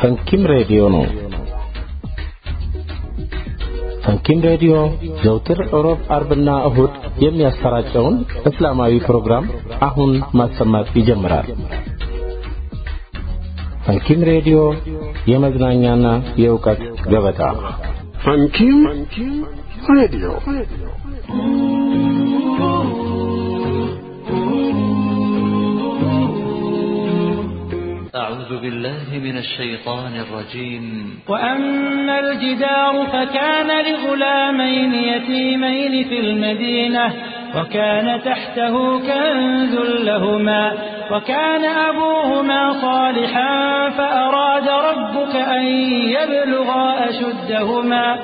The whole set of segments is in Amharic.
ፈንኪም ሬዲዮ ነው። ፈንኪም ሬዲዮ ዘውትር ሮብ፣ አርብና እሁድ የሚያሰራጨውን እስላማዊ ፕሮግራም አሁን ማሰማት ይጀምራል። ፈንኪም ሬዲዮ የመዝናኛና የእውቀት ገበታ። ፈንኪም ሬዲዮ أعوذ بالله من الشيطان الرجيم. وأما الجدار فكان لغلامين يتيمين في المدينة وكان تحته كنز لهما وكان أبوهما صالحا فأراد ربك أن يبلغا أشدهما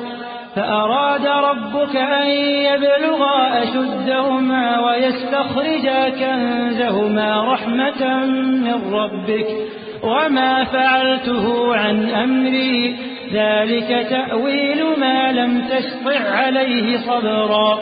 فأراد ربك أن يبلغا أشدهما ويستخرجا كنزهما رحمة من ربك. وما فعلته عن أمري. ذلك تأويل ما لم تستطع عليه صبرا.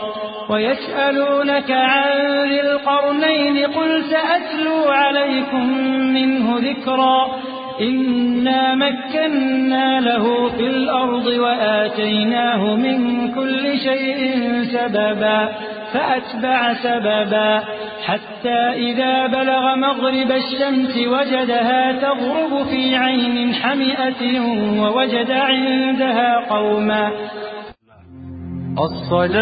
ويسألونك عن ذي القرنين قل سأتلو عليكم منه ذكرا. إنا مكنا له في الأرض وآتيناه من كل شيء سببا. فأتبع سببا. حتى إذا بلغ مغرب الشمس وجدها تغرب في عين حمئة ووجد عندها قوما. الصلاة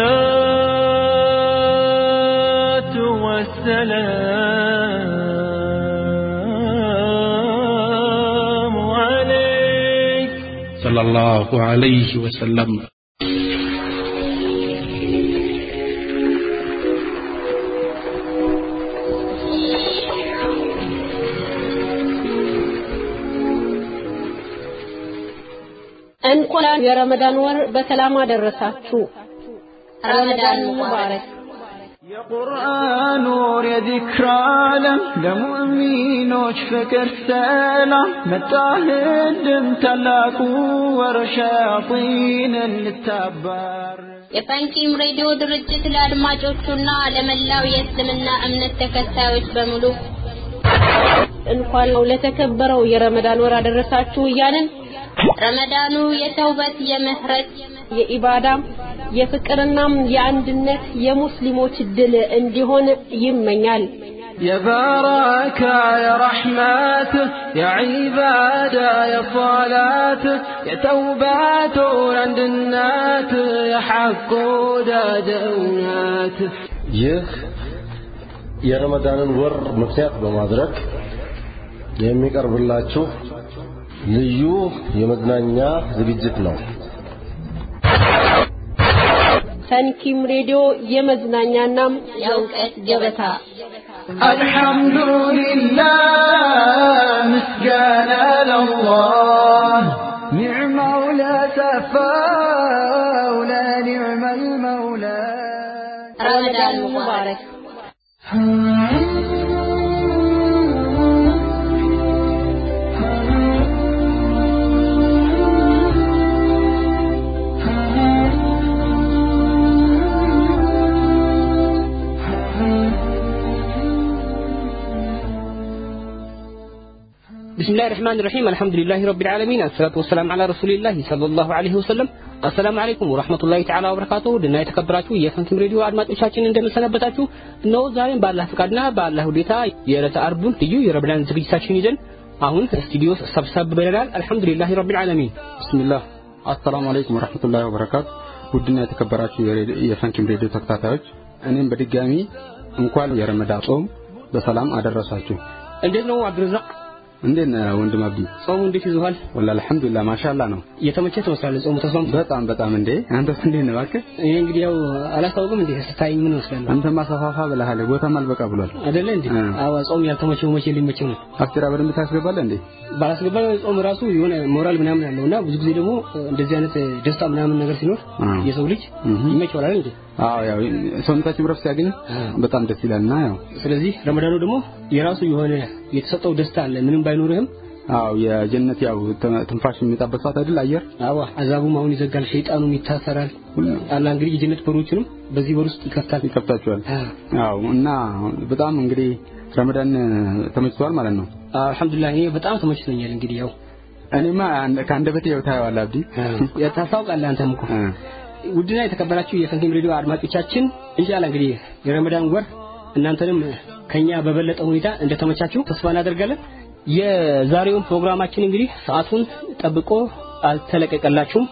والسلام عليك. صلى الله عليه وسلم. እንኳን የረመዳን ወር በሰላም አደረሳችሁ። ረመዳን ሙባረክ። የቁርአን ኑር የዚክር ዓለም ለሙእሚኖች ፍቅር ሰላም መጣህልን ታላቁ ወር ሸያጢንን ልታባር የፈንኪም ሬዲዮ ድርጅት ለአድማጮቹና ለመላው የእስልምና እምነት ተከታዮች በሙሉ እንኳን ለተከበረው የረመዳን ወር አደረሳችሁ እያልን ረመዳኑ የተውበት የምህረት የኢባዳ የፍቅርናም የአንድነት የሙስሊሞች ድል እንዲሆን ይመኛል። የባረካ የረሕመት የዒባዳ የሶላት የተውባት አንድነት የሐቅ ወዳጅ እውነት ይህ የረመዳንን ወር ምክንያት በማድረግ የሚቀርብላችሁ ልዩ የመዝናኛ ዝግጅት ነው። ፈንኪም ሬዲዮ የመዝናኛናም የእውቀት ገበታ። አልሐምዱሊላህ ምስጋና ለላህ ኒዕማው ለሰፋው ለኒዕመል መውላ ረመዳን ሙባረክ بسم الله الرحمن الرحيم الحمد لله رب العالمين الصلاة والسلام على رسول الله صلى الله عليه وسلم السلام عليكم ورحمة الله تعالى وبركاته ድና የተከበራችሁ የፈንኪም ሬዲዮ አድማጮቻችን እንደምሰነበታችሁ እነሆ ዛሬም በአላህ ፍቃድና በአላህ ሁኔታ የዕለተ አርቡን ልዩ የረመዳን ዝግጅታችን ይዘን አሁን ስቱዲዮ ሰብሰብ ብለናል አልሐምዱሊላህ ረቢል ዓለሚን ብስሚላህ አሰላሙ አለይኩም ወረሕመቱላሂ ወበረካቱ ውድና የተከበራችሁ የፈንኪም ሬዲዮ ተከታታዮች እኔም በድጋሚ እንኳን የረመዳን ጾም በሰላም አደረሳችሁ እንዴት ነው አብዱረዛቅ እንዴት ነህ ወንድም አብዲ? ጾሙ እንዴት ይዞሃል? ወላ አልሐምዱሊላህ ማሻአላ ነው። የተመቸህ ትመስላለህ። ጾሙ ተስማምቶ በጣም በጣም እንዴ አንተስ እንዴት ነህ እባክህ? እኔ እንግዲህ ያው አላስታውቅም እንዴ ስታይ ምን እመስላለሁ? አንተማ ሰፋፋ ብለሃል። ቦታም አልበቃ ብሏል አይደለ እንዴ? አዎ ጾም ያልተመቸው መቼ ሊመቸው ነው? አፍጢራ በደንብ ታስገባለህ እንዴ? ባላስገባ ጾም ራሱ የሆነ ሞራል ምናምን አለው እና ብዙ ጊዜ ደግሞ እንደዚህ አይነት ደስታ ምናምን ነገር ሲኖር የሰው ልጅ ይመቸዋል አይደል እንዴ? አዎ ያው ሰውነታችን ረፍት ሲያገኝ በጣም ደስ ይላልና ያው ስለዚህ ረመዳኑ ደግሞ የራሱ የሆነ የተሰጠው ደስታ አለ። ምንም ባይኖርህም? አዎ የጀነት ያው ትንፋሽ የሚመጣበት ሰዓት አይደል? አየር? አዎ አዛቡም አሁን ይዘጋል ሸይጣኑም ይታሰራል። አላህ እንግዲህ የጀነት በሮችንም በዚህ በር ውስጥ ይከፍታል። ይከፍታቸዋል። አዎ እና በጣም እንግዲህ ረመዳን ተመችቷል ማለት ነው። አልহামዱሊላህ እኔ በጣም ተመችቶኛል እንግዲህ ያው። እኔማ ከአንደበቴ ያው ታየዋለህ አብዲ? ታስታውቃለህ አንተም እኮ። ውድና የተከበራችሁ የፈንኪም ሬዲዮ አድማጮቻችን ኢንሻአላህ እንግዲህ የረመዳን ወር እናንተንም ከኛ በበለጠ ሁኔታ እንደተመቻችሁ ተስፋ እናደርጋለን። የዛሬውን ፕሮግራማችን እንግዲህ ሰዓቱን ጠብቆ አልተለቀቀላችሁም።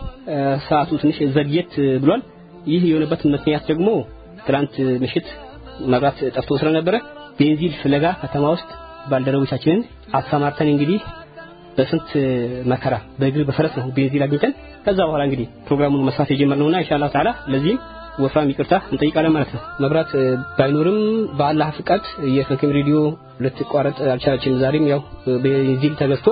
ሰዓቱ ትንሽ ዘግየት ብሏል። ይህ የሆነበት ምክንያት ደግሞ ትናንት ምሽት መብራት ጠፍቶ ስለነበረ ቤንዚን ፍለጋ ከተማ ውስጥ ባልደረቦቻችንን አሰማርተን እንግዲህ በስንት መከራ በእግር በፈረስ ነው ቤንዚን አግኝተን ከዛ በኋላ እንግዲህ ፕሮግራሙን መስራት የጀመርነውና ኢንሻአላህ ተዓላ ለዚህም ወፍራም ይቅርታ እንጠይቃለን ማለት ነው። መብራት ባይኖርም በአላህ ፍቃድ የፈንክም ሬዲዮ ልትቋረጥ አልቻለችም። ዛሬም ያው ቤንዚን ተገዝቶ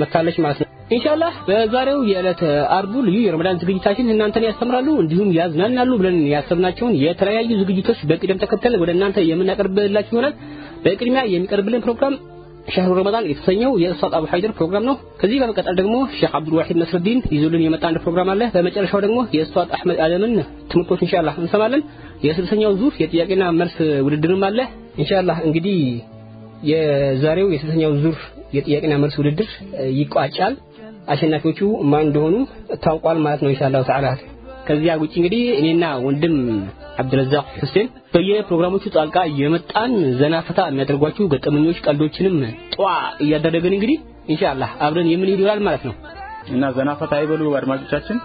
መታለች ማለት ነው። ኢንሻአላህ በዛሬው የዕለተ አርቡ ልዩ የረመዳን ዝግጅታችን እናንተን ያስተምራሉ እንዲሁም ያዝናናሉ ብለን ያሰብናቸውን የተለያዩ ዝግጅቶች በቅደም ተከተል ወደ እናንተ የምናቀርብላችሁ ይሆናል። በቅድሚያ የሚቀርብልን ፕሮግራም ሸህሩ ረመዳን የተሰኘው የኡስታዝ አቡ ሀይደር ፕሮግራም ነው። ከዚህ በመቀጠል ደግሞ ሼክ አብዱል ዋሂድ ነስርዲን ይዞልን የመጣ አንድ ፕሮግራም አለ። በመጨረሻው ደግሞ የኡስታዝ አህመድ አለምን ትምህርቶች ኢንሻአላህ እንሰማለን። የስልሰኛው ዙር የጥያቄና መልስ ውድድርም አለ። ኢንሻአላህ እንግዲህ የዛሬው የስልሰኛው ዙር የጥያቄና መልስ ውድድር ይቋጫል። አሸናፊዎቹ ማን እንደሆኑ ታውቋል ማለት ነው ኢንሻአላህ ተዓላ። ከዚያ ውጭ እንግዲህ እኔና ወንድም አብድረዛቅ ሁሴን በየፕሮግራሞቹ ጣልቃ የመጣን ዘና ፈታ የሚያደርጓችሁ ገጠመኞች፣ ቀልዶችንም ጧ እያደረገን እንግዲህ ኢንሻአላህ አብረን የምንሄድ ይሆናል ማለት ነው። እና ዘና ፈታ ይበሉ አድማጮቻችን።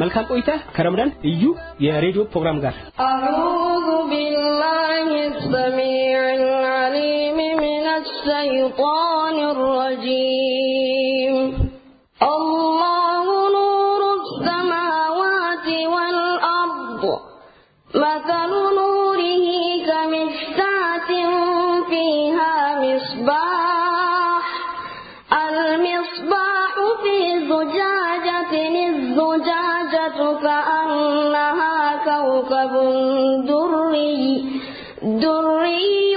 መልካም ቆይታ። ከረምዳን እዩ የሬዲዮ ፕሮግራም ጋር። አዑዙ ቢላሂ ሰሚዑል አሊም ሚነሽ ሸይጣኒር ረጂም አላሁ مثل نوره كمشتاة فيها مصباح. المصباح في زجاجة الزجاجة كأنها كوكب دري. دري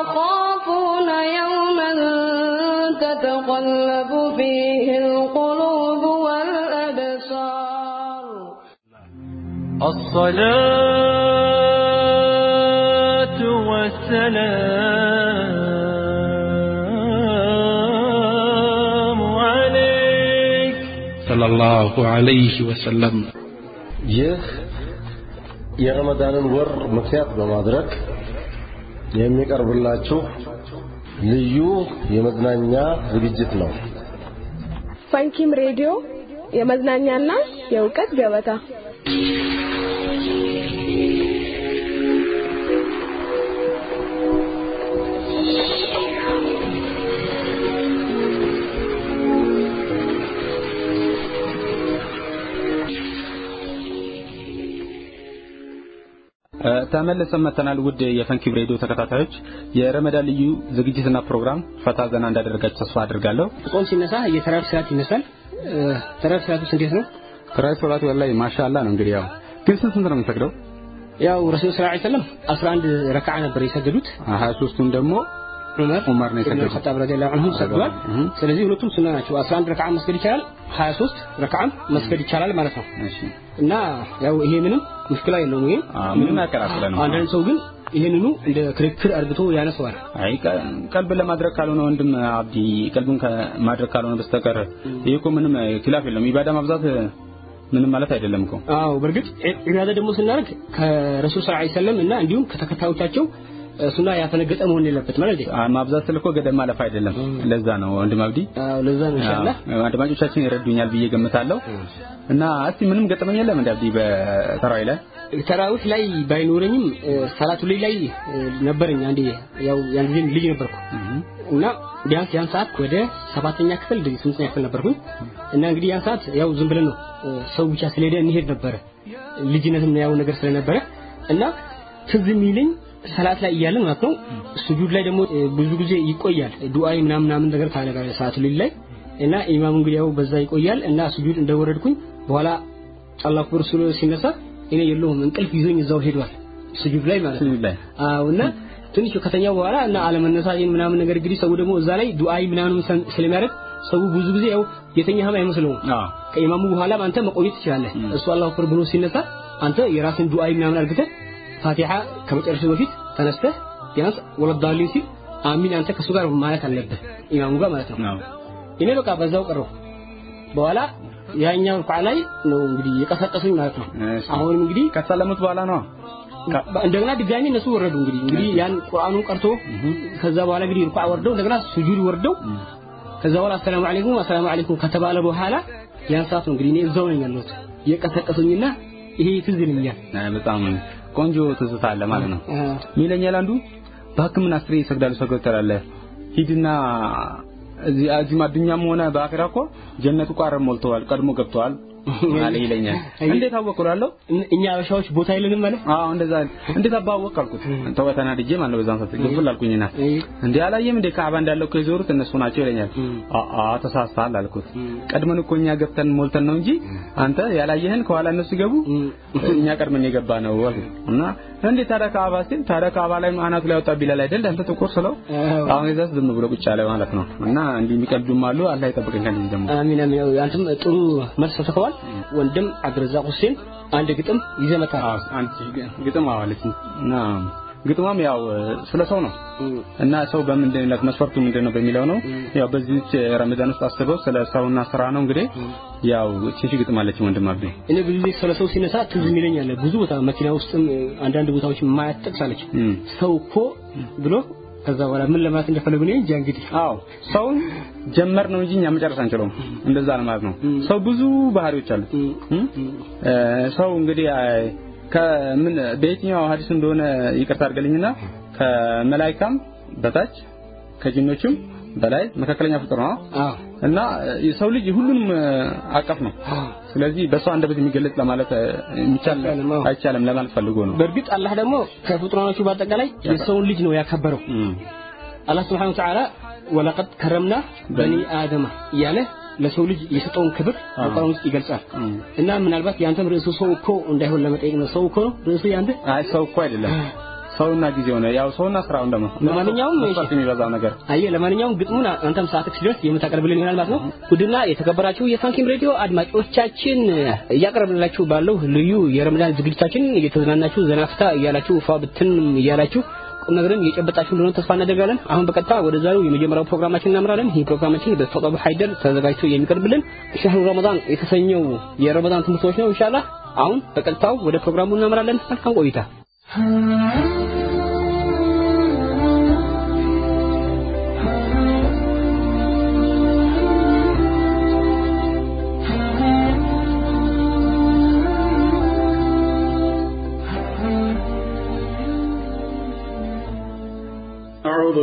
يخافون يوما تتقلب فيه القلوب والأبصار. الصلاة والسلام عليك. صلى الله عليه وسلم. يه يا رمضان الور مكاتب مدرك የሚቀርብላችሁ ልዩ የመዝናኛ ዝግጅት ነው። ፈንኪም ሬዲዮ የመዝናኛና የእውቀት ገበታ ተመልሰን መተናል። ውድ የፈንኪብ ሬዲዮ ተከታታዮች የረመዳን ልዩ ዝግጅትና ፕሮግራም ፈታ ዘና እንዳደረጋችሁ ተስፋ አድርጋለሁ። ጾም ሲነሳ የተራብ ሰዓት ይነሳል። ተራብ ሰዓት ውስጥ እንዴት ነው? ተራዊ ሶላት ወላሂ ማሻአላ ነው። እንግዲህ ያው ግን ስንት ነው የምንሰግደው? ያው ረሱል ሰለላሁ ዐለይሂ ወሰለም 11 ረካዓ ነበር የሰገዱት። 23ቱን ደግሞ ዑመር ዑመር ነው የሰገዱት። ኸጣብ ረዲየላሁ ዐንሁ ሰግዷል። ስለዚህ ሁለቱም ሱና ናቸው። 11 ረክዓ መስገድ ይቻላል፣ 23 ረክዓም መስገድ ይቻላል ማለት ነው። እሺ እና ያው ይሄ ምንም ሙሽክላ የለውም። ይሄ ምንም አያከራክረንም። አንዳንድ ሰው ግን ይሄንኑ እንደ ክርክር አድርግቶ ያነሰዋል። አይ ቀ- ቀልብን ለማድረግ ካልሆነ ወንድም አብዲ ቀልብን ከማድረግ ካልሆነ በስተቀር ይሄ እኮ ምንም ኪላፍ የለም። ኢባዳ ማብዛት ምንም ማለት አይደለም እኮ። አዎ በእርግጥ ዒባዳ ደግሞ ስናደርግ ከረሱል ሰለላሁ ዐለይሂ ወሰለም እና እንዲሁም ከተከታዮቻቸው እ፣ ሱና ያፈነገጠ መሆን የለበት ማለት ማብዛት ስል እኮ ገደብ ማለፍ አይደለም። ለዛ ነው ወንድም አብዲ። አዎ ለዛ ነው ኢንሻአላህ። አድማጮቻችን ይረዱኛል ብዬ ገምታለሁ። እና እስቲ ምንም ገጠመኝ የለም እንደ አብዲ በተራዊ ላይ? ተራዊህ ላይ ባይኖረኝም ሰላቱ ላይ ላይ ነበረኝ አንዴ። ያው ያን ጊዜ ልጅ ነበርኩ። እና ቢያንስ ያን ሰዓት ወደ ሰባተኛ ክፍል እንደዚህ ስምንተኛ ክፍል ነበርኩኝ። እና እንግዲህ ያን ሰዓት ያው ዝም ብለን ነው ሰው ብቻ ስለሄደ እንሄድ ነበረ። ልጅነትም ያው ነገር ስለነበረ እና ትዝ የሚለኝ ሰላት ላይ እያለን ማለት ነው። ስጁድ ላይ ደግሞ ብዙ ጊዜ ይቆያል። ዱዓይ ምናምን ምናምን ነገር ታደርጋለህ ሰዓቱ ላይ እና ኢማሙ እንግዲህ ያው በዛ ይቆያል እና ስጁድ እንደወረድኩኝ በኋላ አላሁ አክበር ብሎ ሲነሳ እኔ የለሁም እንቅልፍ ይዞኝ እዛው ሄዷል ስጁድ ላይ ማለት ነው። አዎ እና ትንሽ ከተኛው በኋላ እና አለመነሳቴን ምናምን ነገር እንግዲህ ሰው ደግሞ እዛ ላይ ዱዓይ ምናምን ስለሚያደርግ ሰው ብዙ ጊዜ ያው የተኛህም አይመስለውም። ከኢማሙ በኋላም አንተ መቆየት ትችላለህ። እሱ አላሁ አክበር ብሎ ሲነሳ አንተ የራስን ዱዓይ ምናምን አድርገህ ፋቲሓ ከመጨረሱ በፊት ተነስተህ ቢያንስ ወለዳሊን ሲል አሚን አንተ ከእሱ ጋር ማለት አለብህ ኢማሙ ጋር ማለት ነው። እኔ በቃ በዛው ቀረው በኋላ ያኛው ርኩዓ ላይ ነው እንግዲህ የቀሰቀሱኝ ማለት ነው። አሁንም እንግዲህ ከሰለሙት በኋላ ነው? እንደገና ድጋሚ እነሱ ወረዱ እንግዲህ። እንግዲህ ያን ቁርአኑን ቀርቶ ከዛ በኋላ እንግዲህ ርኩዓ ወርደው እንደገና ሱጁድ ወርደው ከዛ በኋላ አሰላሙ አለይኩም አሰላሙ አለይኩም ከተባለ በኋላ ያን ሰዓት ነው እንግዲህ እኔ እዛው ነኝ ያለሁት። የቀሰቀሱኝና ይሄ ትዝ ይለኛል። በጣም ቆንጆ ትዝታ አለ ማለት ነው። አ፣ ሚለኛል አንዱ በሕክምና አስሬ ይሰግዳሉ ሰገድ ትላለህ ሂድና እዚህ እዚህም አዱኛም ሆነ በአኺራ እኮ ጀነቱ አረም ሞልተዋል ቀድሞ ገብተዋል አለ ይለኛል። እንዴት አወቅኩላለሁ? እኛ አበሻዎች ቦታ የለንም ማለት አዎ እንደዛ እንዴት አባወቅ አልኩት። ተው ተናድጄ ማለት ነው። በዛን ሰዓት ግፍል አልኩኝና እንዴ አላየም እንዴ ካዕባ እንዳለው እኮ የዞሩት እነሱ ናቸው ይለኛል። አአ ተሳስተሃል አልኩት። ቀድመን እኮ እኛ ገብተን ሞልተን ነው እንጂ አንተ ያላየህን ከኋላ እነሱ ሲገቡ እኛ ቀድመን የገባ ነው እና እንዴ ታዲያ ካዕባ ሲል ታዲያ ካዕባ ላይ አናቱ ላይ ወጣ ቢላል አይደል አንተ ጥቁር ስለው አሁን የዛስ ዝም ብሎ ቁጭ አለ ማለት ነው። እና እንዲህ የሚቀልዱም አሉ። አላህ ይጠብቀኝ ከዚህ ደግሞ አሚን አሚን አንተም ጥሩ መልስ ሰጥተዋል ወንድም አብዱረዛቅ ሁሴን አንድ ግጥም አዎ አንቺ ግጥም አዋለች። እና ግጥሟም ያው ስለ ሰው ነው። እና ሰው በምንድን ነው መስፈርቱ ምንድን ነው በሚለው ነው። ያው በዚህ ረመዳን ውስጥ አስበው ስለ ሰውና ስራ ነው እንግዲህ ያው ቺቺ ግጥም አለች ወንድም አብዱ እኔ ብዙ ጊዜ ስለ ሰው ሲነሳ ትዝ የሚለኝ አለ። ብዙ ቦታ መኪና ውስጥም አንዳንድ ቦታዎች ማያት ጠቅሳለች ሰው እኮ ብሎ ከዛ በኋላ ምን ለማለት እንደፈለጉ ነው እንጂ እንግዲህ አዎ ሰውን ጀመር ነው እንጂ እኛ መጨረስ አንችለውም። እንደዛ ነው ማለት ነው። ሰው ብዙ ባህሪዎች አሉት። ሰው እንግዲህ ከምን በየትኛው ሀዲስ እንደሆነ ይቅርታ አድርገልኝና ከመላይካም በታች ከጅኖችም በላይ መካከለኛ ፍጡር ነው። እና የሰው ልጅ ሁሉንም አቀፍ ነው። ስለዚህ በሰው አንደበት የሚገለጽ ለማለት የሚቻል አይቻልም። ለማለት ፈልጎ ነው። በእርግጥ አላህ ደግሞ ከፍጡራኖቹ በአጠቃላይ የሰውን ልጅ ነው ያከበረው። አላህ Subhanahu Ta'ala ወለቀድ ከረምና በኒ አደማ እያለ ለሰው ልጅ የሰጠውን ክብር በቁርአን ውስጥ ይገልጻል። እና ምናልባት ያንተም ርዕሱ ሰው እኮ እንዳይሆን ለመጠየቅ ነው። ሰው እኮ ነው። ርዕሱ ያንተ? አይ ሰው እኮ አይደለም ሰውና ጊዜው ነው። ያው ሰውና ስራው ደግሞ ለማንኛውም መስፈርት የሚበዛው ነገር አየ ለማንኛውም ግጥሙን አንተም ሰዓትክ ሲደርስ የምታቀርብልን ይሆናል ማለት ነው። ውድና የተከበራችሁ የፋንኪም ሬዲዮ አድማጮቻችን እያቀረብንላችሁ ባለው ልዩ የረመዳን ዝግጅታችን እየተዝናናችሁ ዘናፍታ እያላችሁ ፏ ብትን እያላችሁ ቁም ነገርን እየጨበጣችሁ እንደሆነ ተስፋ እናደርጋለን። አሁን በቀጥታ ወደ ዛሬው የመጀመሪያው ፕሮግራማችን እናምራለን። ይህ ፕሮግራማችን በተጠቡ ሀይደር ተዘጋጅቶ የሚቀርብልን ሸህሩ ረመዳን የተሰኘው የረመዳን ትምህርቶች ነው። ኢንሻአላህ አሁን በቀጥታው ወደ ፕሮግራሙ እናምራለን። መልካም ቆይታ أعوذ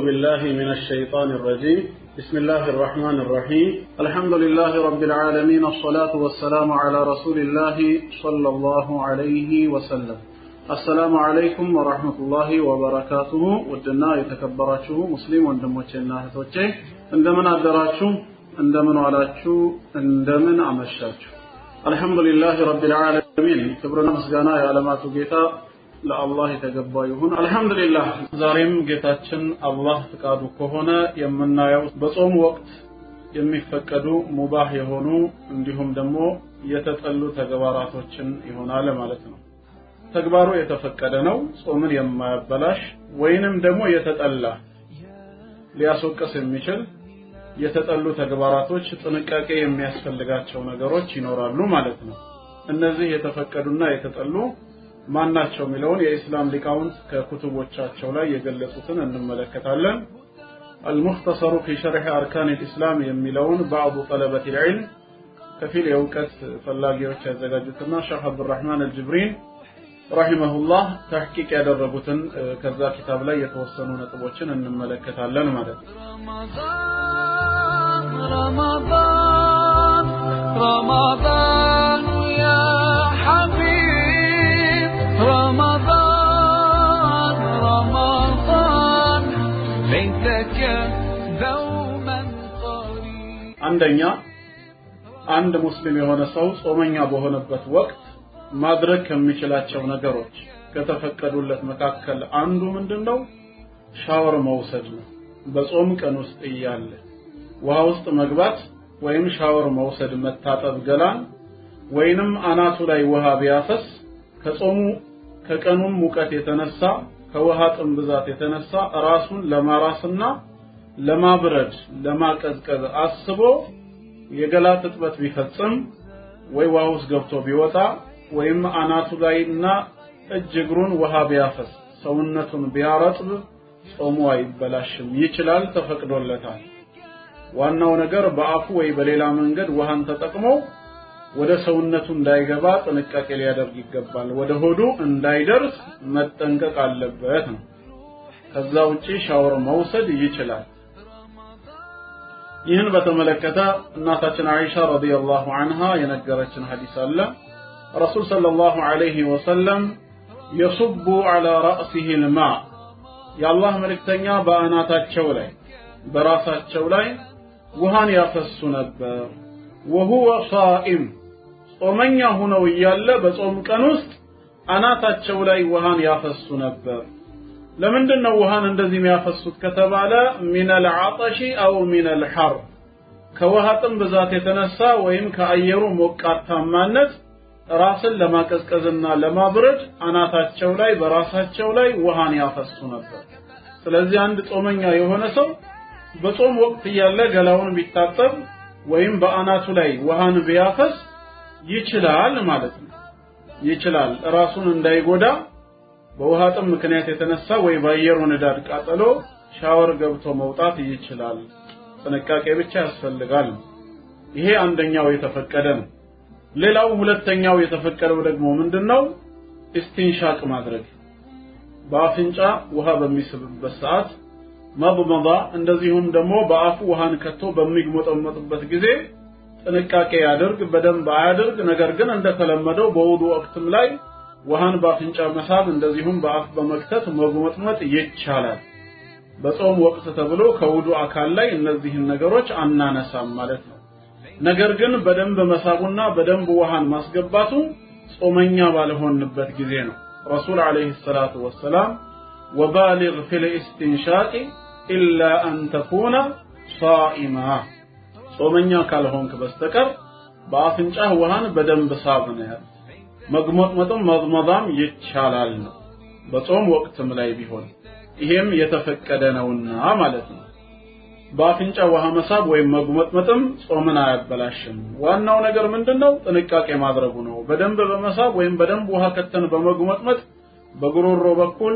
بالله من الشيطان الرجيم. بسم الله الرحمن الرحيم. الحمد لله رب العالمين الصلاة والسلام على رسول الله صلى الله عليه وسلم. አሰላሙ አለይኩም ወራህመቱላሂ ወበረካቱሁ። ውድና የተከበራችሁ ሙስሊም ወንድሞቼና እህቶቼ እንደምን አደራችሁ? እንደምን ዋላችሁ? እንደምን አመሻችሁ? አልহামዱሊላሂ ረቢል ዓለሚን። ክብርና ምስጋና የዓለማቱ ጌታ ለአላህ የተገባ ይሁን። አልহামዱሊላህ ዛሬም ጌታችን አላህ ፍቃዱ ከሆነ የምናየው በጾም ወቅት የሚፈቀዱ ሙባህ የሆኑ እንዲሁም ደግሞ የተጠሉ ተግባራቶችን ይሆናል ማለት ነው። ተግባሩ የተፈቀደ ነው ጾምን የማያበላሽ ወይንም ደግሞ የተጠላ ሊያስወቅስ የሚችል የተጠሉ ተግባራቶች ጥንቃቄ የሚያስፈልጋቸው ነገሮች ይኖራሉ ማለት ነው። እነዚህ የተፈቀዱና የተጠሉ ማናቸው የሚለውን የኢስላም ሊቃውንት ከኩቱቦቻቸው ላይ የገለጹትን እንመለከታለን። አልሙክተሰሩ ፊ ሸርሕ አርካን ልእስላም የሚለውን ባዕዱ ጠለበት ልዕልም ከፊል የእውቀት ፈላጊዎች ያዘጋጁትና ሸህ አብዱራህማን አልጅብሪን ረሂመሁላህ ተሕቂቅ ያደረጉትን ከዛ ኪታብ ላይ የተወሰኑ ነጥቦችን እንመለከታለን ማለት ነው። አንደኛ አንድ ሙስሊም የሆነ ሰው ጾመኛ በሆነበት ወቅት ማድረግ ከሚችላቸው ነገሮች ከተፈቀዱለት መካከል አንዱ ምንድነው? ሻወር መውሰድ ነው። በጾም ቀን ውስጥ እያለ ውሃ ውስጥ መግባት ወይም ሻወር መውሰድ መታጠብ ገላን ወይንም አናቱ ላይ ውሃ ቢያፈስ ከጾሙ ከቀኑም ሙቀት የተነሳ ከውሃ ጥም ብዛት የተነሳ ራሱን ለማራስና ለማብረድ ለማቀዝቀዝ አስቦ የገላ ትጥበት ቢፈጽም ወይ ውሃ ውስጥ ገብቶ ቢወጣ ወይም አናቱ ላይና እጅ እግሩን ውሃ ቢያፈስ ሰውነቱን ቢያረጥብ ጾሙ አይበላሽም፣ ይችላል፣ ተፈቅዶለታል። ዋናው ነገር በአፉ ወይ በሌላ መንገድ ውሃን ተጠቅሞ ወደ ሰውነቱ እንዳይገባ ጥንቃቄ ሊያደርግ ይገባል። ወደ ሆዱ እንዳይደርስ መጠንቀቅ አለበት ነው። ከዛ ውጪ ሻወር መውሰድ ይችላል። ይህን በተመለከተ እናታችን አይሻ ረዲየላሁ ዐንሃ የነገረችን ሐዲስ አለ። ረሱል ሰለላሁ ዐለይሂ ወሰለም የሱቡ ዐላ ረእሲሂ ልማ የአላህ መልእክተኛ በአናታቸው ላይ በራሳቸው ላይ ውሃን ያፈሱ ነበር። ወሁወ ሷኢም ጾመኛ ሁነው እያለ በጾም ቀን ውስጥ አናታቸው ላይ ውሃን ያፈሱ ነበር። ለምንድን ነው ውሃን እንደዚህ የሚያፈሱት ከተባለ ሚነል ዐጠሺ አው ሚነል ሐር ከውሃ ጥም ብዛት የተነሳ ወይም ከአየሩ ሞቃታማነት ራስን ለማቀዝቀዝና ለማብረድ አናታቸው ላይ በራሳቸው ላይ ውሃን ያፈሱ ነበር። ስለዚህ አንድ ጾመኛ የሆነ ሰው በጾም ወቅት እያለ ገላውን ቢታጠብ ወይም በአናቱ ላይ ውሃን ቢያፈስ ይችላል ማለት ነው። ይችላል ራሱን እንዳይጎዳ በውሃ ጥም ምክንያት የተነሳ ወይ በአየሩ ንዳድ ቃጠሎ ሻወር ገብቶ መውጣት ይችላል። ጥንቃቄ ብቻ ያስፈልጋል። ይሄ አንደኛው የተፈቀደ ነው። ሌላው ሁለተኛው የተፈቀደው ደግሞ ምንድነው? ኢስቲንሻቅ ማድረግ በአፍንጫ ውሃ በሚስብበት ሰዓት መضመض እንደዚሁም ደግሞ በአፉ ውሃን ከቶ በሚግሞጠመጥበት ጊዜ ጥንቃቄ ያድርግ። በደንብ አያድርግ። ነገር ግን እንደተለመደው በውዱ ወቅትም ላይ ውሃን በአፍንጫ መሳብ እንደዚሁም በአፍ በመክተት መጉመጥመጥ ይቻላል። በጾም ወቅት ተብሎ ከውዱ አካል ላይ እነዚህን ነገሮች አናነሳም ማለት ነው። ነገር ግን በደንብ መሳቡና በደንብ ውሃን ማስገባቱ ጾመኛ ባልሆንበት ጊዜ ነው። ረሱል عليه الصلاة والسلام وبالغ في الاستنشاق إلا أن تكون صائما ጾመኛ ካልሆንክ በስተቀር በአፍንጫህ ውሃን በደንብ ሳብ ነው ያሉት። መግሞጥመጥም መضመضም ይቻላል ነው በጾም ወቅትም ላይ ቢሆን ይሄም የተፈቀደ ነውና ማለት ነው። በአፍንጫ ውሃ መሳብ ወይም መጉመጥመጥም ጾምን አያበላሽም። ዋናው ነገር ምንድነው? ጥንቃቄ ማድረጉ ነው። በደንብ በመሳብ ወይም በደንብ ውሃ ከተን በመጉመጥመጥ በጉሮሮ በኩል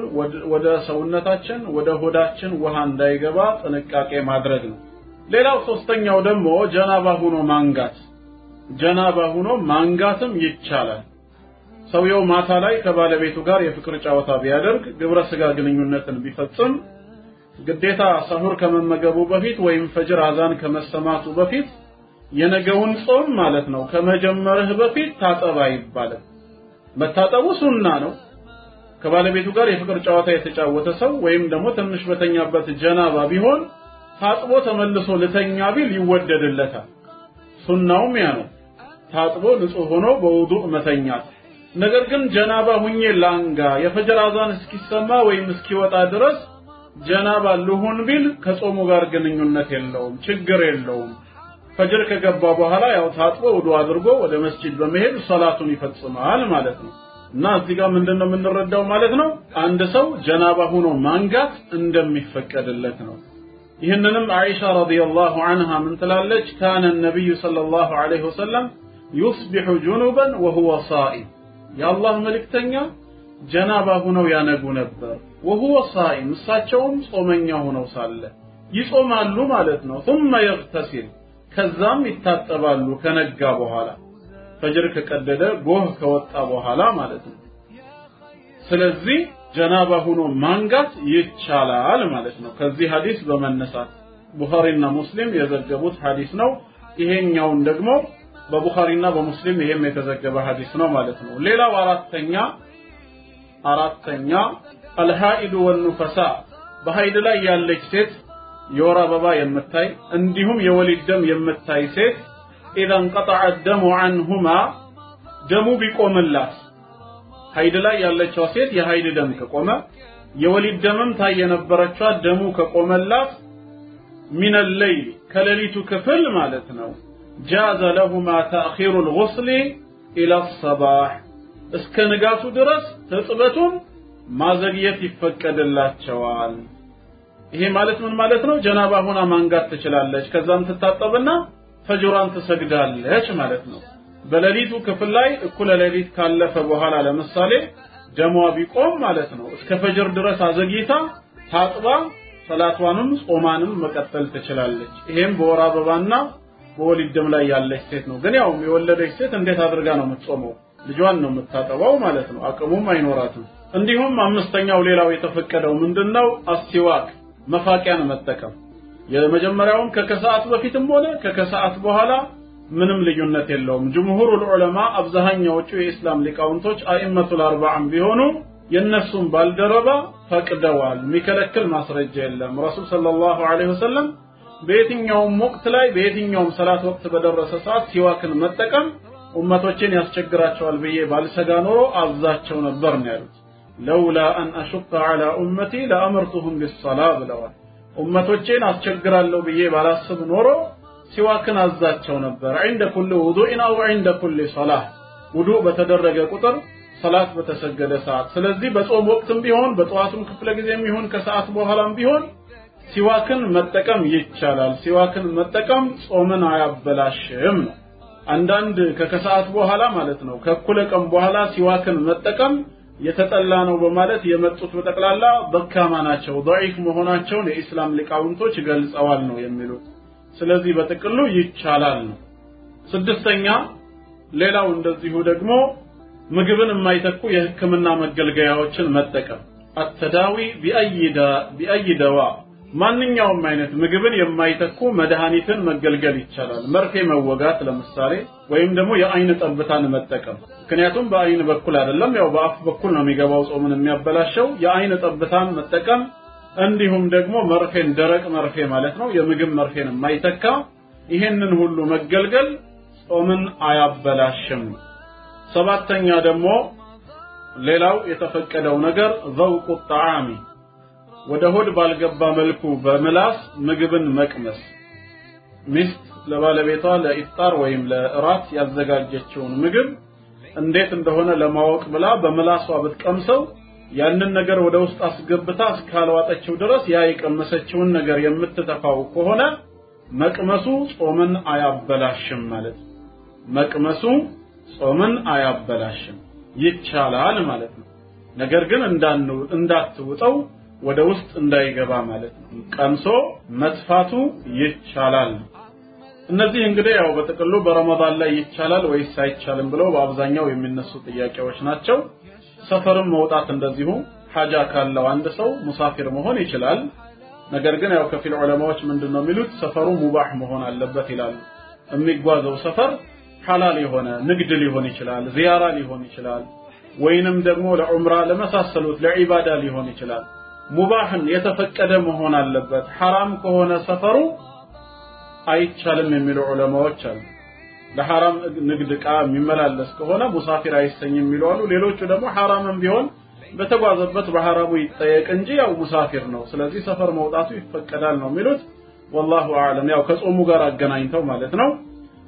ወደ ሰውነታችን ወደ ሆዳችን ውሃ እንዳይገባ ጥንቃቄ ማድረግ ነው። ሌላው ሶስተኛው ደግሞ ጀናባ ሆኖ ማንጋት። ጀናባ ሆኖ ማንጋትም ይቻላል። ሰውየው ማታ ላይ ከባለቤቱ ጋር የፍቅር ጨዋታ ቢያደርግ ግብረ ስጋ ግንኙነትን ቢፈጽም ግዴታ ሰሁር ከመመገቡ በፊት ወይም ፈጅር አዛን ከመሰማቱ በፊት የነገውን ጾም ማለት ነው ከመጀመርህ በፊት ታጠባ አይባልም። መታጠቡ ሱና ነው። ከባለቤቱ ጋር የፍቅር ጨዋታ የተጫወተ ሰው ወይም ደግሞ ትንሽ በተኛበት ጀናባ ቢሆን ታጥቦ ተመልሶ ልተኛ ቢል ይወደድለታል። ሱናውም ያ ነው። ታጥቦ ንጹህ ሆኖ በውዱእ መተኛት። ነገር ግን ጀናባ ሁኜ ላንጋ የፈጅር አዛን እስኪሰማ ወይም እስኪወጣ ድረስ ጀናባ ልሁን ቢል ከጾሙ ጋር ግንኙነት የለውም፣ ችግር የለውም። ፈጅር ከገባ በኋላ ያው ታጥቦ ውዱ አድርጎ ወደ መስጂድ በመሄድ ሰላቱን ይፈጽማል ማለት ነው። እና እዚህ ጋር ምንድነው የምንረዳው ማለት ነው? አንድ ሰው ጀናባ ሆኖ ማንጋት እንደሚፈቀድለት ነው። ይህንንም አይሻ ረዲየላሁ ዐንሃ ምን ትላለች? ካነ ነቢዩ ሰለላሁ ዐለይሂ ወሰለም ዩስቢሑ ጁኑበን ወሁወ ሳኢም የአላህ መልእክተኛ ጀናባ ሆነው ያነጉ ነበር። ወሁወ ሳኢም እሳቸውም ጾመኛ ሆነው ሳለ ይጾማሉ ማለት ነው። ثم يغتسل ከዛም ይታጠባሉ ከነጋ በኋላ ፈጅር ከቀደደ ጎህ ከወጣ በኋላ ማለት ነው። ስለዚህ ጀናባ ሆኖ ማንጋት ይቻላል ማለት ነው። ከዚህ ሐዲስ በመነሳት ቡኻሪና ሙስሊም የዘገቡት ሐዲስ ነው። ይሄኛውን ደግሞ በቡኻሪና በሙስሊም ይሄም የተዘገበ ሐዲስ ነው ማለት ነው። ሌላው አራተኛ አራተኛ አልሃኢዱ ወኑፈሳ በሀይድ ላይ ያለች ሴት የወር አበባ የምታይ እንዲሁም የወሊድ ደም የምታይ ሴት إذا انقطع ደሙ عنهما ደሙ ቢቆምላት ሀይድ ላይ ያለችዋ ሴት የሀይድ ደም ከቆመ የወሊድ ደምም ታይ የነበረችዋ ደሙ ከቆመላት من الليل ከሌሊቱ ክፍል ማለት ነው። جاز لهما تأخير الغسل إلى الصباح እስከ ንጋቱ ድረስ ትጥበቱን ማዘግየት ይፈቀድላቸዋል። ይሄ ማለት ምን ማለት ነው? ጀናባ ሆና ማንጋት ትችላለች። ከዛም ትታጠብና ፈጅሯን ትሰግዳለች ማለት ነው። በሌሊቱ ክፍል ላይ እኩለ ሌሊት ካለፈ በኋላ ለምሳሌ ደሟ ቢቆም ማለት ነው እስከ ፈጅር ድረስ አዘግይታ ታጥባ ሰላቷንም ጾማንም መቀጠል ትችላለች። ይሄም በወር አበባና በወሊድ ደም ላይ ያለች ሴት ነው። ግን ያው የወለደች ሴት እንዴት አድርጋ ነው የምትጾመው? ልጇን ነው የምታጠባው ማለት ነው። አቅሙም አይኖራትም። እንዲሁም አምስተኛው ሌላው የተፈቀደው ምንድነው? አስቲዋክ መፋቂያን መጠቀም። የመጀመሪያውም ከከሰዓት በፊትም ሆነ ከከሰዓት በኋላ ምንም ልዩነት የለውም። ጅምሁሩል ዑለማ አብዛኛዎቹ የኢስላም ሊቃውንቶች አኢመቱል አርባዓም ቢሆኑ የነሱም ባልደረባ ፈቅደዋል። የሚከለክል ማስረጃ የለም። ረሱል ሰለላሁ ዐለይሂ ወሰለም በየትኛውም ወቅት ላይ በየትኛውም ሰላት ወቅት በደረሰ ሰዓት ሲዋክን መጠቀም ኡመቶችን ያስቸግራቸዋል ብዬ ባልሰጋ ኖሮ አዛቸው ነበር ነው ያሉት። ለውላ አን አሹቀ ዐላ ኡመቲ ለአመርቱሁም ቢሰላ ብለዋል። ኡመቶቼን አስቸግራለሁ ብዬ ባላስብ ኖሮ ሲዋክን አዛቸው ነበር። ዒንደ ኩል ውዱእን አው ዒንደ ኩል ሰላህ ውዱእ በተደረገ ቁጥር ሰላት በተሰገደ ሰዓት። ስለዚህ በጾም ወቅትም ቢሆን በጠዋቱም ክፍለ ጊዜም ይሁን ከሰዓት በኋላም ቢሆን ሲዋክን መጠቀም ይቻላል። ሲዋክን መጠቀም ጾምን አያበላሽም ነው። አንዳንድ ከከሰዓት በኋላ ማለት ነው ከእኩለ ቀን በኋላ ሲዋክን መጠቀም የተጠላ ነው በማለት የመጡት በጠቅላላ ደካማ ናቸው፣ ضعيف መሆናቸውን የኢስላም ሊቃውንቶች ገልጸዋል ነው የሚሉት። ስለዚህ በጥቅሉ ይቻላል ነው። ስድስተኛ ሌላው እንደዚሁ ደግሞ ምግብን የማይተኩ የህክምና መገልገያዎችን መጠቀም አተዳዊ ቢአይ ደዋ ማንኛውም አይነት ምግብን የማይተኩ መድኃኒትን መገልገል ይቻላል። መርፌ መወጋት ለምሳሌ ወይም ደግሞ የአይን ጠብታን መጠቀም። ምክንያቱም በአይን በኩል አይደለም፣ ያው በአፍ በኩል ነው የሚገባው ጾምን የሚያበላሸው። የአይን ጠብታን መጠቀም እንዲሁም ደግሞ መርፌን፣ ደረቅ መርፌ ማለት ነው፣ የምግብ መርፌን የማይተካ ይሄንን ሁሉ መገልገል ጾምን አያበላሽም። ሰባተኛ ደግሞ ሌላው የተፈቀደው ነገር ዘውቁ ጣዓሚ ወደ ሆድ ባልገባ መልኩ በምላስ ምግብን መቅመስ። ሚስት ለባለቤቷ ለኢፍጣር ወይም ለእራት ያዘጋጀችውን ምግብ እንዴት እንደሆነ ለማወቅ ብላ በምላሷ ብትቀምሰው ያንን ነገር ወደ ውስጥ አስገብታ እስካልዋጠችው ድረስ ያ የቀመሰችውን ነገር የምትተፋው ከሆነ መቅመሱ ጾምን አያበላሽም ማለት ነው። መቅመሱ ጾምን አያበላሽም ይቻላል ማለት ነው። ነገር ግን እንዳትውጠው ወደ ውስጥ እንዳይገባ ማለት ነው። ቀምሶ መጥፋቱ ይቻላል። እነዚህ እንግዲህ ያው በጥቅሉ በረመዳን ላይ ይቻላል ወይስ አይቻልም ብለው በአብዛኛው የሚነሱ ጥያቄዎች ናቸው። ሰፈርም መውጣት እንደዚሁ ሐጃ ካለው አንድ ሰው ሙሳፊር መሆን ይችላል። ነገር ግን ያው ከፊል ዑለማዎች ምንድን ነው የሚሉት ሰፈሩ ሙባህ መሆን አለበት ይላሉ። የሚጓዘው ሰፈር ሐላል የሆነ ንግድ ሊሆን ይችላል፣ ዚያራ ሊሆን ይችላል፣ ወይንም ደግሞ ለዑምራ ለመሳሰሉት ለዒባዳ ሊሆን ይችላል። ሙባህን የተፈቀደ መሆን አለበት። ሐራም ከሆነ ሰፈሩ አይቻልም የሚሉ ዑለማዎች አሉ። ለሐራም ንግድ ዕቃ የሚመላለስ ከሆነ ሙሳፊር አይሰኝም የሚሉ አሉ። ሌሎቹ ደግሞ ሐራምም ቢሆን በተጓዘበት በሐራሙ ይጠየቅ እንጂ ያው ሙሳፊር ነው፣ ስለዚህ ሰፈር መውጣቱ ይፈቀዳል ነው የሚሉት። ወላሁ አዕለም። ያው ከጾሙ ጋር አገናኝተው ማለት ነው።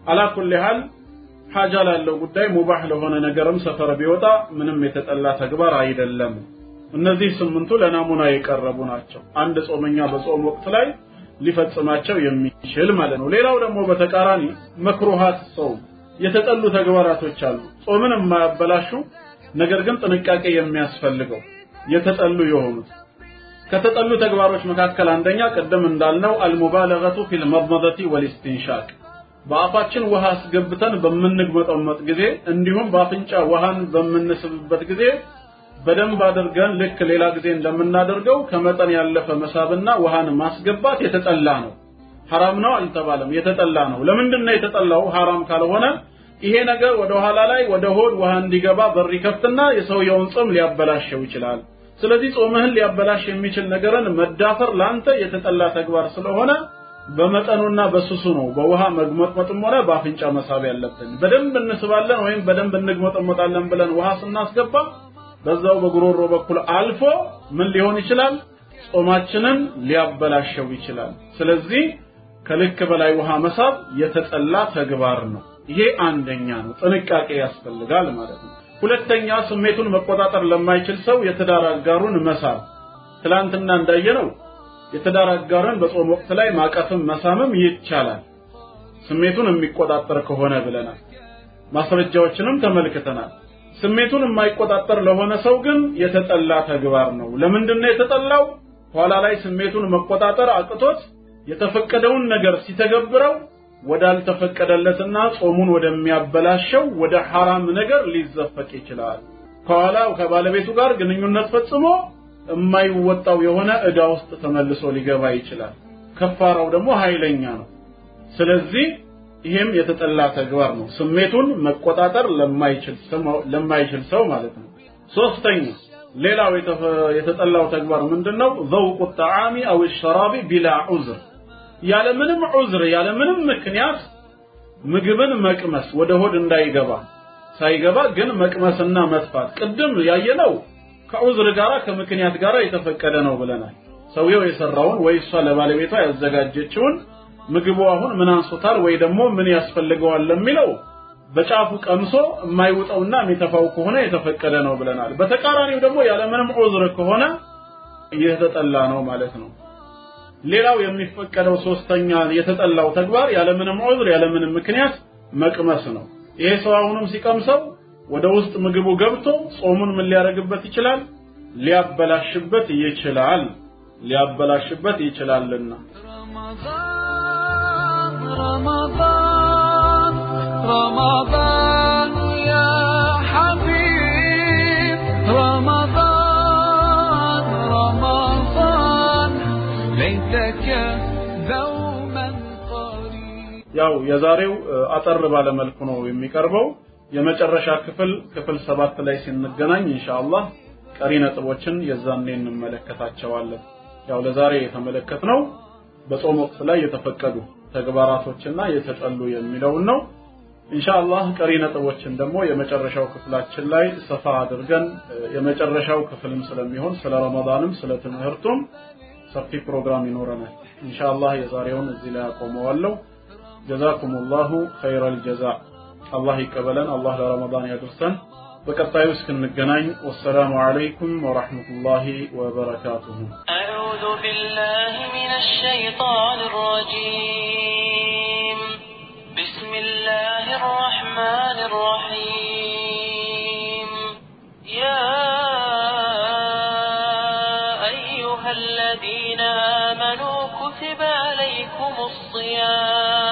አላኩል ያህል ሐጃ ላለው ጉዳይ ሙባህ ለሆነ ነገርም ሰፈር ቢወጣ ምንም የተጠላ ተግባር አይደለም። እነዚህ ስምንቱ ለናሙና የቀረቡ ናቸው። አንድ ጾመኛ በጾም ወቅት ላይ ሊፈጽማቸው የሚችል ማለት ነው። ሌላው ደግሞ በተቃራኒ መክሩሃት ሰው የተጠሉ ተግባራቶች አሉ። ጾምን የማያበላሹ ነገር ግን ጥንቃቄ የሚያስፈልገው የተጠሉ የሆኑት ከተጠሉ ተግባሮች መካከል አንደኛ ቅድም እንዳልነው አልሙባለገቱ ፊል መድመደቲ ወልስቲንሻቅ በአፋችን ውሃ አስገብተን በምንግመጠመጥ ጊዜ እንዲሁም በአፍንጫ ውሃን በምንስብበት ጊዜ በደንብ አድርገን ልክ ሌላ ጊዜ እንደምናደርገው ከመጠን ያለፈ መሳብና ውሃን ማስገባት የተጠላ ነው። ሐራም ነው አልተባለም፣ የተጠላ ነው። ለምንድን ነው የተጠላው? ሐራም ካልሆነ ይሄ ነገር ወደ ኋላ ላይ ወደ ሆድ ውሃ እንዲገባ በር ይከፍትና የሰውየውን ጾም ሊያበላሸው ይችላል። ስለዚህ ጾምህን ሊያበላሽ የሚችል ነገርን መዳፈር ላንተ የተጠላ ተግባር ስለሆነ በመጠኑና በስሱ ነው በውሃ መግመጥመጥም ሆነ በአፍንጫ መሳብ ያለብን። በደንብ እንስባለን ወይም በደንብ እንግመጠመጣለን ብለን ውሃ ስናስገባ በዛው በጉሮሮ በኩል አልፎ ምን ሊሆን ይችላል? ጾማችንን ሊያበላሸው ይችላል። ስለዚህ ከልክ በላይ ውሃ መሳብ የተጠላ ተግባር ነው። ይሄ አንደኛ ነው፣ ጥንቃቄ ያስፈልጋል ማለት ነው። ሁለተኛ ስሜቱን መቆጣጠር ለማይችል ሰው የትዳር አጋሩን መሳብ። ትላንትና እንዳየነው የትዳር አጋርን በጾም ወቅት ላይ ማቀፍም መሳምም ይቻላል፣ ስሜቱን የሚቆጣጠር ከሆነ ብለናል። ማስረጃዎችንም ተመልክተናል። ስሜቱን የማይቆጣጠር ለሆነ ሰው ግን የተጠላ ተግባር ነው። ለምንድን ነው የተጠላው? ኋላ ላይ ስሜቱን መቆጣጠር አቅቶት የተፈቀደውን ነገር ሲተገብረው ወዳልተፈቀደለትና ጾሙን ወደሚያበላሸው ወደ ሐራም ነገር ሊዘፈቅ ይችላል። ከኋላው ከባለቤቱ ጋር ግንኙነት ፈጽሞ የማይወጣው የሆነ ዕዳ ውስጥ ተመልሶ ሊገባ ይችላል። ከፋራው ደግሞ ኃይለኛ ነው። ስለዚህ ይሄም የተጠላ ተግባር ነው። ስሜቱን መቆጣጠር ለማይችል ሰው ማለት ነው። ሶስተኛ ሌላው የተጠላው ተግባር ምንድነው? ዘውቁ ጣዓሚ አው ሸራቢ ቢላ ዑዝር ያለምንም ዑዝር ያለምንም ምክንያት ምግብን መቅመስ ወደ ሆድ እንዳይገባ ሳይገባ ግን መቅመስና መጥፋት ቅድም ያየነው ከዑዝር ጋራ ከምክንያት ጋራ የተፈቀደ ነው ብለናል። ሰውየው የሰራውን ወይ እሷ ለባለቤቷ ያዘጋጀችውን ምግቡ አሁን ምን አንሶታል ወይ ደግሞ ምን ያስፈልገዋል ለሚለው በጫፉ ቀምሶ የማይውጠውና የሚተፋው ከሆነ የተፈቀደ ነው ብለናል። በተቃራኒው ደግሞ ያለምንም ዑዝር ከሆነ የተጠላ ነው ማለት ነው። ሌላው የሚፈቀደው ሶስተኛ የተጠላው ተግባር ያለምንም ዑዝር ያለምንም ምክንያት መቅመስ ነው። ይሄ ሰው አሁንም ሲቀምሰው ወደ ውስጥ ምግቡ ገብቶ ጾሙን ምን ሊያደርግበት ይችላል? ሊያበላሽበት ይችላል። ሊያበላሽበት ይችላልና رمضان رمضان يا حبيب رمضان رمضان ليتك دوما قريب ያው የዛሬው አጠር ባለ መልኩ ነው የሚቀርበው። የመጨረሻ ክፍል ክፍል ሰባት ላይ ስንገናኝ ኢንሻአላህ ቀሪ ነጥቦችን የዛኔ እንመለከታቸዋለን። ያው ለዛሬ የተመለከትነው በጾም ወቅት ላይ የተፈቀዱ ተግባራቶችና የተጠሉ የሚለውን ነው። ኢንሻአላህ ቀሪ ነጥቦችን ደግሞ የመጨረሻው ክፍላችን ላይ ሰፋ አድርገን የመጨረሻው ክፍልም ስለሚሆን ስለ ረመዳንም ስለ ትምህርቱም ሰፊ ፕሮግራም ይኖረናል። ኢንሻአላህ የዛሬውን እዚህ ላይ አቆመዋለሁ። ጀዛኩሙላሁ ኸይረል ጀዛ። አላህ ይቀበለን፣ አላህ ለረመዳን ያድርሰን። በቀጣዩ እስክንገናኝ ወሰላሙ አለይኩም ወራህመቱላሂ ወበረካቱሁ። أعوذ بالله من الشيطان الرجيم بسم الله الرحمن الرحيم يا أيها الذين آمنوا كتب عليكم الصيام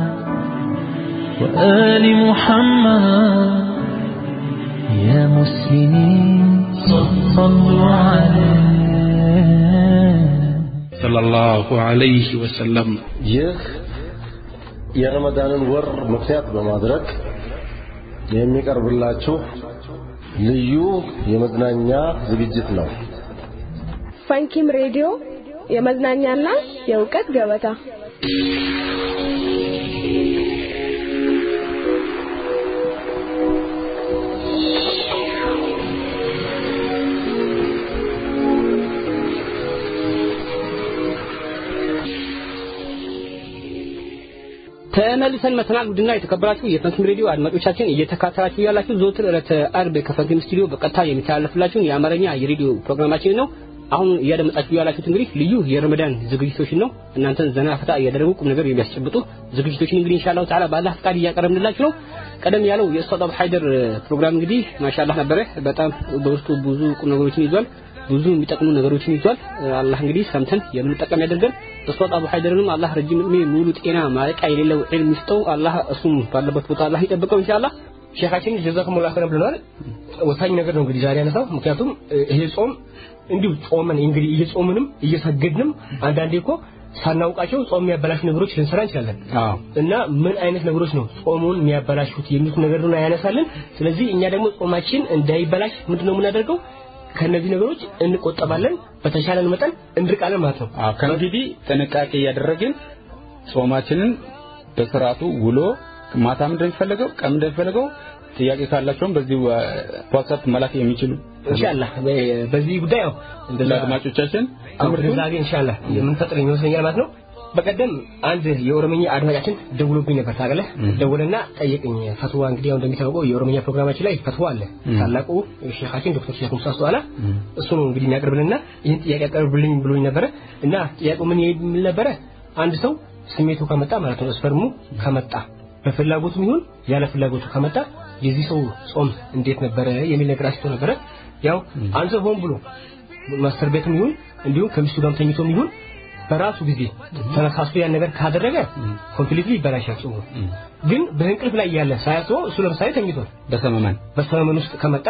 وآل محمد يا مسلمين صلوا عليه ሰለላሁ ዐለይሂ ወሰለም ይህ የረመዳንን ወር ምክንያት በማድረግ የሚቀርብላችሁ ልዩ የመዝናኛ ዝግጅት ነው። ፈንኪም ሬዲዮ የመዝናኛና የእውቀት ገበታ ተመልሰን መተናል። ውድና የተከበራችሁ የፈንኪም ሬዲዮ አድማጮቻችን እየተካተላችሁ ያላችሁ ዘወትር ዕለተ አርብ ከፈንኪም ስቱዲዮ በቀጥታ የሚተላለፍላችሁን የአማርኛ የሬዲዮ ፕሮግራማችን ነው። አሁን እያደመጣችሁ ያላችሁት እንግዲህ ልዩ የረመዳን ዝግጅቶችን ነው። እናንተን ዘና ፈታ እያደረጉ ቁም ነገር የሚያስጨብጡ ዝግጅቶችን እንግዲህ ኢንሻአላህ ተዓላ በአላህ ፍቃድ እያቀረብንላችሁ ነው። ቀደም ያለው የኡስታዝ አቡ ሀይደር ፕሮግራም እንግዲህ ማሻአላህ ነበረ። በጣም በውስጡ ብዙ ቁም ነገሮችን ይዟል። ብዙ የሚጠቅሙ ነገሮችን ይዟል። አላህ እንግዲህ ሰምተን የምንጠቀም ያደርገን። ኡስታዝ አቡ ሀይደርንም አላህ ረጅም እድሜ ሙሉ ጤና ማለቂያ የሌለው ዒልም ይስጠው። አላህ እሱም ባለበት ቦታ አላህ ይጠብቀው ኢንሻአላህ። ሼኻችን ጀዛኩሙላህ ኸይረን ብለናል። ወሳኝ ነገር ነው እንግዲህ ዛሬ ያነሳው። ምክንያቱም ይሄ ጾም እንዲሁ ጾመን እንግዲህ እየጾምንም እየሰገድንም አንዳንዴ እኮ ሳናውቃቸው ጾም የሚያበላሹ ነገሮች ልንሰራ እንችላለን እና ምን አይነት ነገሮች ነው ጾሙን የሚያበላሹት የሚሉት ነገር ነው ያነሳልን። ስለዚህ እኛ ደግሞ ጾማችን እንዳይበላሽ ምንድን ነው የምናደርገው? ከነዚህ ነገሮች እንቆጠባለን፣ በተሻለን መጠን እንድርቃለን ማለት ነው። አዎ ከእንግዲህ ጥንቃቄ እያደረግን ጾማችንን በስርዓቱ ውሎ ማታ ምንድን ነው የሚፈለገው ቀን ምንድን ነው የሚፈለገው ጥያቄ ካላቸውም በዚህ WhatsApp መላክ የሚችሉ ኢንሻአላህ በዚህ ጉዳይ ያው እንደዛ አድማጮቻችን ግንዛቤ ኢንሻአላህ የምንፈጥር ይመስለኛል ማለት ነው። በቀደም አንድ የኦሮምኛ አድማጫችን ደውሎብኝ ነበር ታውቃለህ። ደውልና ጠየቀኝ ፈትዋ። እንግዲህ ያው እንደሚታወቀው የኦሮምኛ ፕሮግራማችን ላይ ፈትዋ አለ። ታላቁ ሼኻችን ዶክተር ሼክ ሙሳ ሱአላ እሱ ነው እንግዲህ የሚያቀርብልንና ይህን ጥያቄ ያቀርብልኝ ብሎኝ ነበረ እና ጥያቄው ምን የሚል ነበረ? አንድ ሰው ስሜቱ ከመጣ ማለት ነው ስፐርሙ ከመጣ በፍላጎቱም ይሁን ያለ ፍላጎቱ ከመጣ የዚህ ሰው ጾም እንዴት ነበረ የሚል ነገር አስቶ ነበረ። ያው አንድ ሰው ሆን ብሎ masturbate ም ይሁን እንዲሁም ከሚስቱ ጋርም ተኝቶም ይሁን በራሱ ጊዜ ተነሳስቶ ያን ነገር ካደረገ completely ይበላሻል ጾሙ። ግን በእንቅልፍ ላይ ያለ ሳያስበው እሱ ለምሳሌ ተኝቷል። በሰመመን በሰመመን ውስጥ ከመጣ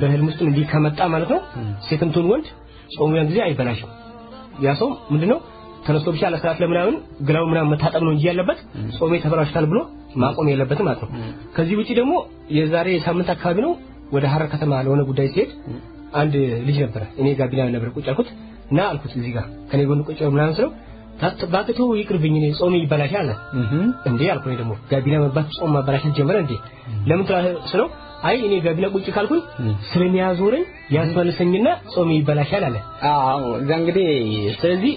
በህልም ውስጥ እንዲህ ከመጣ ማለት ነው ሴትም ትሁን ወንድ ጾሙ ያን ጊዜ አይበላሽም። ያ ሰው ምንድነው ተነስቶ ብቻ ለሰላት ለምናምን ግላው ምናምን መታጠብ ነው እንጂ ያለበት ጾሜ ተበላሽቷል ብሎ ማቆም የለበትም ማለት ነው። ከዚህ ውጪ ደግሞ የዛሬ ሳምንት አካባቢ ነው ወደ ሐረር ከተማ ለሆነ ጉዳይ ሲሄድ አንድ ልጅ ነበረ እኔ ጋቢና ነበር ቁጭ አልኩት እና አልኩት እዚህ ጋር ከኔ ጎን ቁጭ ምናምን ስለው ባክቶ ይቅርብኝ እኔ ጾሜ ይበላሻል አለ። እንዴ አልኩ እኔ ደግሞ ጋቢና መባት ጾም ማበላሸት ጀመረ እንዴ ለምን ትላለህ ስለው አይ እኔ ጋቢና ቁጭ ካልኩኝ ስለሚያዞረኝ ያስመልሰኝና ጾሜ ይበላሻል አለ። አዎ እዛ እንግዲህ ስለዚህ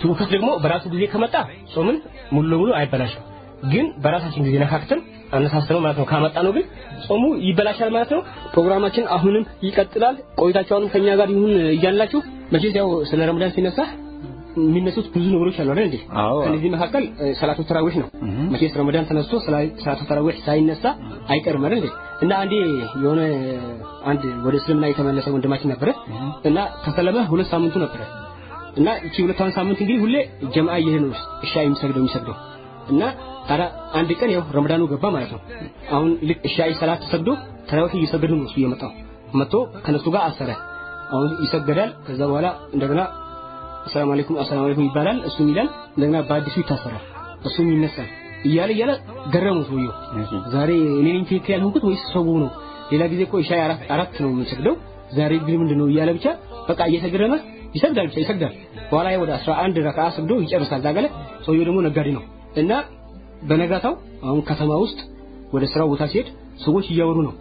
ትውከት ደግሞ በራሱ ጊዜ ከመጣ ጾምን ሙሉ ለሙሉ አይበላሽም። ግን በራሳችን ጊዜ ነካክተን አነሳስተነው ማለት ነው ካመጣ ነው ግን ጾሙ ይበላሻል ማለት ነው። ፕሮግራማችን አሁንም ይቀጥላል። ቆይታችሁንም ከኛ ጋር ይሁን እያላችሁ መቼስ ያው ስለ ረመዳን ሲነሳ የሚነሱት ብዙ ነገሮች አሉ አይደል እንዴ? ከነዚህ መካከል ሰላቱ ተራዊህ ነው። መቼስ ረመዳን ተነስቶ ሰላቱ ተራዊህ ሳይነሳ አይቀርም አይደል እንዴ? እና አንዴ የሆነ አንድ ወደ እስልምና የተመለሰ ወንድማችን ነበረ እና ከሰለመ ሁለት ሳምንቱ ነበረ እና እቺ ሁለቷን ሳምንት እንግዲህ ሁሌ ጀማዓ እየሄደ ነው እሻ የሚሰግደው የሚሰግደው እና ታዲያ አንድ ቀን ያው ረመዳኑ ገባ ማለት ነው። አሁን ልክ እሻይ ሰላት ተሰግዶ ተራዊህ እየሰገዱ ነው እሱ እየመጣው መጥቶ ከነሱ ጋር አሰረ። አሁን ይሰገዳል። ከዛ በኋላ እንደገና አሰላሙ አለይኩም አሰላሙ አለይኩም ይባላል። እሱም ይላል። እንደገና በአዲሱ ይታሰራል። እሱም ይነሳል እያለ እያለ ገረሙ ሰውየው። ዛሬ እኔ ነኝ ትክክል ያልሆንኩት ወይስ ሰው ነው? ሌላ ጊዜ እኮ እሻይ አራት ነው የምንሰግደው ዛሬ ግን ምንድን ነው እያለ ብቻ በቃ እየተገረመ ይሰግዳል ብቻ ይሰግዳል። በኋላ ወደ 11 ረካ ሰግዶ ይጨርሳል። ዛገለ ሰውየው ደግሞ ነጋዴ ነው እና በነጋታው አሁን ከተማ ውስጥ ወደ ስራው ቦታ ሲሄድ ሰዎች እያወሩ ነው።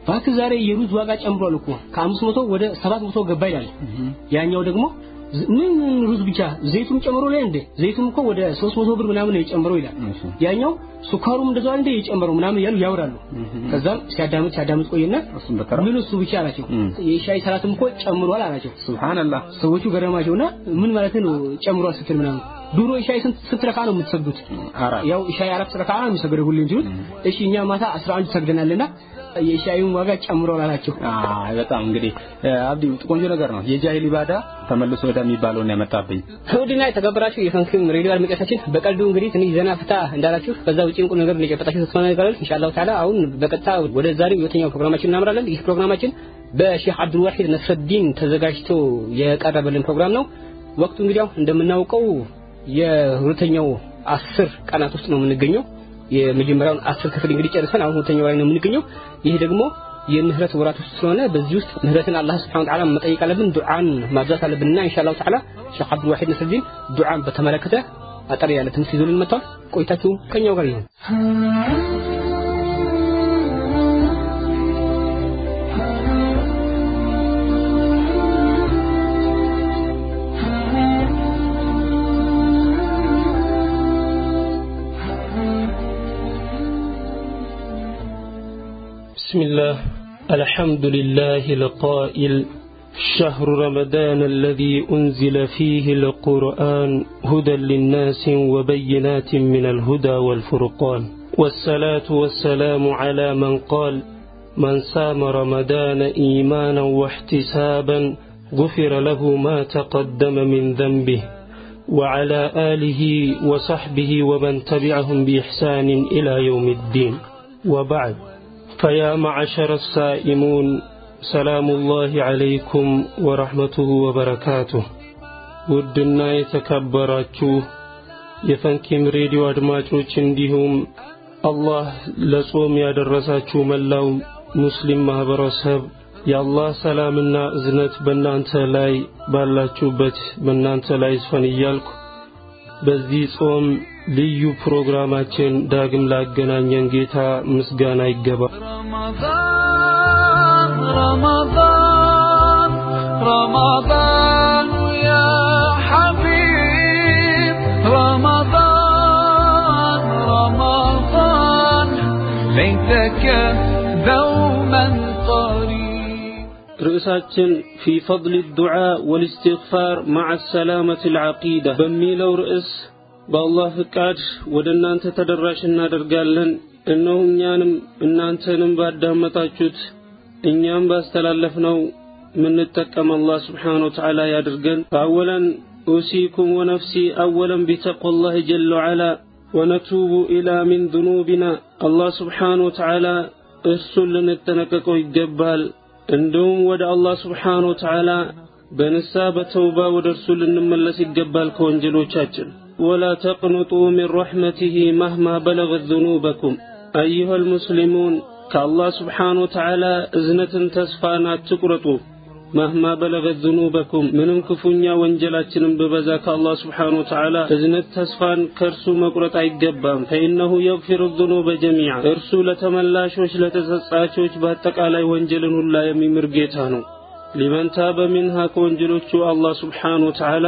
እባክህ ዛሬ የሩዝ ዋጋ ጨምሯል እኮ ከአምስት መቶ ወደ ሰባት መቶ ገባ ይላል። ያኛው ደግሞ ምን ሩዝ ብቻ ዘይቱም ጨምሮ ላይ እንደ ዘይቱም እኮ ወደ 300 ብር ምናምን የጨምረው ይላል። ያኛው ሱካሩም እንደዛው እንደ የጨመረው ምናምን እያሉ ያወራሉ። ከዛም ሲያዳምጥ ሲያዳምጥ ቆይና ምን እሱ ብቻ አላቸው። የሻይ ሰላትም እኮ ጨምሯል አላቸው። ሱብሃንአላህ ሰዎቹ ገረማቸውና ምን ማለት ነው ጨምሯል ስትል ምናምን ድሮ ሻይ ስንት ረካ ነው የምትሰግዱት? ያው ሻይ አራት ረካ ነው የሚሰግደው ሁሌ እንጂ እሺ እኛ ማታ 11 ሰግደናልና የሻዩን ዋጋ አላቸው። አይ በጣም እንግዲህ አብዲ ቆንጆ ነገር ነው። የጃሂል ኢባዳ ተመልሶ ወደሚባለውን ያመጣብኝ። ውድና የተከበራችሁ የፈንክም ሬዲዮ አድማጮቻችን በቀልዱ እንግዲህ ትንሽ ዘና ፍታ እንዳላችሁ በዛ ውጪ እንቁ ነገር እንደጨበጣችሁ ተስፋ እናደርጋለን። ኢንሻአላህ ተዓላ አሁን በቀጥታ ወደ ዛሬው የሁለተኛው ፕሮግራማችን እናምራለን። ይህ ፕሮግራማችን በሼህ አብዱል ዋሂድ ነስረዲን ተዘጋጅቶ የቀረበልን ፕሮግራም ነው። ወቅቱ እንግዲህ እንደምናውቀው የሁለተኛው አስር ቀናት ውስጥ ነው የምንገኘው። የመጀመሪያውን አስር ክፍል እንግዲህ ጨርሰን አሁን ሁለተኛው ላይ ነው የምንገኘው። ይህ ደግሞ የምህረት ወራት ውስጥ ስለሆነ በዚህ ውስጥ ምህረትን አላህ Subhanahu Ta'ala መጠየቅ አለብን፣ ዱዓን ማብዛት አለብንና ኢንሻአላህ ተዓላ ሼህ አብዱል ዋሂድ ነስሩዲን ዱዓን በተመለከተ አጠር ያለ ትምህርት ይዞልን መጥቷል። ቆይታችሁ ከኛው ጋር ይሁን። بسم الله. الحمد لله القائل. شهر رمضان الذي أنزل فيه القرآن هدى للناس وبينات من الهدى والفرقان. والصلاة والسلام على من قال من سام رمضان إيمانا واحتسابا غفر له ما تقدم من ذنبه. وعلى آله وصحبه ومن تبعهم بإحسان إلى يوم الدين. وبعد. فيا معشر السائمون سلام الله عليكم ورحمته وبركاته ውድና የተከበራችሁ የፈንኪም ሬዲዮ አድማጮች እንዲሁም አላህ ለጾም ያደረሳችሁ መላው ሙስሊም ማህበረሰብ የአላህ ሰላምና እዝነት በእናንተ ላይ ባላችሁበት በእናንተ ላይ ይስፈን እያልኩ በዚህ ጾም ልዩ ፕሮግራማችን ዳግም ላገናኘን ጌታ ምስጋና ይገባ። رئيساتشن في فضل الدعاء والاستغفار مع السلامة العقيدة بمي لو رئيس በአላህ ፍቃድ ወደ እናንተ ተደራሽ እናደርጋለን። እነሆ እኛንም እናንተንም ባዳመጣችሁት እኛም ባስተላለፍነው ምንጠቀም አላህ ስብሓነ ወተዓላ ያድርገን። አወለን ኡሲኩም ወነፍሲ አወለን ቢተቅዋላህ ጀለ ወዓላ ወነቱቡ ኢላ ሚን ذኑቢና አላህ ስብሓነ ወተዓላ እርሱን ልንጠነቀቀው ይገባል። እንዲሁም ወደ አላህ ስብሓነ ወተዓላ በንሳ በተውባ ወደ እርሱ ልንመለስ ይገባል ከወንጀሎቻችን። ولا تقنطوا من رحمته مهما بلغت ذنوبكم. أيها المسلمون كالله سبحانه وتعالى إذنة تسفانا تقرطوا ማህማ በለገት ዝኑበኩም ምንም ክፉኛ ወንጀላችንን ብበዛ ከአላህ ስብሓን ወተዓላ እዝነት ተስፋን ከእርሱ መቁረጥ አይገባም ፈኢነሁ የግፊር ዝኑበ ጀሚዓ እርሱ ለተመላሾች ለተጸጻቾች በአጠቃላይ ወንጀልን ሁላ የሚምር ጌታ ነው ሊመን ታበ ሚንሃ ከወንጀሎቹ አላህ ስብሓን ወተዓላ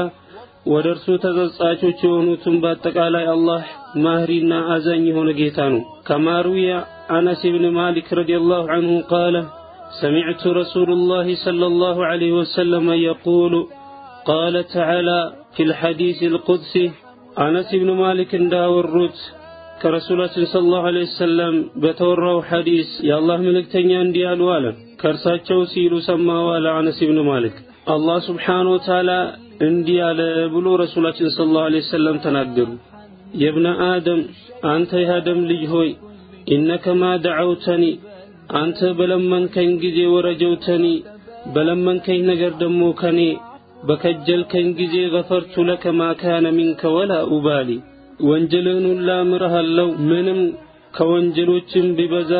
ወደ እርሱ ተጸጻቾች የሆኑትን በአጠቃላይ አላህ ማህሪና አዛኝ የሆነ ጌታ ነው። ከማ ሩዊየ أنس بن مالك رضي الله عنه قال سمعت رسول الله صلى الله عليه وسلم يقول قال تعالى في الحديث القدسي أنس بن مالك እንዳወሩት ከረሱላችን ሰለላሁ ዐለይሂ ወሰለም በተወራው ሐዲስ የአላህ መልእክተኛ እንዲህ አሉ አለ። ከእርሳቸው ሲሉ ሰማሁ አለ አነስ ብን ማሊክ አላህ ስብሓነ ወተዓላ እንዲህ አለ ብሎ ረሱላችን ሰለላሁ ዐለይሂ ወሰለም ተናገሩ። የብነ አደም አንተ የአደም ልጅ ሆይ ኢነከ ማ ደዐውተኒ አንተ በለመንከኝ ጊዜ ወረጀውተኒ በለመንከኝ ነገር ደግሞ ከኔ በከጀልከኝ ጊዜ ገፈርቱ ለከ ማ ካነ ሚንከ ወላ ኡባሊ ወንጀልህን ሁላ ምርሃለሁ ምንም ከወንጀሎችም ቢበዛ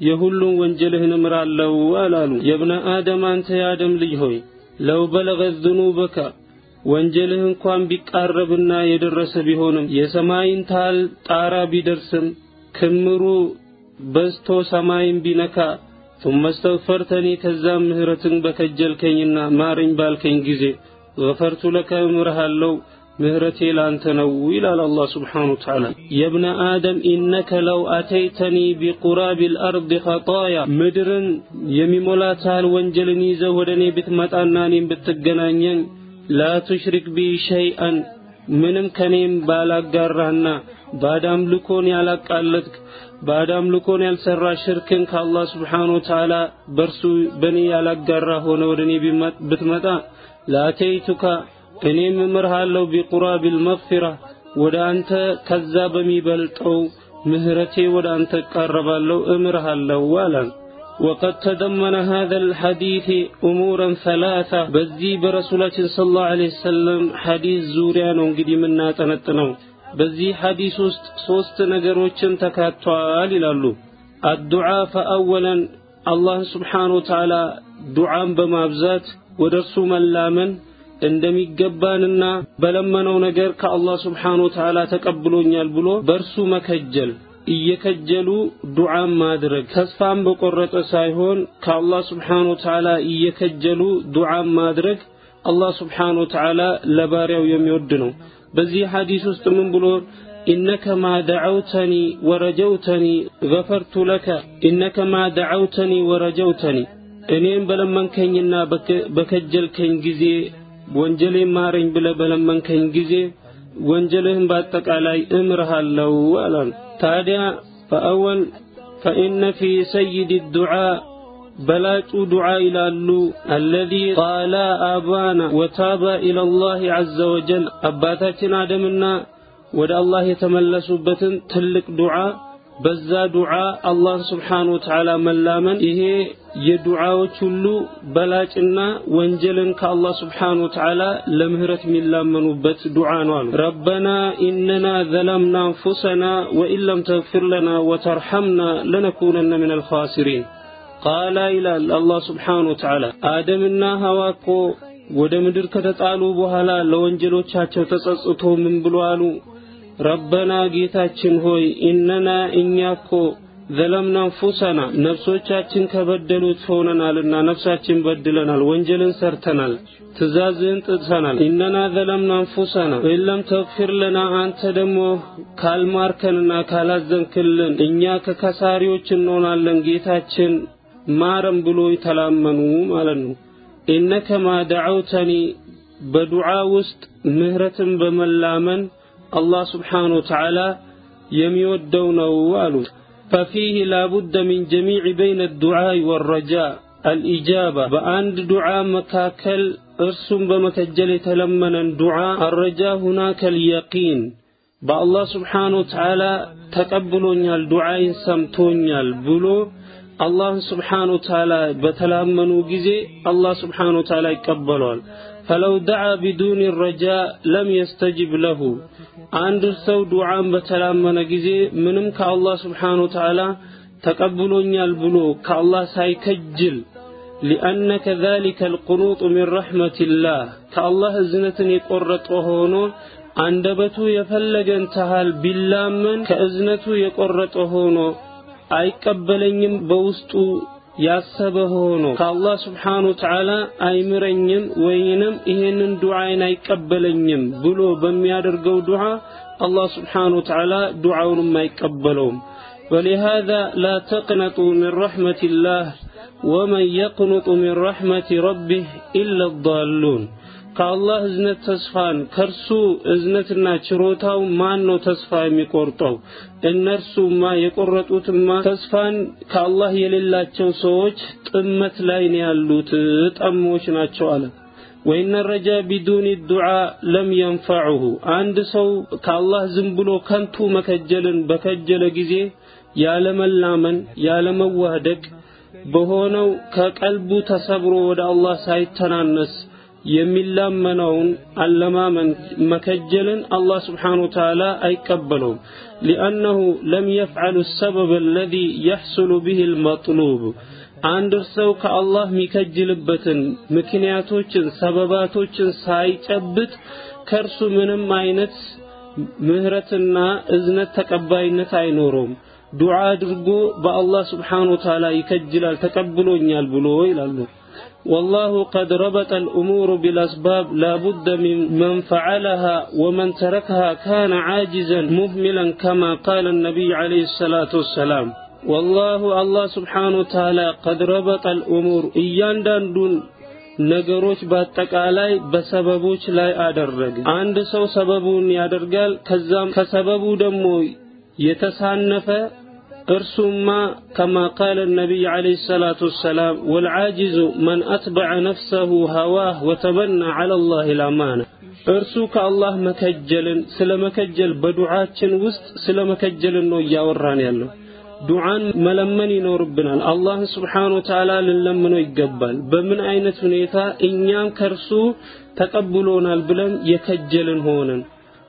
የሁሉም ወንጀልህን እምራለሁ አላሉ። የብነ አደም አንተ የአደም ልጅ ሆይ ለው በለገት ዝኑበከ ወንጀልህ እንኳን ቢቃረብና የደረሰ ቢሆንም የሰማይን ታህል ጣራ ቢደርስም ክምሩ በዝቶ ሰማይን ቢነካ ثم استغفرتني ከዛም ምህረትን በከጀልከኝና ማረኝ ባልከኝ ጊዜ ገፈርቱ ለከ እምርሃለሁ ምህረቴ ላንተ ነው ይላል አላህ ስብሓነ ወተዓላ። የብነ አደም ኢነከ ለው አተይተኒ ቢቁራቢ ልአርድ ኸጣያ ምድርን የሚሞላት ያህል ወንጀልን ይዘህ ወደ እኔ ብትመጣና እኔም ብትገናኘኝ ላ ቱሽሪክ ቢ ሸይአን ምንም ከኔም ባላጋራህና ባዳም ልኮን ያላቃለትክ ባዳም ልኮን ያልሰራ ሽርክን ከአላህ ስብሓነ ወተዓላ በእርሱ በእኔ ያላጋራ ሆነ ወደ እኔ ብትመጣ ላአተይቱካ እኔም እምርሃለሁ ቢቁራቢል መግፊራ ወደ አንተ ከዛ በሚበልጠው ምህረቴ ወደ አንተ እቃረባለሁ እምርሃለሁ አላን وقد تضمن هذا الحديث أمورا ثلاثة بزي برسولة صلى الله عليه وسلم حديث زوريان እንግዲህ የምናጠነጥነው በዚህ ሐዲስ ውስጥ ሶስት ነገሮችን ተካቷል ይላሉ አዱዓ ፈአወለን አላህ ስብሓነ ወተዓላ ዱዓን በማብዛት ወደ እርሱ መላመን እንደሚገባንና በለመነው ነገር ከአላህ ስብሓነ ወተዓላ ተቀብሎኛል ብሎ በእርሱ መከጀል እየከጀሉ ዱዓን ማድረግ ተስፋን በቆረጠ ሳይሆን ከአላህ ስብሓነ ወተዓላ እየከጀሉ ዱዓን ማድረግ አላህ ስብሓነ ወተዓላ ለባሪያው የሚወድ ነው። በዚህ ሐዲስ ውስጥ ምን ብሎ ኢነከ ማ ደዐውተኒ ወረጀውተኒ ገፈርቱ ለከ ኢነከ ማ ደዐውተኒ ወረጀውተኒ እኔም በለመንከኝና በከጀልከኝ ጊዜ ወንጀሌን ማረኝ ብለህ በለመንከኝ ጊዜ ወንጀልህን በአጠቃላይ እምርሃለሁ አላን። ታዲያ ፈአወል ፈኢነ ፊ ሰይድ ዱዓ በላጩ ዱዓ ይላሉ። አለዚ ቃላ አባና ወታባ ኢለላህ ዐዘ ወጀል። አባታችን አደምና ወደ አላህ የተመለሱበትን ትልቅ ዱዓ በዛ ዱዓ አላህ ስብሓነ ወተዓላ መላመን ይሄ የዱዓዎች ሁሉ በላጭና ወንጀልን ከአላህ ስብሓነ ወተዓላ ለምህረት የሚላመኑበት ዱዓ ነው አሉ። ረበና ኢነና ዘለምና አንፉሰና ወኢን ለም ተግፊር ለና ወተርሐምና ለነኩነነ ሚነል ኻሲሪን ቃላ ይላል አላህ ስብሓነ ወተዓላ አደምና ሐዋ እኮ ወደ ምድር ከተጣሉ በኋላ ለወንጀሎቻቸው ተጸጽቶ ምን ብሎ አሉ? ረበና ጌታችን ሆይ ኢነና እኛ እኮ ዘለምና አንፉሰና ነፍሶቻችን ከበደሉት ሆነናልና ነፍሳችን በድለናል፣ ወንጀልን ሰርተናል፣ ትእዛዝህን ጥሰናል። ኢነና ዘለምና አንፉሰና ወኢለም ተግፊር ለና አንተ ደግሞ ካልማርከንና ካላዘንክልን እኛ ከከሳሪዎች እንሆናለን ጌታችን ማረም ብሎ የተላመኑ ማለት ነው። ኢነከ ማ ደዐውተኒ በዱዓ ውስጥ ምህረትን በመላመን አላህ ስብሓነ ወተዓላ የሚወደው ነው አሉ። ፈፊህ ላቡደ ሚን ጀሚዕ በይነ ዱዓ ወረጃ አልኢጃባ በአንድ ዱዓ መካከል እርሱም በመከጀል የተለመነን ዱዓ አረጃ ሁናከ ልየቂን በአላህ ስብሓነ ወተዓላ ተቀብሎኛል፣ ዱዓይን ሰምቶኛል ብሎ አላህን ስብሓነ ወተዓላ በተላመኑ ጊዜ አላህ ስብሓነ ወተዓላ ይቀበለዋል። ፈለው ደዓ ቢዱን ረጃ ለም የስተጅብ ለሁ አንድ ሰው ዱዓን በተላመነ ጊዜ ምንም ከአላህ ስብሓነ ወተዓላ ተቀብሎኛል ብሎ ከአላህ ሳይከጅል ሊአነ ከዛሊከ አልቁኑጥ ሚን ረሕመቲላህ ከአላህ እዝነትን የቆረጠ ሆኖ አንደበቱ የፈለገን ታህል ቢላመን ከእዝነቱ የቆረጠ ሆኖ አይቀበለኝም በውስጡ ያሰበ ሆኖ ከአላህ ስብሓነ ወተዓላ አይምረኝም ወይንም ይሄንን ዱዓይን አይቀበለኝም ብሎ በሚያደርገው ዱዓ አላህ ስብሓነ ወተዓላ ዱዓውንም አይቀበለውም። ولهذا لا تقنطوا من رحمة الله ومن يقنط من رحمة ربه إلا الضالون ከአላህ እዝነት ተስፋን ከእርሱ እዝነትና ችሮታው ማን ነው ተስፋ የሚቆርጠው? እነርሱማ የቆረጡትማ ተስፋን ከአላህ የሌላቸው ሰዎች ጥመት ላይ ነው ያሉት፣ ጠሞች ናቸው አለ። ወይነ ረጃ ቢዱኒ ዱዓ ለም የንፈዑሁ አንድ ሰው ከአላህ ዝም ብሎ ከንቱ መከጀልን በከጀለ ጊዜ ያለመላመን ያለመዋደቅ በሆነው ከቀልቡ ተሰብሮ ወደ አላህ ሳይተናነስ የሚላመነውን አለማመን መከጀልን አላህ ስብሓነ ወተዓላ አይቀበለውም። ሊአነሁ ለም የፍዐሉ ሰበብ አለዚ የሕሱሉ ብህ ልመጥሉብ አንድ ሰው ከአላህ የሚከጅልበትን ምክንያቶችን ሰበባቶችን ሳይጨብጥ ከእርሱ ምንም አይነት ምህረትና እዝነት ተቀባይነት አይኖረውም። ዱዓ አድርጎ በአላህ ስብሓነ ወተዓላ ይከጅላል ተቀብሎኛል ብሎ ይላሉ። والله قد ربط الأمور بالأسباب لا بد من من فعلها ومن تركها كان عاجزا مهملا كما قال النبي عليه الصلاة والسلام والله الله سبحانه وتعالى قد ربط الأمور إياندان ነገሮች በአጠቃላይ በሰበቦች ላይ አደረገ። አንድ ሰው ሰበቡን ያደርጋል። ከዛም ከሰበቡ ደግሞ የተሳነፈ እርሱማ ከማ ቃለ ነቢይ ዓለይሂ ሰላቱ ወሰላም ወልዓጂዙ መን አትበዐ ነፍሰሁ ሀዋህ ወተመና ዐላ ላህ ልአማና እርሱ ከአላህ መከጀልን ስለ መከጀል በዱዓችን ውስጥ ስለ መከጀልን ነው እያወራን ያለው። ዱዓን መለመን ይኖርብናል። አላህን ስብሓነ ወተዓላ ልንለምነው ይገባል። በምን አይነት ሁኔታ እኛም ከእርሱ ተቀብሎናል ብለን የከጀልን ሆነን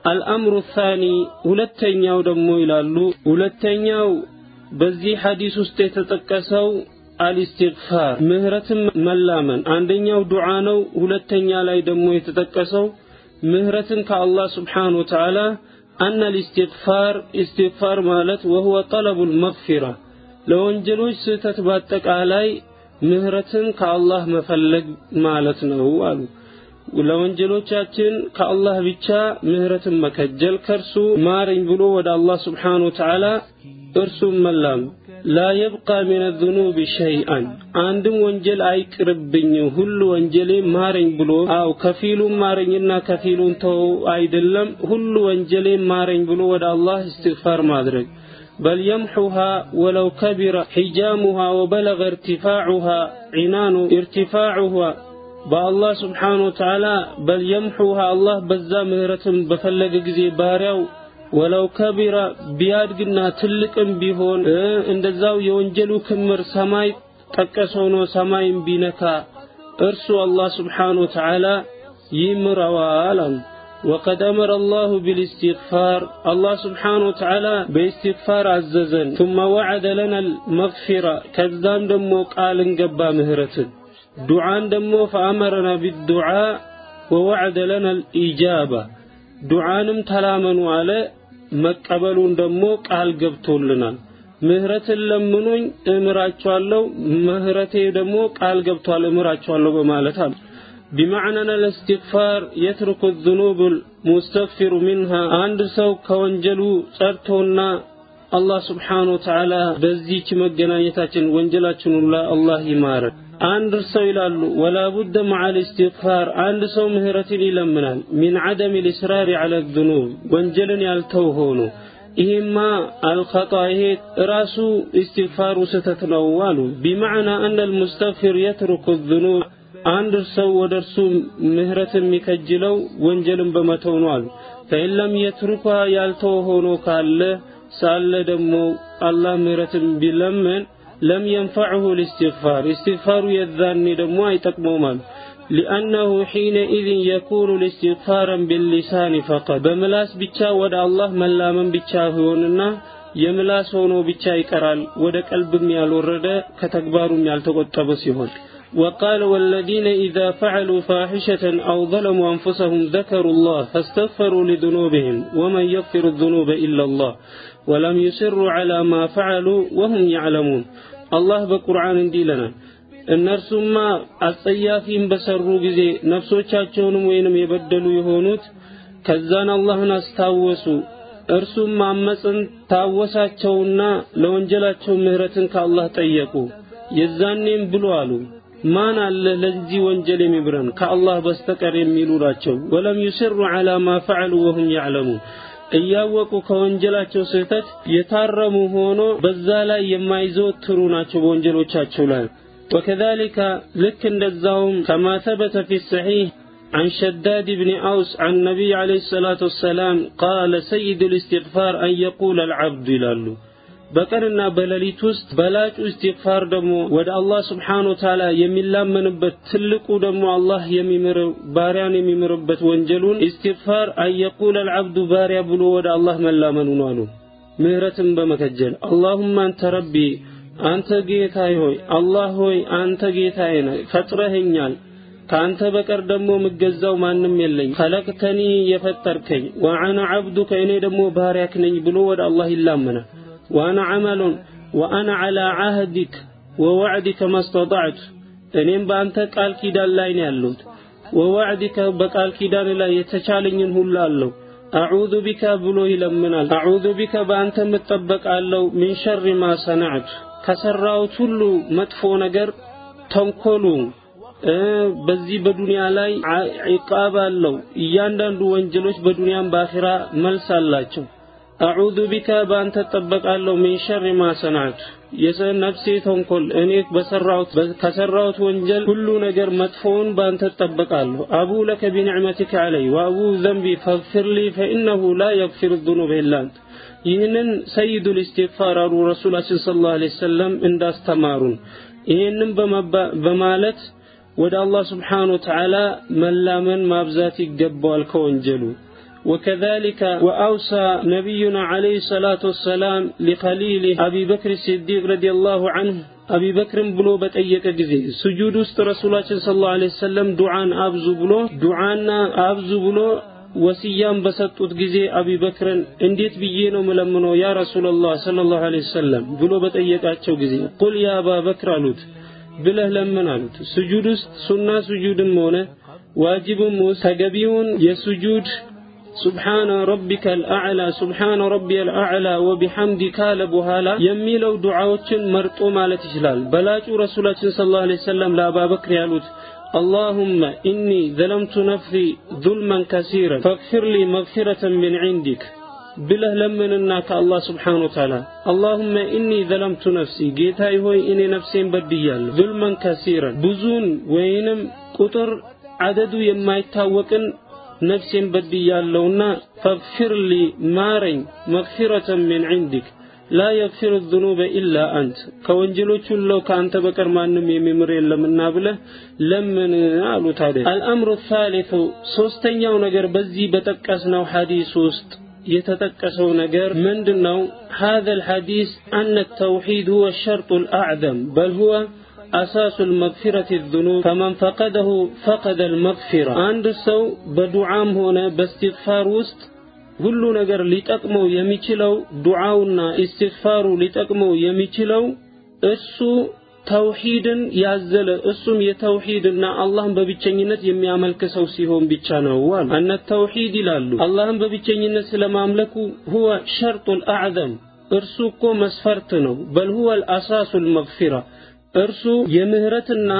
አልአምሩ ታኒ ሁለተኛው ደግሞ ይላሉ ሁለተኛው በዚህ ሐዲስ ውስጥ የተጠቀሰው አልእስትግፋር ምህረትን መላመን አንደኛው ዱዓ ነው። ሁለተኛ ላይ ደግሞ የተጠቀሰው ምህረትን ከአላህ ስብሓን ወተዓላ አና ልእስትግፋር እስትግፋር ማለት ወሁወ ጠለቡል መግፊራ ለወንጀሎች ስህተት በአጠቃላይ ምህረትን ከአላህ መፈለግ ማለት ነው አሉ። ለወንጀሎቻችን ከአላህ ብቻ ምህረትን መከጀል ከእርሱ ማረኝ ብሎ ወደ አላህ ስብሓን ወተዓላ እርሱም መላም። ላ የብቃ ሚን ዙኑብ ሸይአን አንድም ወንጀል አይቅርብኝም ሁሉ ወንጀሌ ማረኝ ብሎ አው ከፊሉን ማረኝና ከፊሉን ተው አይደለም ሁሉ ወንጀሌ ማረኝ ብሎ ወደ አላህ እስትግፋር ማድረግ። بل يمحها ولو كبر حجامها وبلغ ارتفاعها عنان ارتفاعها በአላህ ስብሓን ወተዓላ በል የምሑሃ አላህ በዛ ምህረትን በፈለገ ጊዜ ባሪያው ወለው ከቢራ ቢያድግና ትልቅም ቢሆን እንደዛው የወንጀሉ ክምር ሰማይ ጠቀስ ሆኖ ሰማይም ቢነካ እርሱ አላህ ስብሓን ወተዓላ ይምረዋል አሉ وقد أمر الله بالاستغفار الله سبحانه وتعالى باستغفار عززا ثم وعد لنا المغفرة كذام دمو قال انقبا مهرة دعاء دمو فأمرنا بالدعاء ووعد لنا الإجابة دعاء تلامنوا على መቀበሉን ደግሞ ቃል ገብቶልናል። ምህረትን ለምኑኝ እምራቸዋለሁ፣ ምህረቴ ደግሞ ቃል ገብቷል እምራቸዋለሁ በማለት አሉ። بمعنى الاستغفار يترك الذنوب المستغفر منها عند ሰው ከወንጀሉ ጸድቶና አላህ ስብሓነ ወተዓላ በዚህች መገናኘታችን ወንጀላችን ሁላ አላህ ይማረን። አንድ ሰው ይላሉ ولا بد مع الاستغفار አንድ ሰው ምህረትን ይለምናል። من عدم الإصرار على الذنوب ወንጀልን ያልተው ሆኖ። ይሄማ الخطأ ይሄ ራሱ ኢስቲግፋሩ ስህተት ነው አሉ። بمعنى أن المستغفر يترك الذنوب አንድ ሰው ወደ እርሱ ምህረት የሚከጅለው ወንጀልን በመተው ነው አሉ። فإن لم يتركها ያልተው ሆኖ ካለ ሳለ ደግሞ አላህ ምህረትን ቢለምን ለም የንፈዕሁ ልእስትግፋር እስትግፋሩ የዛኔ ደግሞ አይጠቅመውም لأنه حينئذ يكون الاستغفارا باللسان فقط بملاس بيتشا ود الله ملامن بيتشا هوننا የምላስ ሆኖ ብቻ ይቀራል ወደ ቀልብም ያልወረደ ከተግባሩም ያልተቆጠበ ሲሆን وقال والذين إذا فعلوا فاحشة أو ظلموا أنفسهم ذكروا الله فاستغفروا لذنوبهم ومن يغفر الذنوب إلا الله ወለም ዩስሩ ዐላ ማ ፈዐሉ ወሁም ያዕለሙን። አላህ በቁርአን እንዲህ ይለናል እነርሱማ አስጸያፊም በሰሩ ጊዜ ነፍሶቻቸውንም ወይንም የበደሉ የሆኑት ከዛን አላህን አስታወሱ። እርሱም አመፅን ታወሳቸውና ለወንጀላቸው ምህረትን ከአላህ ጠየቁ። የዛኔም ብሎ አሉ ማን አለ ለዚህ ወንጀል የሚብረን ከአላህ በስተቀር የሚሉ ናቸው ولم يصروا على ما فعلوا وهم يعلمون። እያወቁ ከወንጀላቸው ስህተት የታረሙ ሆኖ በዛ ላይ የማይዘወትሩ ናቸው በወንጀሎቻቸው ላይ وكذلك لك እንደዛውም كما ثبت في الصحيح عن شداد بن أوس عن النبي عليه الصلاة والسلام قال سيد الاستغفار أن يقول العبد لالو በቀንና በሌሊት ውስጥ በላጩ ኢስቲግፋር ደግሞ ወደ አላህ ስብሓን ወተዓላ የሚላመንበት ትልቁ ደግሞ አላህ የሚምር ባሪያን የሚምርበት ወንጀሉን ኢስቲግፋር አየቁል አልዓብዱ ባሪያ ብሎ ወደ አላህ መላመኑ ነው አሉ። ምህረትን በመከጀል አላሁማ አንተ ረቢ አንተ ጌታዬ ሆይ አላህ ሆይ አንተ ጌታዬ ነህ ፈጥረኸኛል። ከአንተ በቀር ደግሞ ምገዛው ማንም የለኝ ከለቅተኒ የፈጠርከኝ ወአና ዓብዱከ እኔ ደግሞ ባሪያክ ነኝ ብሎ ወደ አላህ ይላመናል ወአነ አመሉን ወአነ አላ አህዲክ ወወዕድከ መስተጣዕቱ እኔም በአንተ ቃል ኪዳን ላይ ነው ያለሁት። ወወዕድከ በቃል ኪዳን ላይ የተቻለኝን ሁሉ አለው። አዑዙ ቢከ ብሎ ይለምናል። አዑዙ ቢከ በአንተ ምጠበቃለው ምን ሸር ማ ሰነዕቱ ከሰራሁት ሁሉ መጥፎ ነገር ተንኮሉ በዚህ በዱንያ ላይ ዒቃብ አለው። እያንዳንዱ ወንጀሎች በዱንያም በአኺራ መልስ አላቸው። أعوذ بك በአንተ እጠበቃለሁ من شر ما صنعت የነፍሴ ተንኮል እኔ በሰራሁት ከሰራሁት ወንጀል ሁሉ ነገር መጥፎውን በአንተ እጠበቃለሁ። أبوء لك بنعمتك علي وأبوء بذنبي فاغفر لي فإنه لا يغفر الذنوب إلا ይህንን ሰይዱል ኢስቲግፋር አሉ ረሱላችን ሰለላሁ ዐለይሂ ወሰለም እንዳስተማሩን። ይህንን በማለት ወደ አላህ ስብሓነ ወተዓላ መላመን ማብዛት ይገባዋል ከወንጀሉ وكذلك وأوصى نبينا عليه الصلاة والسلام لخليله أبي بكر الصديق رضي الله عنه أبي بكر بلو بتأيك جزي سجود است رسول الله صلى الله عليه وسلم دعاء أبزو بلو دعانا أبزو بلو ወስያም በሰጡት ጊዜ አቢበክርን እንዴት ብዬ ነው ምለምነው ያ ረሱላላህ ሰለላሁ ዐለይሂ ወሰለም ብሎ በጠየቃቸው ጊዜ ቁል ያ አባበክር አሉት ብለህ ለምን አሉት ስጁድ ውስጥ ሱና ስጁድም ሆነ ዋጅብም ውስጥ ተገቢውን የስጁድ ሱብሓነ ረቢከል አዕላ ሱብሓነ ረቢየል አዕላ ወቢሐምዲ ካለ በኋላ የሚለው ዱዓዎችን መርጦ ማለት ይችላል። በላጩ ረሱላችን ሰለላሁ ዐለይሂ ወሰለም ለአባበክር ያሉት አላሁመ ኢኒ ዘለምቱ ነፍሲ ዙልመን ከሲረን فاغفر لي ምን من ብለህ ለምንና ከአላህ ስብሓን ወተዓላ አላሁመ ኢኒ ዘለምቱ ነፍሲ ጌታዬ ሆይ እኔ ነፍሴን በድያለሁ ዙልመን ከሲረን ብዙን ወይንም ቁጥር አደዱ የማይታወቅን ነፍሴን በድያለሁና ፈግፊርሊ ማረኝ መግፊረተን ሚን ዒንዲክ ላ የግፊሩ ዙኑበ ኢላ አንት ከወንጀሎች ሁሉ ከአንተ በቀር ማንም የሚምር የለምና ብለህ ለምን አሉ ታዲያ። አልአምሩ ሳሊሱ ሶስተኛው ነገር በዚህ በጠቀስነው ሐዲስ ውስጥ የተጠቀሰው ነገር ምንድነው? ሀዘ አልሐዲስ አነ ተውሂድ ሁወ ሸርጡ አልአዕዘም በል ሁወ أساس المغفرة الذنوب فمن فقده فقد المغفرة عند السو بدعام هنا باستغفار وسط ሁሉ ነገር ሊጠቅመው የሚችለው ዱዓውና ኢስቲግፋሩ ሊጠቅመው የሚችለው እሱ ተውሂድን ያዘለ እሱም የተውሂድና አላህን በብቸኝነት የሚያመልክ ሰው ሲሆን ብቻ ነው አሉ አነ ተውሂድ ይላሉ አላህን በብቸኝነት ስለማምለኩ ሁወ ሸርጡል አዕዘም እርሱ እኮ መስፈርት ነው በል ሁወ አልአሳሱ ልመግፊራ እርሱ የምህረትና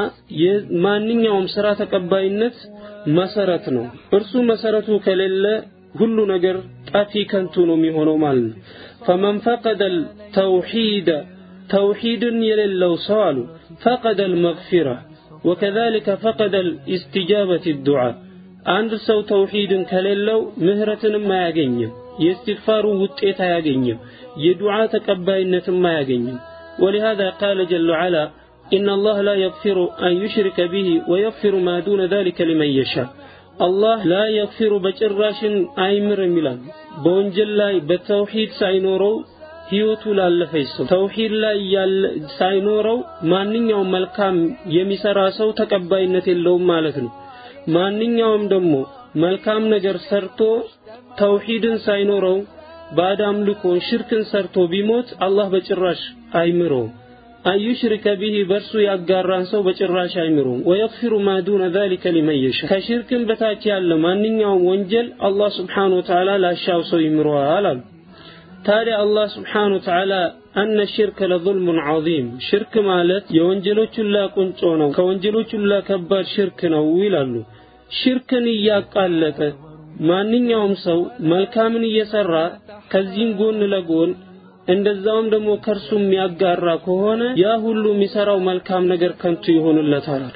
የማንኛውም ስራ ተቀባይነት መሰረት ነው እርሱ መሰረቱ ከሌለ ሁሉ ነገር ጠፊ ከንቱ ነው የሚሆነው ማለት ነው ፈመን ፈቀደ ተውሂደ ተውሂድን የሌለው ሰው አሉ ፈቀደ ልመግፊራ ወከዛሊከ ፈቀደ ልእስትጃበት ዱዓ አንድ ሰው ተውሂድን ከሌለው ምህረትንም አያገኝም የእስትግፋሩ ውጤት አያገኝም የዱዓ ተቀባይነትም አያገኝም ولهذا قال جل وعلا إن الله لا يغفر أن يشرك به ويغفر ما دون ذلك لمن يشاء አላህ ላ የግፊሩ በጭራሽን አይምርም ይላል በወንጀል ላይ በተውሂድ ሳይኖረው ህይወቱ ላለፈች ሰው ተውሂድ ላይ ሳይኖረው ማንኛውም መልካም የሚሰራ ሰው ተቀባይነት የለውም ማለት ነው ማንኛውም ደግሞ መልካም ነገር ሰርቶ ተውሂድን ሳይኖረው ባዕድ አምልኮን ሽርክን ሰርቶ ቢሞት አላህ በጭራሽ አይምረውም አዩሽሪከ ቢሂ በእርሱ ያጋራን ሰው በጭራሽ አይምሩም። ወየግፊሩ ማ ዱነ ዛሊከ ሊመን የሻ። ከሽርክን በታች ያለ ማንኛውም ወንጀል አላህ ስብሓን ወተዓላ ላሻው ሰው ይምረዋል አሉ። ታዲያ አላህ ስብሓን ወተዓላ አነ ሽርክ ለظልሙን ዐዚም። ሽርክ ማለት የወንጀሎች ሁላ ቁንጮ ነው ከወንጀሎች ሁላ ከባድ ሽርክ ነው ይላሉ። ሽርክን እያቃለጠ ማንኛውም ሰው መልካምን እየሰራ ከዚህም ጎን ለጎን እንደዛውም ደግሞ ከርሱ የሚያጋራ ከሆነ ያ ሁሉ የሚሰራው መልካም ነገር ከንቱ ይሆንለታል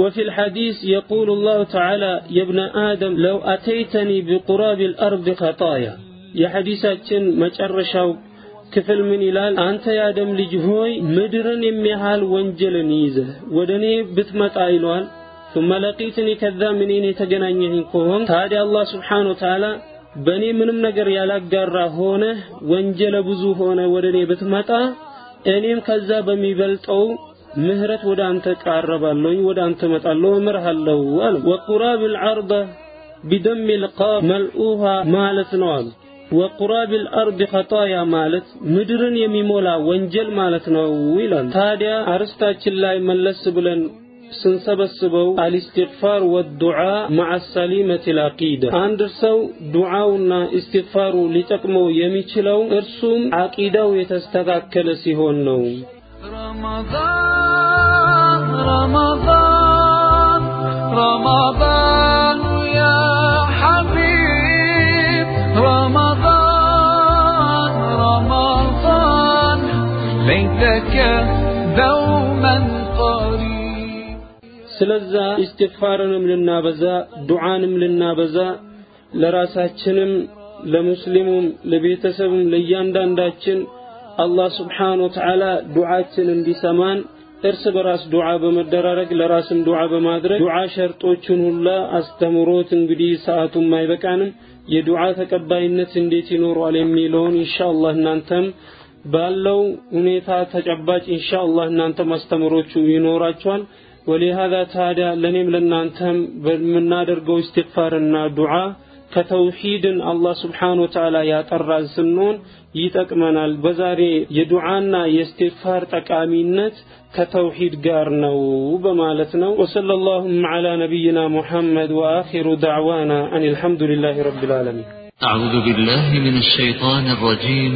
وفي الحديث يقول الله تعالى يا ابن آدم لو أتيتني بقراب الأرض خطايا يا حديثاتين مجرشاو ክፍል ምን ይላል አንተ የአደም ልጅ ሆይ ምድርን የሚያህል ወንጀልን ይዘ ወደ እኔ ብትመጣ ثم لقيتني كذا منين يتገናኘኝ ከሆን ታዲያ አላህ Subhanahu Wa Ta'ala በእኔ ምንም ነገር ያላጋራ ሆነ ወንጀለ ብዙ ሆነ ወደ እኔ ብትመጣ እኔም ከዛ በሚበልጠው ምህረት ወደ አንተ ቃረባለሁኝ ወደ አንተ መጣለሁ እምርሃለሁ አሉ ወቁራብ ልዓርض ቢደም ልቃብ መልኡሃ ማለት ነው አሉ። ወቁራብ ልአርድ ኸጣያ ማለት ምድርን የሚሞላ ወንጀል ማለት ነው ይላሉ ታዲያ አርስታችን ላይ መለስ ብለን ስንሰበስበው አልእስትግፋር ወዱዓ መዓ ሰሊመት ልዓቂዳ አንድ ሰው ዱዓውና እስትግፋሩ ሊጠቅመው የሚችለው እርሱም ዓቂዳው የተስተካከለ ሲሆን ነው። رمضان رمضان يا حبيب رمضان رمضان ليتك دوما قريب ስለዛ ኢስቲግፋርንም ልናበዛ ዱዓንም ልናበዛ ለራሳችንም ለሙስሊሙም ለቤተሰብም ለእያንዳንዳችን አላህ ስብሓን ወተዓላ ዱዓችን እንዲሰማን እርስ በራስ ዱዓ በመደራረግ ለራስም ዱዓ በማድረግ ዱዓ ሸርጦቹን ሁላ አስተምሮት እንግዲህ ሰዓቱም አይበቃንም። የዱዓ ተቀባይነት እንዴት ይኖረዋል የሚለውን ኢንሻአላህ እናንተም ባለው ሁኔታ ተጨባጭ ኢንሻአላህ እናንተም አስተምሮቹ ይኖራቸዋል ወሊሃዛ ታዲያ ለእኔም ለእናንተም በምናደርገው እስትግፋርና ዱዓ ከተውሂድን አላህ ስብሓን ወተዓላ ያጠራን ስንሆን ይጠቅመናል። በዛሬ የዱዓና የእስትግፋር ጠቃሚነት ከተውሂድ ጋር ነው በማለት ነው። ወሰለ ላሁም ዐላ ነቢይና ሙሐመድ ወአኺሩ ዳዕዋና አን አልሐምዱሊላህ ረቢል ዓለሚን። أعوذ بالله من الشيطان الرجيم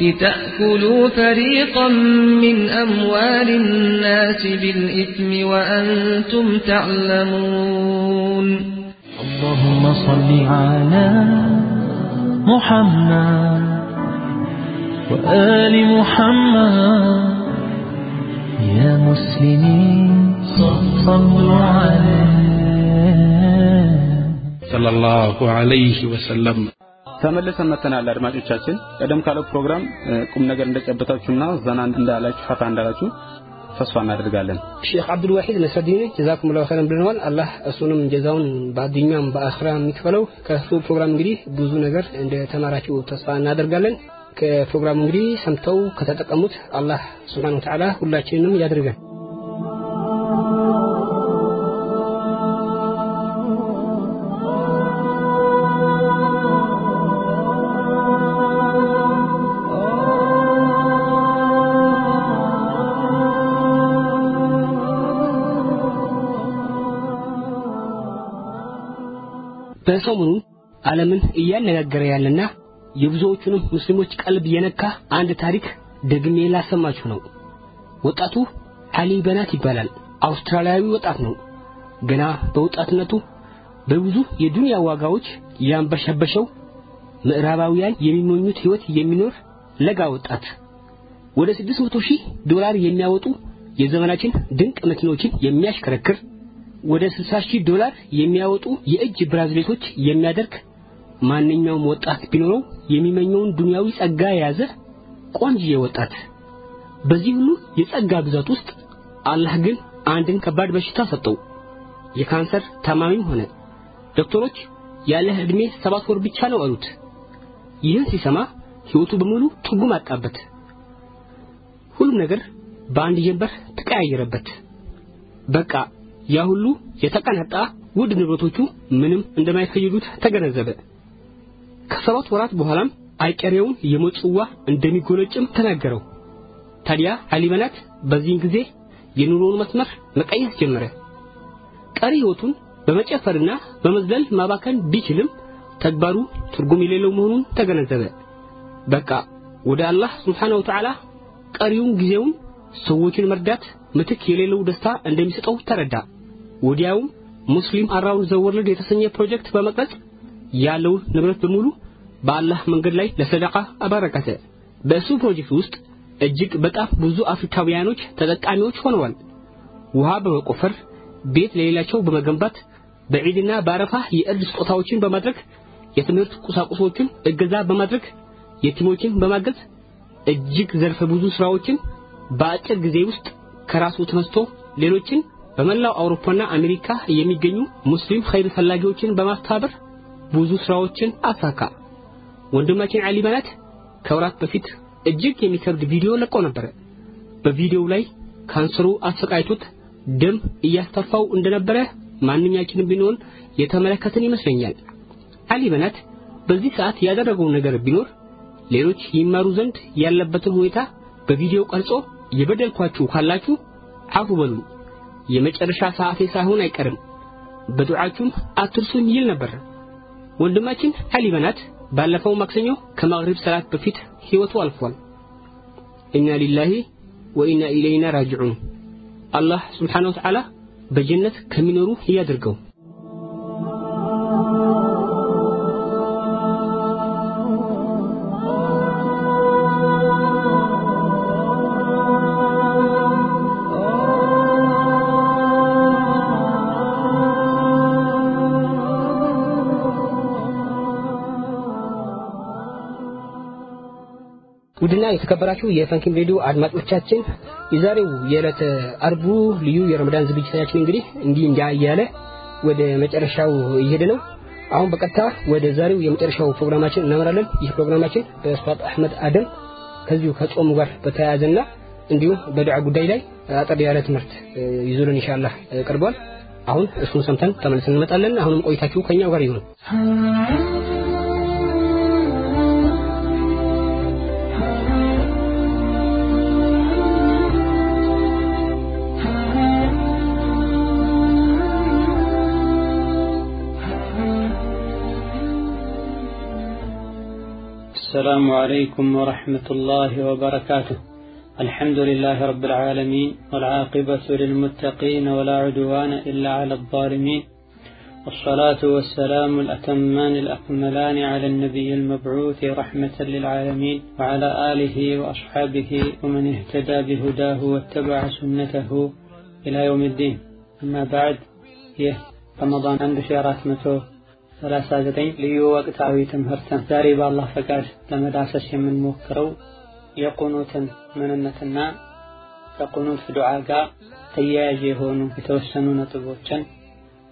لتأكلوا فريقا من أموال الناس بالإثم وأنتم تعلمون. اللهم صل على محمد وآل محمد يا مسلمين. صلوا عليه. صلى الله عليه وسلم. ተመልሰን መተናል አድማጮቻችን። ቀደም ካለው ፕሮግራም ቁም ነገር እንደጨበጣችሁና ዘና እንዳላችሁ ፈታ እንዳላችሁ ተስፋ እናደርጋለን። ሼክ አብዱል ዋሂድ ነሰዲኒ ጀዛኩም ላሁ ኸይረን ብለዋል አላህ እሱንም ጀዛውን በአዱኛም በአኽራ የሚክፈለው ከእሱ ፕሮግራም እንግዲህ ብዙ ነገር እንደተማራችሁ ተስፋ እናደርጋለን። ከፕሮግራሙ እንግዲህ ሰምተው ከተጠቀሙት አላህ ስብሓን ወተዓላ ሁላችንንም ያድርገን ዓለምን እያነጋገረ ያለና የብዙዎቹንም ሙስሊሞች ቀልብ የነካ አንድ ታሪክ ደግሜ ላሰማችሁ ነው። ወጣቱ አሊ በናት ይባላል። አውስትራሊያዊ ወጣት ነው። ገና በወጣትነቱ በብዙ የዱንያ ዋጋዎች ያንበሸበሸው ምዕራባውያን የሚመኙት ህይወት የሚኖር ለጋ ወጣት ወደ 600 ሺህ ዶላር የሚያወጡ የዘመናችን ድንቅ መኪኖችን የሚያሽከረክር ወደ 60 ሺህ ዶላር የሚያወጡ የእጅ ብራዝሌቶች የሚያደርግ ማንኛውም ወጣት ቢኖረው የሚመኘውን ዱንያዊ ጸጋ የያዘ ቆንጅዬ ወጣት። በዚህ ሁሉ የጸጋ ብዛት ውስጥ አላህ ግን አንድን ከባድ በሽታ ሰጠው። የካንሰር ታማሚም ሆነ። ዶክተሮች ያለህ ዕድሜ ሰባት ወር ብቻ ነው አሉት። ይህን ሲሰማ ሕይወቱ በሙሉ ትርጉም አጣበት። ሁሉም ነገር በአንድ ጀንበር ተቀያየረበት። በቃ ያ ሁሉ የተቀናጣ ውድ ንብረቶቹ ምንም እንደማይፈይዱት ተገነዘበ። ከሰባት ወራት በኋላም አይቀሬውን የሞት ጽዋ እንደሚጎነጭም ተናገረው። ታዲያ አሊ በናት በዚህን ጊዜ የኑሮውን መስመር መቀየስ ጀመረ። ቀሪ ሕይወቱን በመጨፈርና በመዝለል ማባከን ቢችልም ተግባሩ ትርጉም የሌለው መሆኑን ተገነዘበ። በቃ ወደ አላህ ስብሓነሁ ወተዓላ ቀሪውን ጊዜውን ሰዎችን መርዳት ምትክ የሌለው ደስታ እንደሚሰጠው ተረዳ። ወዲያውም Muslim Around the የተሰኘ ፕሮጀክት በመቅረጽ ያለውን ንብረት በሙሉ በአላህ መንገድ ላይ ለሰደቃ አበረከተ። በእሱ ፕሮጀክት ውስጥ እጅግ በጣም ብዙ አፍሪካውያኖች ተጠቃሚዎች ሆነዋል። ውሃ በመቆፈር ቤት ለሌላቸው በመገንባት በዒድና በአረፋ የእርድ ስጦታዎችን በማድረግ የትምህርት ቁሳቁሶችን እገዛ በማድረግ የቲሞችን በማገዝ እጅግ ዘርፈ ብዙ ስራዎችን በአጭር ጊዜ ውስጥ ከራሱ ተነስቶ ሌሎችን በመላው አውሮፓና አሜሪካ የሚገኙ ሙስሊም ኸይር ፈላጊዎችን በማስተባበር ብዙ ስራዎችን አሳካ። ወንድማችን አሊ በናት ከወራት በፊት እጅግ የሚከብድ ቪዲዮ ለቆ ነበረ። በቪዲዮው ላይ ካንሰሩ አሰቃይቶት ደም እያስተፋው እንደነበረ ማንኛችንም ቢሆን የተመለከትን ይመስለኛል። አሊ በናት በዚህ ሰዓት ያደረገው ነገር ቢኖር ሌሎች ይማሩ ዘንድ ያለበትን ሁኔታ በቪዲዮ ቀርጾ የበደልኳችሁ ካላችሁ አፉ በሉ፣ የመጨረሻ ሰዓቴ ሳይሆን አይቀርም፣ በዱዓችሁም አትርሱኝ ይል ነበር። ወንድማችን አሊ በናት ባለፈው ማክሰኞ ከመግሪብ ሰላት በፊት ህይወቱ አልፏል። ኢና ሊላሂ ወኢና ኢለይና ራጅዑን። አላህ ስብሓነሁ ወተዓላ በጀነት ከሚኖሩ ያድርገው። የተከበራችሁ የፈንኪም ሬዲዮ አድማጮቻችን የዛሬው የዕለተ አርቡ ልዩ የረመዳን ዝግጅታችን እንግዲህ እንዲህ እንዲያ እያለ ወደ መጨረሻው እየሄደ ነው። አሁን በቀጥታ ወደ ዛሬው የመጨረሻው ፕሮግራማችን እናመራለን። ይህ ፕሮግራማችን በኡስታዝ አህመድ አደም ከዚሁ ከጾሙ ጋር በተያያዘና እንዲሁም በዱዓ ጉዳይ ላይ አጠር ያለ ትምህርት ይዞልን ኢንሻአላህ ቀርቧል። አሁን እሱን ሰምተን ተመልሰን እንመጣለን። አሁንም ቆይታችሁ ከኛው ጋር ይሁን። السلام عليكم ورحمة الله وبركاته. الحمد لله رب العالمين والعاقبة للمتقين ولا عدوان إلا على الظالمين. والصلاة والسلام الأتمان الأكملان على النبي المبعوث رحمة للعالمين وعلى آله وأصحابه ومن اهتدى بهداه واتبع سنته إلى يوم الدين. أما بعد هي رمضان عند شيرات متوه 39 ልዩ ወቅታዊ ትምህርት ዛሬ በአላህ ፈቃድ ለመዳሰስ የምንሞክረው የቁኑትን ምንነትና ከቁኑት ዱዓ ጋር ተያያዥ የሆኑ የተወሰኑ ነጥቦችን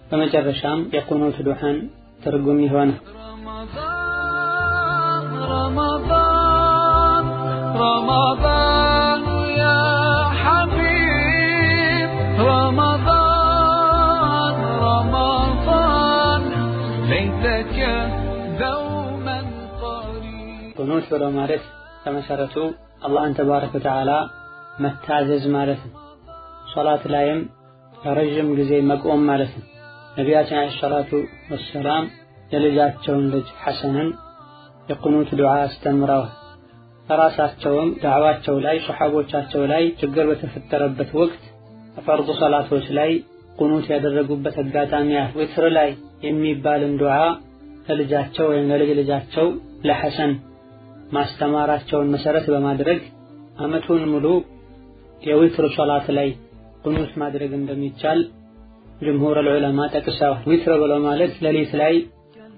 በመጨረሻም የቁኑት ዱዓን ትርጉም ይሆነ رمضان يا حبيب ቁኑት ብሎ ማለት በመሰረቱ አላህን ተባረከ ወተዓላ መታዘዝ ማለት ነው። ሶላት ላይም ለረዥም ጊዜ መቆም ማለት ነው። ነቢያችን ዓለይሂ ሰላቱ ወሰላም የልጃቸውን ልጅ ሐሰንን የቁኑት ዱዓ አስተምረዋል። በራሳቸውም ዳዕዋቸው ላይ ሶሐቦቻቸው ላይ ችግር በተፈጠረበት ወቅት ፈርዱ ሰላቶች ላይ ቁኑት ያደረጉበት አጋጣሚ ዊትር ላይ የሚባልን ዱዓ ለልጃቸው ወይም ለልጅ ልጃቸው ለሐሰን ማስተማራቸውን መሰረት በማድረግ አመቱን ሙሉ የዊትር ሶላት ላይ ቁኑት ማድረግ እንደሚቻል ጅምሁር ዑለማ ጠቅሰዋል። ዊትር ብሎ ማለት ሌሊት ላይ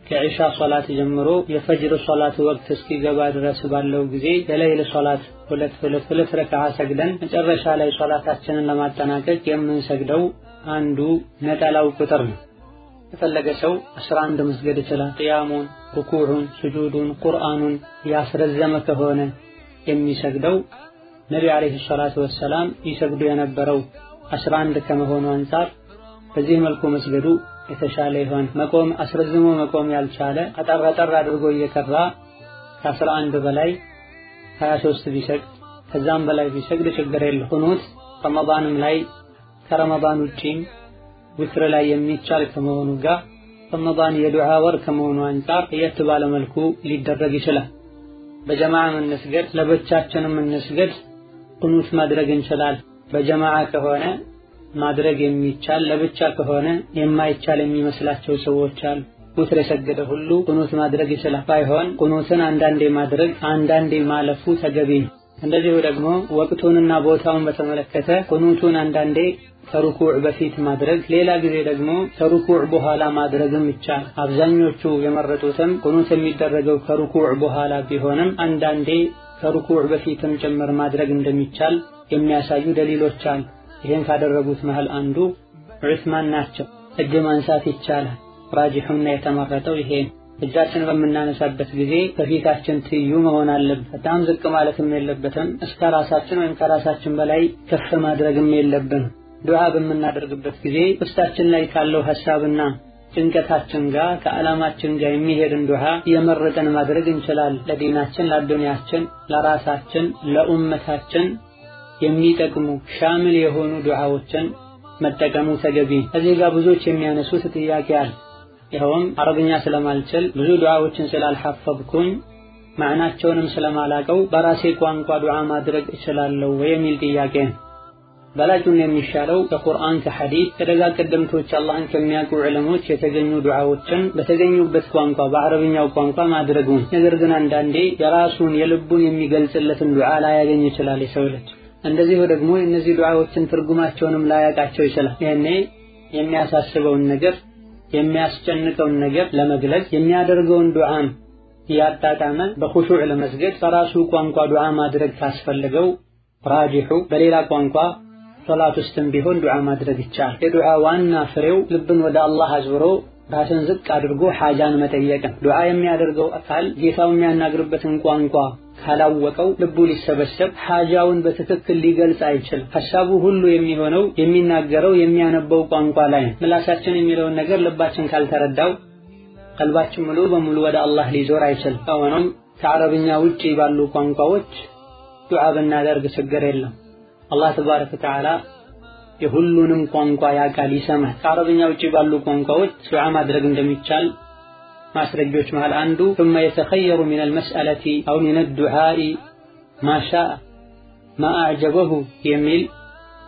ከዒሻ ሶላት ጀምሮ የፈጅር ሶላት ወቅት እስኪገባ ድረስ ባለው ጊዜ የሌይል ሶላት ሁለት ሁለት ሁለት ረክዓ ሰግደን መጨረሻ ላይ ሶላታችንን ለማጠናቀቅ የምንሰግደው አንዱ ነጠላው ቁጥር ነው። የፈለገ ሰው አስራ አንድ መስገድ ይችላል። ቅያሙን፣ ሩኩዑን፣ ስጁዱን፣ ቁርአኑን ያስረዘመ ከሆነ የሚሰግደው ነቢ ዓለይሂ ሰላቱ ወሰላም ይሰግዱ የነበረው አስራ አንድ ከመሆኑ አንጻር በዚህ መልኩ መስገዱ የተሻለ ይሆን። መቆም አስረዝሞ መቆም ያልቻለ አጠር አጠር አድርጎ እየቀራ ከአስራ አንድ በላይ ሀያ ሦስት ቢሰግድ ከዛም በላይ ቢሰግድ ችግር የለው። ቁኑት ረመዳንም ላይ ከረመዳን ውጪም ዊትር ላይ የሚቻል ከመሆኑ ጋር ረመዳን የዱዓ ወር ከመሆኑ አንጻር ለየት ባለ መልኩ ሊደረግ ይችላል። በጀማዓ እንስገድ፣ ለብቻችንም እንስገድ፣ ቁኑት ማድረግ እንችላል። በጀማዓ ከሆነ ማድረግ የሚቻል ለብቻ ከሆነ የማይቻል የሚመስላቸው ሰዎች አሉ። ዊትር የሰገደ ሁሉ ቁኑት ማድረግ ይችላል። ባይሆን ቁኑትን አንዳንዴ ማድረግ አንዳንዴ ማለፉ ተገቢ ነው። እንደዚሁ ደግሞ ወቅቱንና ቦታውን በተመለከተ ቁኑቱን አንዳንዴ ከሩኩዕ በፊት ማድረግ፣ ሌላ ጊዜ ደግሞ ከሩኩዕ በኋላ ማድረግም ይቻላል። አብዛኞቹ የመረጡትም ቁኑት የሚደረገው ከሩኩዕ በኋላ ቢሆንም አንዳንዴ ከሩኩዕ በፊትም ጭምር ማድረግ እንደሚቻል የሚያሳዩ ደሊሎች አሉ። ይህን ካደረጉት መሃል አንዱ ዑስማን ናቸው። እጅ ማንሳት ይቻላል። ራጂሑና የተመረጠው ይሄ ነው። እጃችን በምናነሳበት ጊዜ ከፊታችን ትይዩ መሆን አለበት። በጣም ዝቅ ማለትም የለበትም። እስከ ራሳችን ወይም ከራሳችን በላይ ከፍ ማድረግም የለብንም። ዱዓ በምናደርግበት ጊዜ ውስጣችን ላይ ካለው ሐሳብና ጭንቀታችን ጋር ከዓላማችን ጋር የሚሄድን ዱዓ የመረጠን ማድረግ እንችላለን። ለዲናችን፣ ለአዱንያችን፣ ለራሳችን፣ ለኡመታችን የሚጠቅሙ ሻምል የሆኑ ዱዓዎችን መጠቀሙ ተገቢ። እዚህ ጋር ብዙዎች የሚያነሱት ጥያቄ አለ። ይኸውም አረብኛ ስለማልችል ብዙ ዱዓዎችን ስላልሐፈظኩኝ ማዕናቸውንም ስለማላቀው በራሴ ቋንቋ ዱዓ ማድረግ እችላለሁ የሚል ጥያቄ ነው። በላጩን የሚሻለው ከቁርአን ከሐዲስ ከደጋ ቀደምቶች አላህን ከሚያውቁ ዕለሞች የተገኙ ዱዓዎችን በተገኙበት ቋንቋ በአረብኛው ቋንቋ ማድረጉ። ነገር ግን አንዳንዴ የራሱን የልቡን የሚገልጽለትን ዱዓ ላያገኝ ይችላል የሰው ልጅ። እንደዚሁ ደግሞ የእነዚህ ዱዓዎችን ትርጉማቸውንም ላያውቃቸው ይችላል። ይህኔ የሚያሳስበውን ነገር የሚያስጨንቀውን ነገር ለመግለጽ የሚያደርገውን ዱዓም እያጣጣመ በኹሹዕ ለመስገድ በራሱ ቋንቋ ዱዓ ማድረግ ካስፈለገው ራጂሑ በሌላ ቋንቋ ሶላት ውስጥም ቢሆን ዱዓ ማድረግ ይቻላል። የዱዓ ዋና ፍሬው ልብን ወደ አላህ አዝብሮ ራስን ዝቅ አድርጎ ሓጃን መጠየቅን። ዱዓ የሚያደርገው አካል ጌታው የሚያናግርበትን ቋንቋ ካላወቀው ልቡ ሊሰበሰብ ሓጃውን በትክክል ሊገልጽ አይችልም። ሐሳቡ ሁሉ የሚሆነው የሚናገረው የሚያነበው ቋንቋ ላይ ነው። ምላሳችን የሚለውን ነገር ልባችን ካልተረዳው ቀልባችን ሙሉ በሙሉ ወደ አላህ ሊዞር አይችልም። ከሆነም ከአረብኛ ውጪ ባሉ ቋንቋዎች ዱዓ ብናደርግ ችግር የለም። አላህ ተባረከ ወተዓላ የሁሉንም ቋንቋ ያውቃል፣ ይሰማል። ከአረብኛ ውጪ ባሉ ቋንቋዎች ዱዓ ማድረግ እንደሚቻል ማስረጃዎች መሃል አንዱ ثم يتخير من المسألة أو من الدعاء ما شاء ما أعجبه የሚል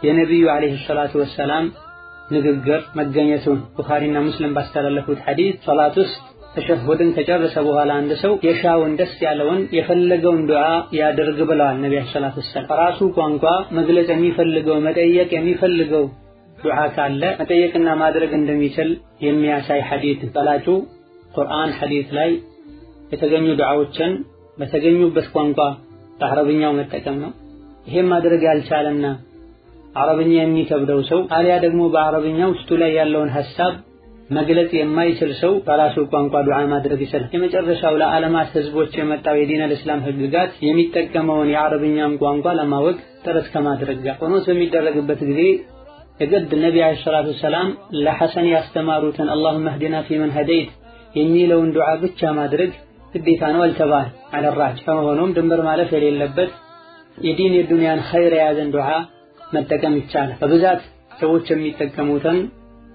የነቢዩ ዓለይሂ ሰላቱ ወሰላም ንግግር መገኘቱን ቡኻሪና ሙስሊም ባስተላለፉት ሐዲስ ሶላት ውስጥ ተሸሁድን ከጨረሰ በኋላ አንድ ሰው የሻውን ደስ ያለውን የፈለገውን ዱዓ ያድርግ ብለዋል ነቢ ሰላት ወሰላም። በራሱ ቋንቋ መግለጽ የሚፈልገው መጠየቅ የሚፈልገው ዱዓ ካለ መጠየቅና ማድረግ እንደሚችል የሚያሳይ ሐዲት በላጩ ቁርአን ሐዲት ላይ የተገኙ ዱዓዎችን በተገኙበት ቋንቋ በአረብኛው መጠቀም ነው። ይሄም ማድረግ ያልቻለና አረብኛ የሚከብደው ሰው አሊያ ደግሞ በአረብኛ ውስጡ ላይ ያለውን ሐሳብ መግለጽ የማይችል ሰው በራሱ ቋንቋ ዱዓ ማድረግ ይችላል። የመጨረሻው ለዓለማት ህዝቦች የመጣው የዲን አልእስላም ህግጋት የሚጠቀመውን የአረብኛን ቋንቋ ለማወቅ ጥረት ከማድረግ ጋር ቁኑት በሚደረግበት ጊዜ የግድ ነቢ ዓለይሂ ሰላቱ ወሰላም ለሐሰን ያስተማሩትን አላሁመ ህዲና ፊመን ሀደይት የሚለውን ዱዓ ብቻ ማድረግ ግዴታ ነው አልተባለ አለራጅ። ከመሆኑም ድንበር ማለፍ የሌለበት የዲን የዱንያን ኸይር የያዘን ዱዓ መጠቀም ይቻላል። በብዛት ሰዎች የሚጠቀሙትን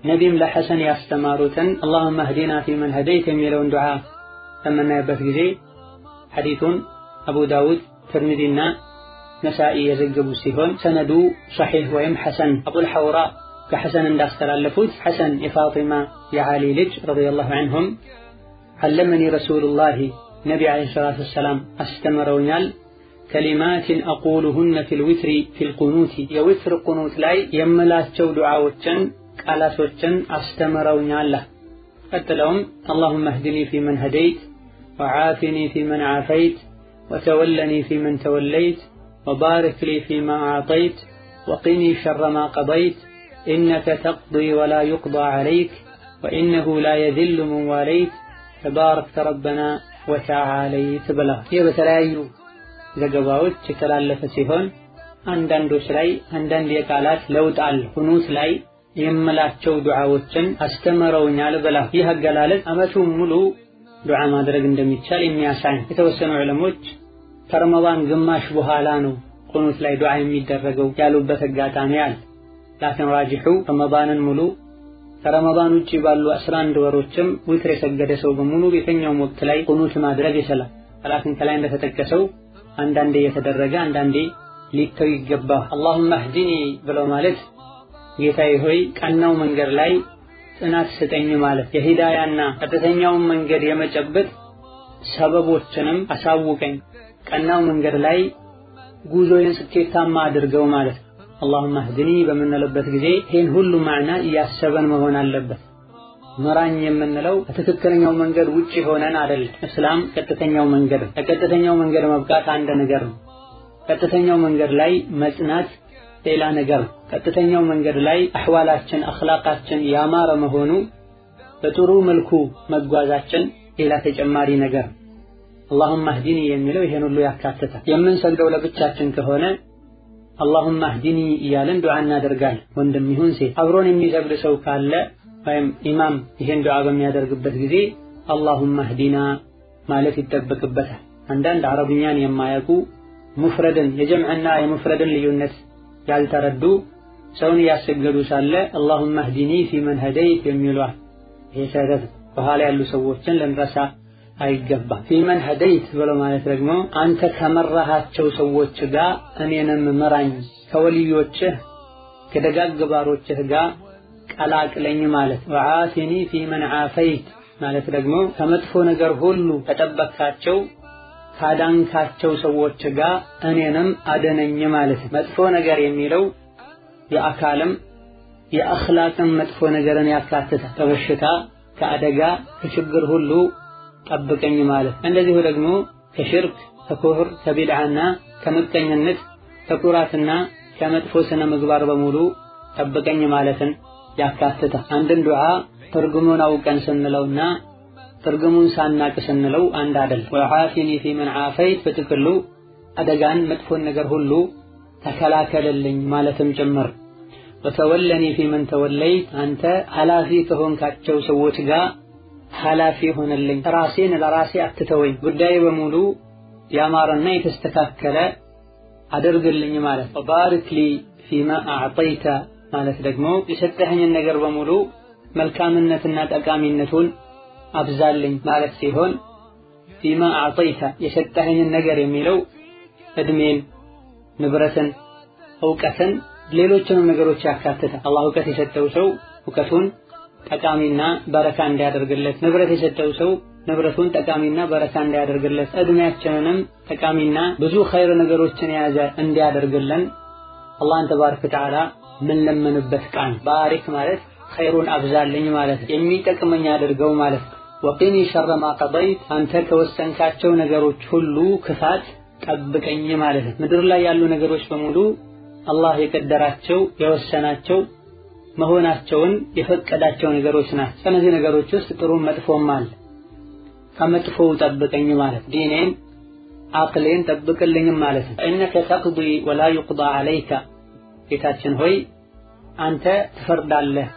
ነቢም ለሐሰን ያስተማሩትን አላሁመ ህዲና ፊመን ሀደይት የሚለውን ዱዓ በምናይበት ጊዜ ሐዲቱን አቡ ዳውድ፣ ትርሚዚና ነሳኢ የዘገቡ ሲሆን ሰነዱ ሰሒህ ወይም ሐሰን አቡል ሐውራ ከሐሰን እንዳስተላለፉት ሐሰን የፋጢማ የዓሊ ልጅ ረዲየላሁ ዐንሁም ዐለመኒ ረሱሉላሂ ነቢ ዓለይሂ ሰላቱ ወሰላም አስተምረውኛል ከሊማትን አቁሉሁነ ፊል ዊትሪ ፊል የዊትር ቁኑት ላይ የምላቸው ዱዓዎችን على سوتشن أستمرون الله أتلهم اللهم اهدني في من هديت وعافني فيمن عافيت وتولني فيمن توليت وبارك لي فيما أعطيت وقني شر ما قضيت إنك تقضي ولا يقضى عليك وإنه لا يذل من واليت تباركت ربنا وتعاليت بلا هي بتلايو ዘገባዎች የተላለፈ ሲሆን አንዳንዶች ላይ አንዳንድ የቃላት ለውጥ አለ። ሁኑስ ላይ የምላቸው ዱዓዎችን አስተምረውኛል ብላ። ይህ አገላለጽ ዓመቱን ሙሉ ዱዓ ማድረግ እንደሚቻል የሚያሳይ የተወሰኑ ዕለሞች ከረመዳን ግማሽ በኋላ ነው ቁኑት ላይ ዱዓ የሚደረገው ያሉበት አጋጣሚ አለ። ላኪን ራጅሑ ረመዳንን ሙሉ ከረመዳን ውጭ ባሉ 11 ወሮችም ዊትር የሰገደ ሰው በሙሉ የትኛውም ወቅት ላይ ቁኑት ማድረግ ይችላል። ላኪን ከላይ እንደተጠቀሰው አንዳንዴ እየተደረገ አንዳንዴ ሊተው ይገባ። አላሁመ እህዲኒ ብለው ማለት ጌታዬ ሆይ ቀናው መንገድ ላይ ጽናት ስጠኝ ማለት የሂዳያና ቀጥተኛውን መንገድ የመጨበጥ ሰበቦችንም አሳውቀኝ፣ ቀናው መንገድ ላይ ጉዞዬን ስኬታማ አድርገው ማለት አላሁመ እህዲኒ በምንልበት ጊዜ ይህን ሁሉ ማዕና እያሰበን መሆን አለበት። ምራኝ የምንለው ከትክክለኛው መንገድ ውጭ ሆነን አይደለም። እስላም ቀጥተኛው መንገድ ነው። ለቀጥተኛው መንገድ መብቃት አንድ ነገር ነው። ቀጥተኛው መንገድ ላይ መጽናት ሌላ ነገር ቀጥተኛው መንገድ ላይ አህዋላችን አኽላቃችን ያማረ መሆኑ በጥሩ መልኩ መጓዛችን ሌላ ተጨማሪ ነገር ነው። አላሁመ እህዲኒ የሚለው ይሄን ሁሉ ያካትታል። የምንሰግደው ለብቻችን ከሆነ አላሁመ እህዲኒ እያለን ዱዓ እናደርጋለን። ወንድም ይሁን ሴት አብሮን የሚሰግድ ሰው ካለ ወይም ኢማም ይሄን ዱዓ በሚያደርግበት ጊዜ አላሁመ እህዲና ማለት ይጠበቅበታል። አንዳንድ አረብኛን የማያውቁ ሙፍረድን የጀምዕና የሙፍረድን ልዩነት ያልተረዱ ሰውን እያሰገዱ ሳለ اللهم اهدني فيمن هديت የሚሏል። ይሄ ስህተት በኋላ ያሉ ሰዎችን ልንረሳ አይገባም። فيمن هديت ብሎ ማለት ደግሞ አንተ ከመራሃቸው ሰዎች ጋር እኔንም ምራኝ፣ ከወልዮችህ ከደጋግ ባሮችህ ጋር ቀላቅለኝ ማለት። وعافني فيمن عافيت ማለት ደግሞ ከመጥፎ ነገር ሁሉ ከጠበካቸው ካዳንካቸው ሰዎች ጋር እኔንም አደነኝ ማለት። መጥፎ ነገር የሚለው የአካልም የአኽላቅም መጥፎ ነገርን ያካትታል። ከበሽታ ከአደጋ ከችግር ሁሉ ጠብቀኝ ማለት። እንደዚሁ ደግሞ ከሽርክ ከኩፍር ከቢድዓና ከምቀኝነት ከኩራትና ከመጥፎ ስነ ምግባር በሙሉ ጠብቀኝ ማለትን ያካትታል። አንድን ዱዓ ትርጉሙን አውቀን ስንለውና ትርጉሙን ሳናቅ ስንለው አንድ አይደለም። ወዓፊኒ ፊመን ዓፈይት በጥቅሉ አደጋን መጥፎን ነገር ሁሉ ተከላከልልኝ ማለትም ጭምር። ወተወለኒ ፊመን ተወለይት አንተ ኃላፊ ከሆንካቸው ሰዎች ጋር ኃላፊ ሆነልኝ፣ ራሴን ለራሴ አትተወኝ፣ ጉዳይ በሙሉ ያማረና የተስተካከለ አድርግልኝ ማለት። ወባሪክ ሊ ፊማ አዕጠይተ ማለት ደግሞ የሰጠኸኝን ነገር በሙሉ መልካምነትና ጠቃሚነቱን አብዛልኝ ማለት ሲሆን ፊማ አዕጠይተ የሰጠኸኝን ነገር የሚለው እድሜን፣ ንብረትን፣ እውቀትን ሌሎችንም ነገሮች ያካትታል። አላህ እውቀት የሰጠው ሰው እውቀቱን ጠቃሚና በረካ እንዲያደርግለት፣ ንብረት የሰጠው ሰው ንብረቱን ጠቃሚና በረካ እንዲያደርግለት፣ እድሜያችንንም ጠቃሚና ብዙ ኸይር ነገሮችን የያዘ እንዲያደርግልን አላህን ተባረከ ወተዓላ ምን ለምንበት ቃል ባሪክ ማለት ኸይሩን አብዛልኝ ማለት የሚጠቅመኝ አድርገው ማለት ወቂኒ ሸረ ማ ቀضይት አንተ ከወሰንካቸው ነገሮች ሁሉ ክፋት ጠብቀኝ ማለት ነው። ምድር ላይ ያሉ ነገሮች በሙሉ አላህ የቀደራቸው የወሰናቸው መሆናቸውን የፈቀዳቸው ነገሮች ናቸው። ከነዚህ ነገሮች ውስጥ ጥሩም መጥፎም አለ። ከመጥፎው ጠብቀኝ ማለት ዲኔን አቅሌን ጠብቅልኝም ማለት ነው። ኢነከ ተቅዲ ወላ ዩቅዳ ዐለይከ ጌታችን ሆይ አንተ ትፈርዳለህ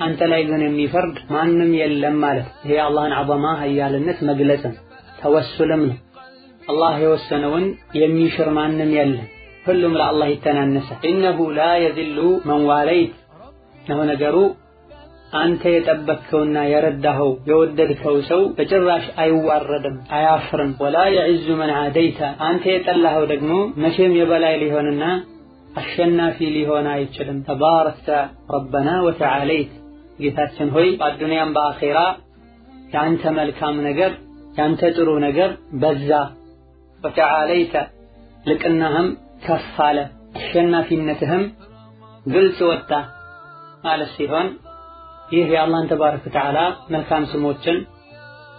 አንተ ላይ ግን የሚፈርድ ማንም የለም ማለት ይሄ የአላህን ዐዘማ ሀያልነት መግለጽም ተወሱልም ነው። አላህ የወሰነውን የሚሽር ማንም የለም። ሁሉም ለአላህ ይተናነሳል። ኢነሁ ላ የዚሉ መን ዋለይት ነው ነገሩ አንተ የጠበቅከውና የረዳኸው የወደድከው ሰው በጭራሽ አይዋረድም፣ አያፍርም። ወላ የዕዙ መን ዓደይተ አንተ የጠላኸው ደግሞ መቼም የበላይ ሊሆንና አሸናፊ ሊሆን አይችልም። ተባረክተ ረበና ወተዓለይት ጌታችን ሆይ በአዱንያም በአኼራ የአንተ መልካም ነገር የአንተ ጥሩ ነገር በዛ። ወተዓለይተ ልቅናህም ከፍ አለ፣ አሸናፊነትህም ግልጽ ወጣ ማለት ሲሆን ይህ የአላህን ተባረከ ወተዓላ መልካም ስሞችን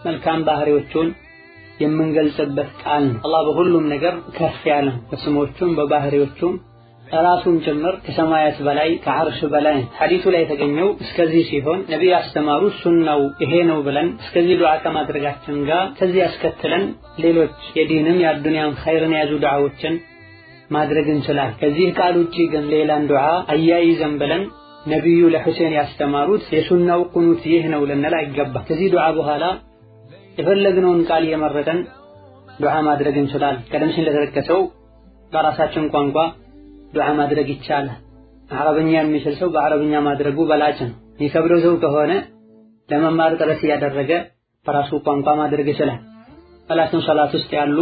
መልካም ባህሪዎቹን የምንገልጽበት ቃል ነው። አላህ በሁሉም ነገር ከፍ ያለ በስሞቹም በባህሪዎቹም ራሱን ጭምር ከሰማያት በላይ ከዓርሽ በላይ ሐዲሱ ላይ የተገኘው እስከዚህ ሲሆን ነቢዩ ያስተማሩ ሱናው ይሄ ነው ብለን እስከዚህ ዱዓ ከማድረጋችን ጋር ከዚህ ያስከትለን ሌሎች የዲንም የአዱንያም ኸይርን የያዙ ዱዓዎችን ማድረግ እንችላል። ከዚህ ቃል ውጪ ግን ሌላን ዱዓ አያይዘን ብለን ነቢዩ ለሁሴን ያስተማሩት የሱናው ቁኑት ይህ ነው ልንል አይገባ። ከዚህ ዱዓ በኋላ የፈለግነውን ቃል እየመረጠን ዱዓ ማድረግ እንችላል። ቀደም ሲል እንደተጠቀሰው በራሳችን ቋንቋ ዱዓ ማድረግ ይቻላል። አረብኛ የሚችል ሰው በአረብኛ ማድረጉ በላጭ ነው። የሚከብደው ሰው ከሆነ ለመማር ጥረት እያደረገ በራሱ ቋንቋ ማድረግ ይችላል። ሰላትን ሰላት ውስጥ ያሉ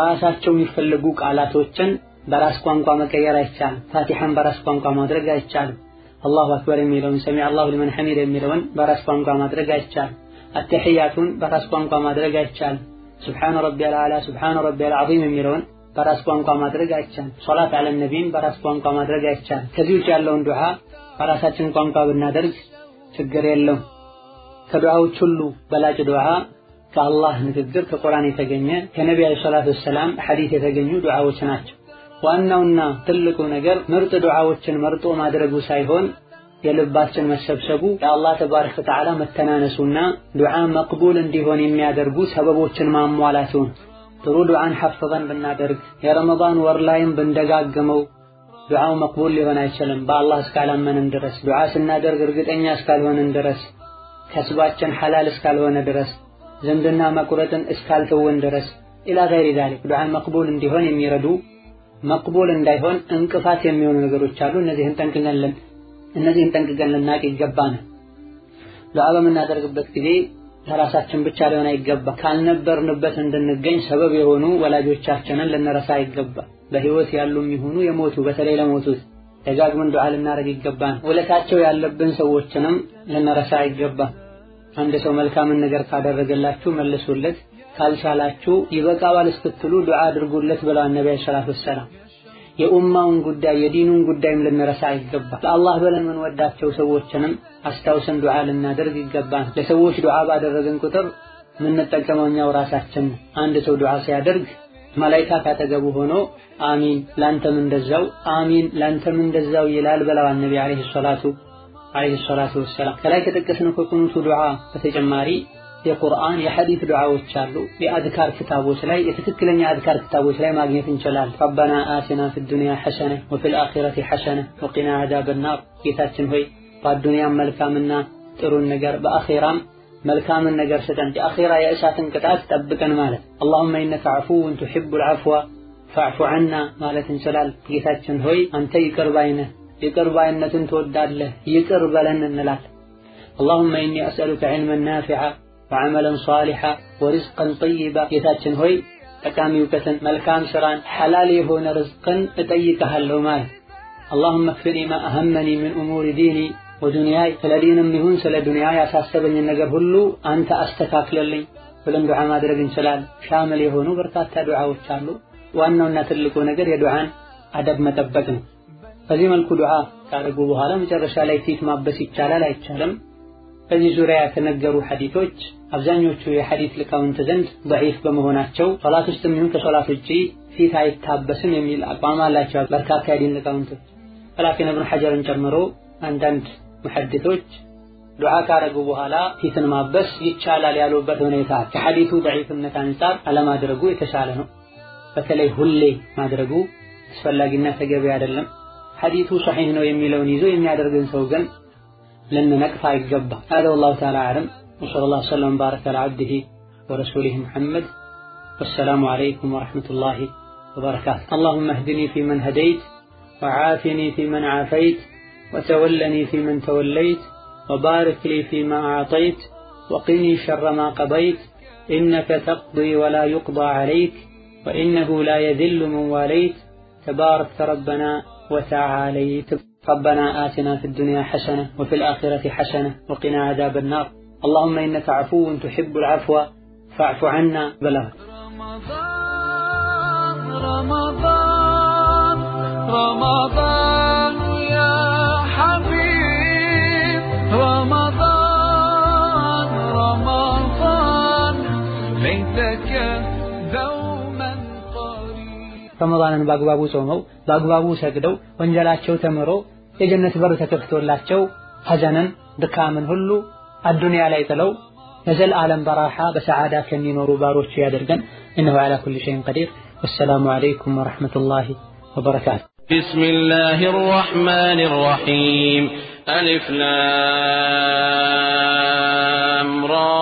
ራሳቸው የሚፈልጉ ቃላቶችን በራስ ቋንቋ መቀየር አይቻልም። ፋቲሐን በራስ ቋንቋ ማድረግ አይቻልም። አላሁ አክበር የሚለውን ሰሚዐ አላሁ ሊመን ሐሚድ የሚለውን በራስ ቋንቋ ማድረግ አይቻልም። አተሕያቱን በራስ ቋንቋ ማድረግ አይቻልም። ሱብሓነ ረቢየል አዕላ ሱብሓነ ረቢየል ዐዚም የሚለውን በራስ ቋንቋ ማድረግ አይቻልም። ሶላት አለ ነቢይን በራስ ቋንቋ ማድረግ አይቻልም። ከዚህ ውጭ ያለውን ዱዓ በራሳችን ቋንቋ ብናደርግ ችግር የለውም። ከዱዓዎች ሁሉ በላጭ ዱዓ ከአላህ ንግግር ከቁርአን የተገኘ ከነቢ ዓለይሂ ሰላቱ ወሰላም ሐዲስ የተገኙ ዱዓዎች ናቸው። ዋናውና ትልቁ ነገር ምርጥ ዱዓዎችን መርጦ ማድረጉ ሳይሆን የልባችን መሰብሰቡ የአላህ ተባረከ ወተዓላ መተናነሱና ዱዓ መቅቡል እንዲሆን የሚያደርጉ ሰበቦችን ማሟላቱ ጥሩ ዱዓን ሐፍዘን ብናደርግ የረመዳን ወር ላይም ብንደጋግመው ዱዓው መቅቡል ሊሆን አይችልም። በአላህ እስካላመንን ድረስ ዱዓ ስናደርግ እርግጠኛ እስካልሆንን ድረስ ከስባችን ሐላል እስካልሆነ ድረስ ዝምድና መቁረጥን እስካልተወን ድረስ ኢላ ገይሪ ዛሊክ ዱዓን መቅቡል እንዲሆን የሚረዱ መቅቡል እንዳይሆን እንቅፋት የሚሆኑ ነገሮች አሉ። እነዚህን ጠንቅቀን እነዚህን ጠንቅቀን ልናቅ ይገባናል። ዱዓ በምናደርግበት ጊዜ ለራሳችን ብቻ ሊሆን አይገባ። ካልነበርንበት እንድንገኝ ሰበብ የሆኑ ወላጆቻችንን ልንረሳ አይገባ። በህይወት ያሉም ይሁኑ የሞቱ በተለይ ለሞቱት ደጋግመን ዱዓ ልናደርግ ይገባን። ውለታቸው ያለብን ሰዎችንም ልንረሳ አይገባ። አንድ ሰው መልካምን ነገር ካደረገላችሁ መልሱለት፣ ካልቻላችሁ ይበቃዋል እስክትሉ ዱዓ አድርጉለት ብለዋል ነቢ ዐለይሂ ወሰለም። የኡማውን ጉዳይ የዲኑን ጉዳይም ልንረሳ አይገባ። ለአላህ ብለን የምንወዳቸው ሰዎችንም አስታውሰን ዱዓ ልናደርግ ይገባን። ለሰዎች ዱዓ ባደረግን ቁጥር የምንጠቀመው እኛው ራሳችን። አንድ ሰው ዱዓ ሲያደርግ መላይካ ካጠገቡ ሆኖ አሚን ላንተም እንደዛው አሚን ላንተም እንደዛው ይላል ብለዋል ነቢ አለይሂ ሰላቱ አለይሂ ሰላቱ ወሰላም። ከላይ ከጠቀስነው ከቁኑቱ ዱዓ በተጨማሪ የቁርአን የሐዲስ ዱዓዎች አሉ። የአዝካር ኪታቦች ላይ የትክክለኛ አዝካር ኪታቦች ላይ ማግኘት እንችላለን። ربنا آتنا في الدنيا حسنة وفي الآخرة حسنة وقنا عذاب النار። ጌታችን ሆይ በዱንያም መልካምና ጥሩን ነገር በአኺራም መልካምን ነገር ስጠን፣ የአኺራ የእሳትን ቅጣት ጠብቀን ማለት። اللهم إنك عفو تحب العفو فاعف عنا ማለት እንችላለን። ጌታችን ሆይ አንተ ይቅር ባይ ነህ፣ ይቅር ባይነትን ትወዳለህ፣ ይቅር በለን እንላለን። اللهم إني أسألك علما نافعا وعملا صالحا ورزقا طيبا ጌታችን ሆይ ጠቃሚ እውቀትን መልካም ስራን ሐላል የሆነ ርዝቅን እጠይቅሃለሁ ማለት اللهم اكفني ما أهمني من أمور ديني ودنياي ስለ ዲንም ይሁን ስለ ዱንያ ያሳሰበኝን ነገር ሁሉ አንተ አስተካክለልኝ ብለን ዱዓ ማድረግ እንችላለን። شامل የሆኑ በርካታ ዱዓዎች አሉ። ዋናውና ትልቁ ነገር የዱዓን አደብ መጠበቅ ነው። በዚህ መልኩ ዱዓ ካደረጉ በኋላ መጨረሻ ላይ ፊት ማበስ ይቻላል አይቻልም? በዚህ ዙሪያ የተነገሩ ሐዲቶች አብዛኞቹ የሐዲት ሊቃውንት ዘንድ ደዒፍ በመሆናቸው ሶላት ውስጥም ይሁን ከሶላት ውጪ ፊት አይታበስም የሚል አቋም አላቸው በርካታ የዲን ሊቃውንቶች። ላኪን እብኑ ሐጀርን ጨምሮ አንዳንድ ሙሐዲቶች ዱዓ ካረጉ በኋላ ፊትን ማበስ ይቻላል ያሉበት ሁኔታ ከሐዲቱ ደዒፍነት አንጻር አለማድረጉ የተሻለ ነው። በተለይ ሁሌ ማድረጉ አስፈላጊና ተገቢ አይደለም። ሐዲቱ ሰሒህ ነው የሚለውን ይዞ የሚያደርግን ሰው ግን لن نقطع الجبة هذا والله تعالى أعلم. وصلى الله وسلم وبارك على عبده ورسوله محمد. والسلام عليكم ورحمة الله وبركاته. اللهم اهدني فيمن هديت وعافني فيمن عافيت وتولني فيمن توليت وبارك لي فيما أعطيت وقني شر ما قضيت. إنك تقضي ولا يقضى عليك وإنه لا يذل من واليت. تبارك ربنا وتعاليت. ربنا آتنا في الدنيا حسنة وفي الآخرة حسنة وقنا عذاب النار. اللهم إنك عفو تحب العفو فاعف عنا بلغ. رمضان رمضان يا حبيب. رمضان ረመዳንን በአግባቡ ጾመው በአግባቡ ሰግደው ወንጀላቸው ተምሮ የጀነት በር ተከፍቶላቸው ሐዘንን ድካምን ሁሉ አዱንያ ላይ ጥለው የዘልዓለም በራሓ በሰዓዳ ከሚኖሩ ባሮቹ ያደርገን። እነሆ ዓላ ኩሊ ሸይን ቀዲር። ወሰላሙ ዓለይኩም ወረሕመቱላሂ ወበረካቱ። بسم الله الرحمن الرحيم ألف لام را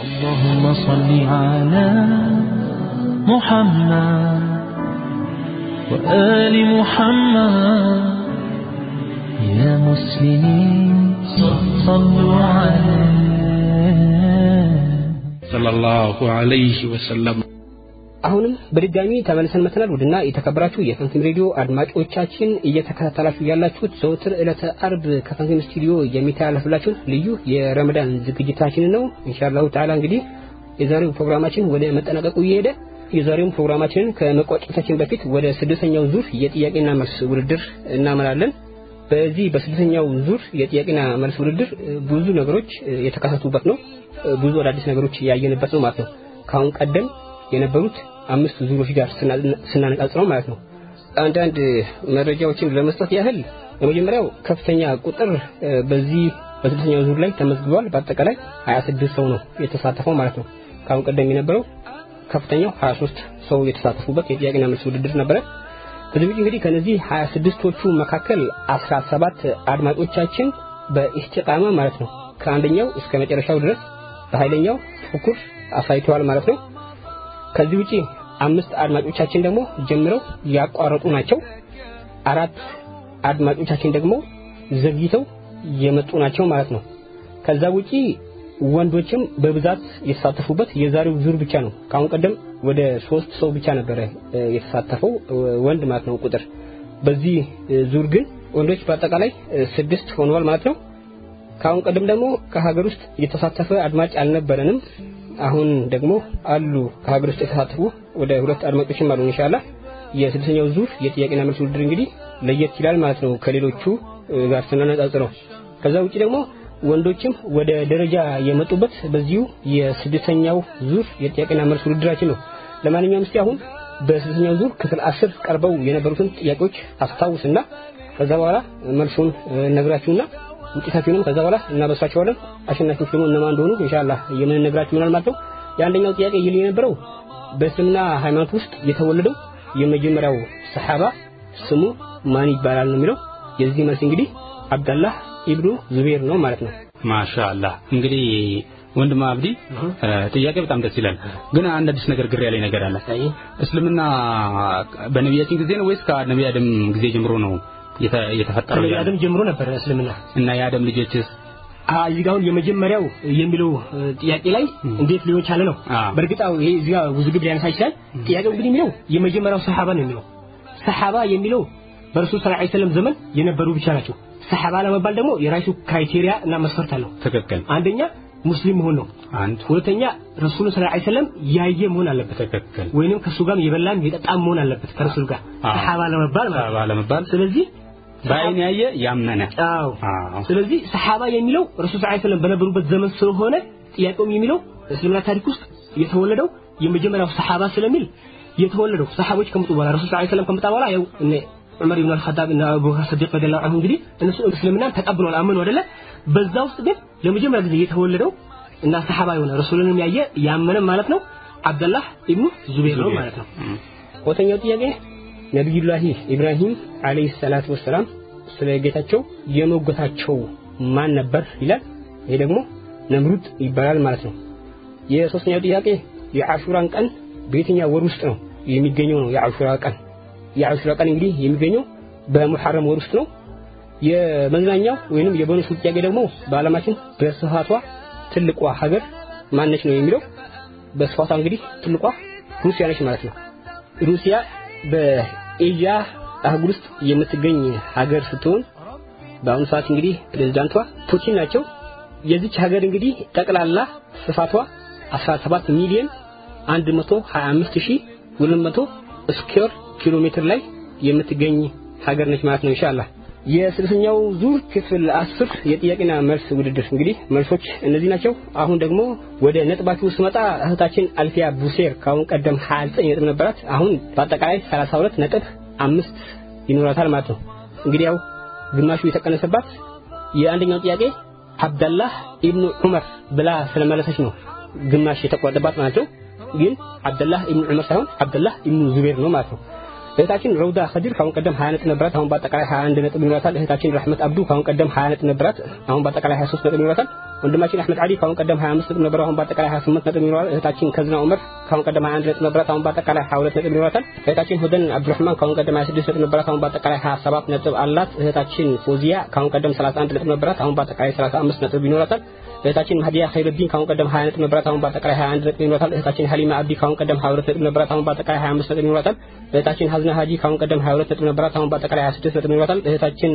اللهم صل على محمد وآل محمد يا مسلمين صلوا عليه. صلى الله عليه وسلم. አሁንም በድጋሚ ተመልሰን መተናል። ውድና የተከበራችሁ የፈንቲም ሬዲዮ አድማጮቻችን እየተከታተላችሁ ያላችሁት ዘውትር ዕለተ አርብ ከፈንቲም ስቱዲዮ የሚተላለፍላችሁን ልዩ የረመዳን ዝግጅታችን ነው። ኢንሻአላሁ ተዓላ እንግዲህ የዛሬው ፕሮግራማችን ወደ መጠናቀቁ እየሄደ የዛሬውን ፕሮግራማችንን ከመቋጨታችን በፊት ወደ ስድስተኛው ዙር የጥያቄና መልስ ውድድር እናመራለን። በዚህ በስድስተኛው ዙር የጥያቄና መልስ ውድድር ብዙ ነገሮች የተከሰቱበት ነው። ብዙ አዳዲስ ነገሮች ያየንበት ነው ማለት ነው። ከአሁን ቀደም የነበሩት አምስት ዙሮች ጋር ስናነጻጽረው ማለት ነው። አንዳንድ መረጃዎችን ለመስጠት ያህል የመጀመሪያው ከፍተኛ ቁጥር በዚህ በስድስተኛው ዙር ላይ ተመዝግቧል። በአጠቃላይ 26 ሰው ነው የተሳተፈው ማለት ነው። ከአሁን ቀደም የነበረው ከፍተኛው 23 ሰው የተሳተፉበት የጥያቄና መልስ ውድድር ነበረ። ከዚህ ውጭ እንግዲህ ከነዚህ 26ቶቹ መካከል 17 አድማጮቻችን በኢስቲቃማ ማለት ነው ከአንደኛው እስከ መጨረሻው ድረስ በኃይለኛው ፉኩር አሳይተዋል ማለት ነው። ከዚህ ውጪ አምስት አድማጮቻችን ደግሞ ጀምረው ያቋረጡ ናቸው። አራት አድማጮቻችን ደግሞ ዘግይተው የመጡ ናቸው ማለት ነው። ከዛ ውጪ ወንዶችም በብዛት የተሳተፉበት የዛሬው ዙር ብቻ ነው። ከአሁን ቀደም ወደ ሶስት ሰው ብቻ ነበረ የተሳተፈው ወንድ ማለት ነው ቁጥር። በዚህ ዙር ግን ወንዶች በአጠቃላይ ስድስት ሆነዋል ማለት ነው። ከአሁን ቀደም ደግሞ ከሀገር ውስጥ የተሳተፈ አድማጭ አልነበረንም። አሁን ደግሞ አሉ ከሀገር ውስጥ የተሳተፉ ወደ ሁለት አድማጮችም አሉ ኢንሻአላህ። የስድስተኛው ዙር የጥያቄና መልስ ውድድር እንግዲህ ለየት ይላል ማለት ነው ከሌሎቹ ጋር ስናነጻጽረው። ከዛ ውጪ ደግሞ ወንዶችም ወደ ደረጃ የመጡበት በዚሁ የስድስተኛው ዙር የጥያቄና መልስ ውድድራችን ነው። ለማንኛውም እስቲ አሁን በስድስተኛው ዙር ክፍል አስር ቀርበው የነበሩትን ጥያቄዎች አስታውስና ከዛ በኋላ መልሱን ነግራችሁና ውጤታችሁንም ከዛ በኋላ እናበሳቸዋለን። አሸናፊዎች ደግሞ እነማን እንደሆኑ ኢንሻአላህ የምንነግራችሁ ይሆናል ማለት ነው። የአንደኛው ጥያቄ ይል የነበረው በእስልምና ሃይማኖት ውስጥ የተወለደው የመጀመሪያው ሰሐባ ስሙ ማን ይባላል ነው የሚለው። የዚህ መልስ እንግዲህ አብደላህ ኢብኑ ዙቤር ነው ማለት ነው። ማሻአላህ እንግዲህ ወንድም አብዲ ጥያቄ በጣም ደስ ይላል። ግን አንድ አዲስ ነገር ግር ያለኝ ነገር አለ። እስልምና በነቢያችን ጊዜ ነው ወይስ ከነቢይ አደም ጊዜ ጀምሮ ነው የተፈጠረው? አደም ጀምሮ ነበር እስልምና እና የአደም ልጆችስ እዚህ ጋር አሁን የመጀመሪያው የሚለው ጥያቄ ላይ እንዴት ሊሆን ቻለ ነው። በእርግጥ ይሄ እዚህ ጋር ውዝግብ ሊያነሳ ይችላል። ጥያቄው እንግዲህ የሚለው የመጀመሪያው ሰሐባ ነው የሚለው ሰሐባ የሚለው በረሱል صلى الله عليه وسلم ዘመን የነበሩ ብቻ ናቸው። ሰሐባ ለመባል ደግሞ የራሱ criteria እና መስፈርት አለው። ትክክል። አንደኛ ሙስሊም መሆን ነው። አንድ ሁለተኛ ረሱል صلى الله عليه وسلم ያየ መሆን አለበት። ትክክል። ወይንም ከሱ ጋር የበላም የጠጣም መሆን አለበት ከረሱል ጋር ሰሐባ ለመባል ማለት ለመባል ስለዚህ በአይን ያየ ያመነ። አዎ። ስለዚህ ሰሐባ የሚለው ረሱል ሰለላሁ ዐለይሂ ወሰለም በነበሩበት ዘመን ስለሆነ ጥያቄውም የሚለው እስልምና ታሪክ ውስጥ የተወለደው የመጀመሪያው ሰሐባ ስለሚል የተወለደው ሰሐቦች ከመጡ በኋላ ረሱል ሰለላሁ ዐለይሂ ወሰለም ከመጣ በኋላ ያው እነ ዑመር ኢብኑ አልኸጣብ እና አቡበከር ስዲቅ ረዲየላሁ ዐንሁ እንግዲህ እነሱ እስልምናን ተቀብለዋል አመኑ አይደለ በዛ ውስጥ ግን ለመጀመሪያ ጊዜ የተወለደው እና ሰሐባ የሆነ ረሱልንም ያየ ያመነ ማለት ነው አብደላህ ኢብኑ ዙቤር ነው ማለት ነው ሁለተኛው ጥያቄ ነቢዩላህ ኢብራሂም አለይሂ ሰላቱ ወሰላም ስለ ጌታቸው የሞገታቸው ማን ነበር ይላል? ይሄ ደግሞ ነምሩድ ይባላል ማለት ነው። የሶስተኛው ጥያቄ የአሹራን ቀን በየትኛው ወር ውስጥ ነው የሚገኘው ነው? የአሹራ ቀን። የአሹራ ቀን እንግዲህ የሚገኘው በሙሐረም ወር ውስጥ ነው። የመዝናኛው ወይንም የቦነሱ ጥያቄ ደግሞ በዓለማችን በስፋቷ ትልቋ ሀገር ማነች ነው የሚለው? በስፋቷ እንግዲህ ትልቋ ሩሲያ ነች ማለት ነው። ሩሲያ በኤዥያ አህጉር ውስጥ የምትገኝ ሀገር ስትሆን በአሁኑ ሰዓት እንግዲህ ፕሬዝዳንቷ ፑቲን ናቸው። የዚች ሀገር እንግዲህ ጠቅላላ ስፋቷ 17 ሚሊዮን 125200 ስኩዌር ኪሎ ሜትር ላይ የምትገኝ ሀገር ነች ማለት ነው ኢንሻአላህ የስድስተኛው ዙር ክፍል አስር የጥያቄና መልስ ውድድር። እንግዲህ መልሶች እነዚህ ናቸው። አሁን ደግሞ ወደ ነጥባችሁ ስመጣ እህታችን አልፊያ ቡሴር ካሁን ቀደም 29 ነጥብ ነበራት። አሁን በአጠቃላይ 32 ነጥብ አምስት ይኖራታል ማለት ነው። እንግዲህ ያው ግማሹ የተቀነሰባት የአንደኛው ጥያቄ አብደላህ ኢብኑ ዑመር ብላ ስለመለሰች ነው ግማሽ የተቆረጠባት ማለት ነው። ግን አብደላህ ኢብኑ ዑመር ሳይሆን አብደላህ ኢብኑ ዙቤር ነው ማለት ነው እህታችን ረውዳ ኸዲር ካሁን ቀደም 20 ነጥብ ነበራት አሁን በአጠቃላይ 21 ነጥብ ይኖራታል። እህታችን ረህመት አብዱ ካሁን ቀደም 20 ነጥብ ነበራት አሁን በአጠቃላይ 23 ነጥብ ይኖራታል። ወንድማችን አህመድ አሊ ካሁን ቀደም 25 ነጥብ ነበረው አሁን በአጠቃላይ 28 ነጥብ ይኖራል። እህታችን ከዝና ዑመር ካሁን ቀደም 21 ነጥብ ነበራት አሁን በአጠቃላይ 22 ነጥብ ይኖራታል። እህታችን ሁደን አብዱራህማን ካሁን ቀደም 26 ነጥብ ነበራት አሁን በአጠቃላይ 27 ነጥብ አላት። እህታችን ፎዚያ ካሁን ቀደም 31 ነጥብ ነበራት አሁን በአጠቃላይ 35 ነጥብ ይኖራታል እህታችን ማህዲያ ኸይሩዲን ካሁን ቀደም 20 ነጥብ ነበራት አሁን በአጠቃላይ 21 ነጥብ ይኖራታል። እህታችን ሀሊማ አብዲ ካሁን ቀደም 22 ነጥብ ነበራት አሁን በአጠቃላይ 25 ነጥብ ይኖራታል። እህታችን ሀዝና ሀጂ ካሁን ቀደም 22 ነጥብ ነበራት አሁን በአጠቃላይ 26 ነጥብ ይኖራታል። እህታችን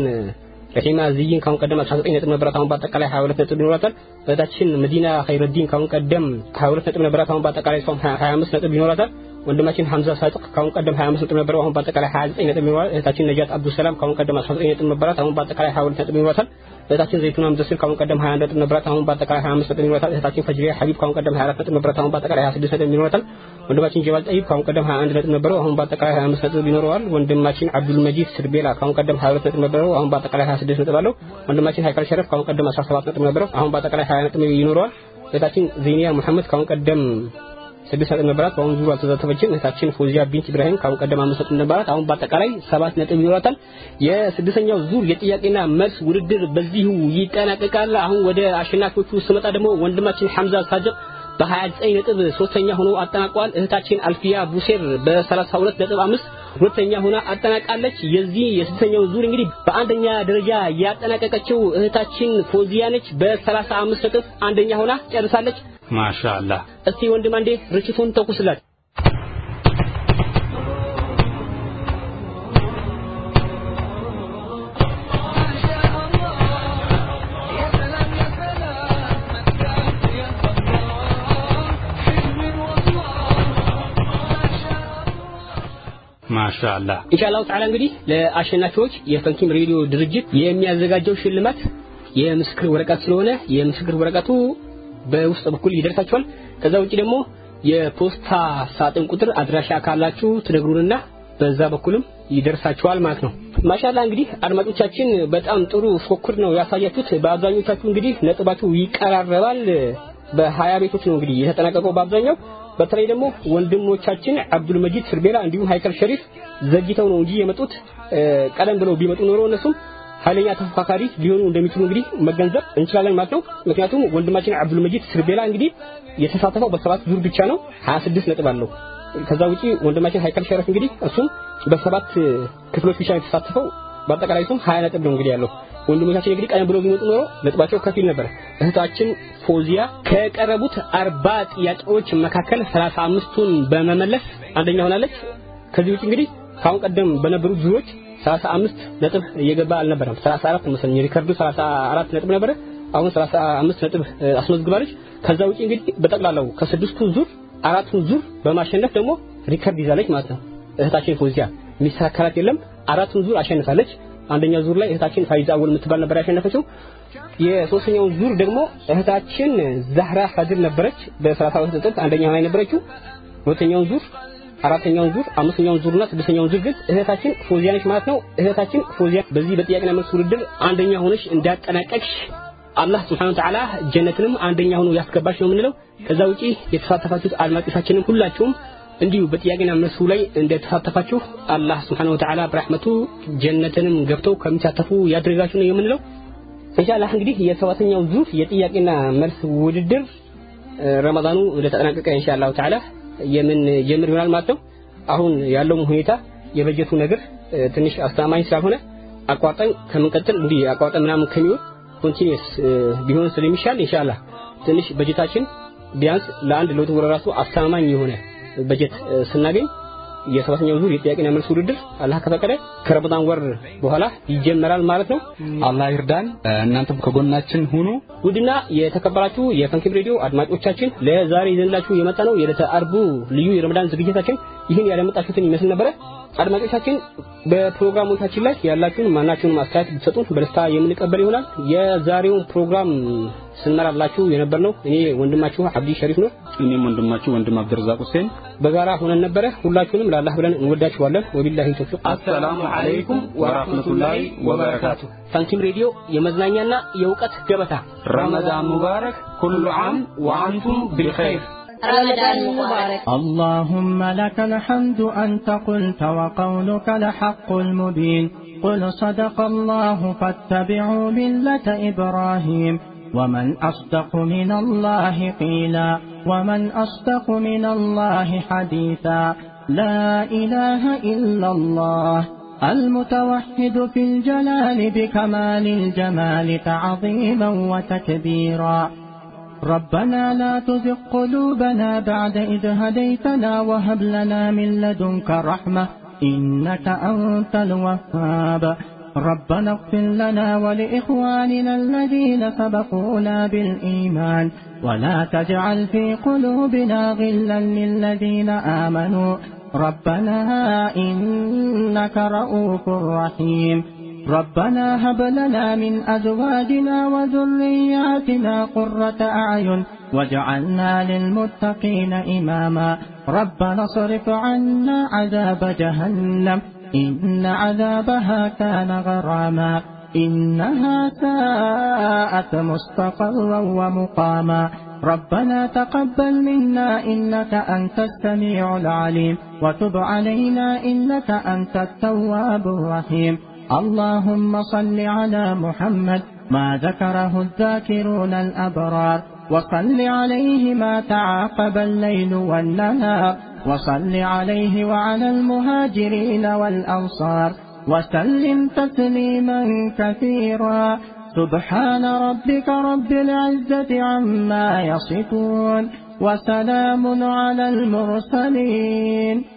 ረሂማ ዝይን ካሁን ቀደም 19 ነጥብ ነበራት አሁን በአጠቃላይ 22 ነጥብ ይኖራታል። እህታችን መዲና ኸይሩዲን ካሁን ቀደም 22 ነጥብ ነበራት አሁን በአጠቃላይ 25 ነጥብ ይኖራታል። ወንድማችን ሐምዛ ሳጥቅ ካሁን ቀደም 25 ነጥብ ነበረው አሁን በአጠቃላይ 29 ነጥብ ይኖራል። እህታችን ነጃት አብዱሰላም ካሁን ቀደም 19 ነጥብ ነበራት አሁን በአጠቃላይ 22 ነጥብ ይኖራታል እህታችን ዘይቱና ምደስር ካሁን ቀደም 21 ነጥብ ነበራት አሁን በአጠቃላይ 25 ነጥብ ይኖራታል እህታችን ፈጅሪያ ሐቢብ ካሁን ቀደም 24 ነጥብ ነበራት አሁን በአጠቃላይ 26 ነጥብ ይኖራታል ወንድማችን ጀባል ጠይብ ካሁን ቀደም 21 ነጥብ ነበረው። አሁን በአጠቃላይ 25 ነጥብ ይኖረዋል። ወንድማችን አብዱል መጂድ ስርቤላ ካሁን ቀደም 22 ነጥብ ነበረው። አሁን በአጠቃላይ 26 ነጥብ አለው። ወንድማችን ሃይከል ሸረፍ ካሁን ቀደም 17 ነጥብ ነበረው። አሁን በአጠቃላይ 20 ነጥብ ይኖረዋል። እህታችን ዜኒያ መሐመድ ካሁን ቀደም ስድስት ነጥብ ነበራት። በአሁኑ ዙር አልተሳተፈችም። እህታችን ፎዚያ ቢንት ኢብራሂም ካሁን ቀደም አምስት ነጥብ ነበራት። አሁን በአጠቃላይ ሰባት ነጥብ ይኖራታል። የስድስተኛው ዙር የጥያቄና መልስ ውድድር በዚሁ ይጠናቀቃል። አሁን ወደ አሸናፊዎቹ ስመጣ ደግሞ ወንድማችን ሐምዛ ሳጅቅ በ29 ነጥብ ሶስተኛ ሆኖ አጠናቋል። እህታችን አልፊያ ቡሴር በ32 ነጥብ አምስት ሁለተኛ ሆና አጠናቃለች። የዚህ የስድስተኛው ዙር እንግዲህ በአንደኛ ደረጃ ያጠናቀቀችው እህታችን ፎዚያ ነች። በ35 ነጥብ አንደኛ ሆና ጨርሳለች ማሻአላህ። እስቲ ወንድም አንዴ ርችቱን ተኩስላት። ማሻአላህ። ኢንሻአላህ ተዓላ እንግዲህ ለአሸናፊዎች የፈንኪም ሬዲዮ ድርጅት የሚያዘጋጀው ሽልማት የምስክር ወረቀት ስለሆነ የምስክር ወረቀቱ በውስጥ በኩል ይደርሳችኋል። ከዛ ውጪ ደግሞ የፖስታ ሳጥን ቁጥር አድራሻ ካላችሁ ትነግሩንና በዛ በኩልም ይደርሳችኋል ማለት ነው። ማሻላ እንግዲህ አድማጮቻችን በጣም ጥሩ ፎክር ነው ያሳያችሁት። በአብዛኞቻችሁ እንግዲህ ነጥባችሁ ይቀራረባል። በሀያ ቤቶች ነው እንግዲህ የተጠናቀቀው በአብዛኛው። በተለይ ደግሞ ወንድሞቻችን አብዱል መጂድ ስርቤላ እንዲሁም ሃይከል ሸረፍ ዘግይተው ነው እንጂ የመጡት። ቀደም ብለው ቢመጡ ኖሮ እነሱም ኃይለኛ ተፎካካሪ ሊሆኑ እንደሚችሉ እንግዲህ መገንዘብ እንችላለን ማለት ነው። ምክንያቱም ወንድማችን አብዱል መጂድ ስርቤላ እንግዲህ የተሳተፈው በሰባት ዙር ብቻ ነው 26 ነጥብ አለው። ከዛ ውጪ ወንድማችን ሃይከል ሸረፍ እንግዲህ እሱም በሰባት ክፍሎች ብቻ የተሳተፈው። በአጠቃላይ እሱም 20 ነጥብ ነው እንግዲህ ያለው። ወንድሞቻችን እንግዲህ ቀደም ብለው ቢመጡ ኖሮ ነጥባቸው ከፊል ነበር። እህታችን ፎዚያ ከቀረቡት አርባ ጥያቄዎች መካከል 35ቱን በመመለስ አንደኛ ሆናለች። ከዚህ ውጪ እንግዲህ ካሁን ቀደም በነበሩት ዙሮች 35 ነጥብ እየገባ አልነበረም። 34 መሰለኝ record ኡ 34 ነጥብ ነበረ። አሁን 35 ነጥብ አስመዝግባለች። ከዛ ውጪ እንግዲህ በጠቅላላው ከስድስቱ ዙር አራቱን ዙር በማሸነፍ ደግሞ record ይዛለች ማለት ነው። እህታችን ፎዚያ የሚስተካከላት የለም። አራቱን ዙር አሸንፋለች። አንደኛው ዙር ላይ እህታችን ፋይዛ አወል የምትባል ነበር ያሸነፈችው። የሶስተኛው ዙር ደግሞ እህታችን ዛህራ ሀድር ነበረች። በ32 ነጥብ አንደኛ ሆና የነበረችው ሁለተኛው ዙር አራተኛውን ዙር አምስተኛውን ዙርና ስድስተኛውን ዙር ግን እህታችን ፎዚያ ነች ማለት ነው። እህታችን ፎዚያ በዚህ በጥያቄና መልስ ውድድር አንደኛ ሆነሽ እንዳጠናቀቅሽ አላህ ስብሐነሁ ወተዓላ ጀነትንም አንደኛ ሆኖ ያስገባሽ ነው የምንለው። ከዛ ውጪ የተሳተፋችሁት አድማጮቻችንም ሁላችሁም እንዲሁ በጥያቄና መልሱ ላይ እንደተሳተፋችሁ አላህ سبحانه وتعالى በረሕመቱ ጀነትንም ገብተው ከሚሳተፉ ያድርጋችሁ ነው የምንለው። إن شاء الله እንግዲህ የሰባተኛው ዙር የጥያቄና መልስ ውድድር ረመዳኑ እንደተጠናቀቀ إن شاء الله تعالى የምንጀምር ይሆናል ማለት ነው። አሁን ያለው ሁኔታ የበጀቱ ነገር ትንሽ አስተማማኝ ስላልሆነ አቋርጠን ከምንቀጥል እንዲህ አቋርጠን ምናምን ከሚሆን continuous ቢሆን ስለሚሻል إن شاء الله ትንሽ በጀታችን ቢያንስ ለአንድ ለሁለት ወር ራሱ አስተማማኝ የሆነ በጀት ስናገኝ የሰባተኛው ዙር የጥያቄና መልስ ውድድር አላህ ከፈቀደ ከረመዳን ወር በኋላ ይጀመራል ማለት ነው። አላህ ይርዳን። እናንተም ከጎናችን ሁኑ። ውድና የተከበራችሁ የፈንኪም ሬዲዮ አድማጮቻችን ለዛሬ ይዘንላችሁ የመጣ ነው የዕለተ አርቡ ልዩ የረመዳን ዝግጅታችን ይህን ያደመጣችሁትን ይመስል ነበረ። አድማጮቻችን በፕሮግራሞቻችን ላይ ያላችሁን ማናችሁንም አስተያየት ብትሰጡን በደስታ የምንቀበል ይሆናል። የዛሬውን ፕሮግራም ስንመራላችሁ የነበር ነው እኔ ወንድማችሁ አብዲ ሸሪፍ ነው። እኔም ወንድማችሁ ወንድም አብደረዛቅ ሁሴን በጋራ ሆነን ነበረ። ሁላችሁንም ለአላህ ብለን እንወዳችኋለን። ወቢላሂ ተውፊቅ። አሰላሙ አለይኩም ወራህመቱላሂ ወበረካቱ። ፋንኪም ሬዲዮ የመዝናኛና የእውቀት ገበታ ረመዳን ሙባረክ ኩሉ ዓም ወአንቱም ቢኸይር رمضان مبارك. اللهم لك الحمد أنت قلت وقولك لحق المبين. قل صدق الله فاتبعوا ملة إبراهيم. ومن أصدق من الله قيلا. ومن أصدق من الله حديثا. لا إله إلا الله. المتوحد في الجلال بكمال الجمال تعظيما وتكبيرا. ربنا لا تزغ قلوبنا بعد إذ هديتنا وهب لنا من لدنك رحمة إنك أنت الوهاب. ربنا اغفر لنا ولإخواننا الذين سبقونا بالإيمان. ولا تجعل في قلوبنا غلا للذين آمنوا. ربنا إنك رؤوف رحيم. ربنا هب لنا من أزواجنا وذرياتنا قرة أعين واجعلنا للمتقين إماما. ربنا اصرف عنا عذاب جهنم. إن عذابها كان غراما. إنها ساءت مستقرا ومقاما. ربنا تقبل منا إنك أنت السميع العليم. وتب علينا إنك أنت التواب الرحيم. اللهم صل على محمد ما ذكره الذاكرون الأبرار وصل عليه ما تعاقب الليل والنهار وصل عليه وعلى المهاجرين والأنصار وسلم تسليما كثيرا. سبحان ربك رب العزة عما يصفون وسلام على المرسلين.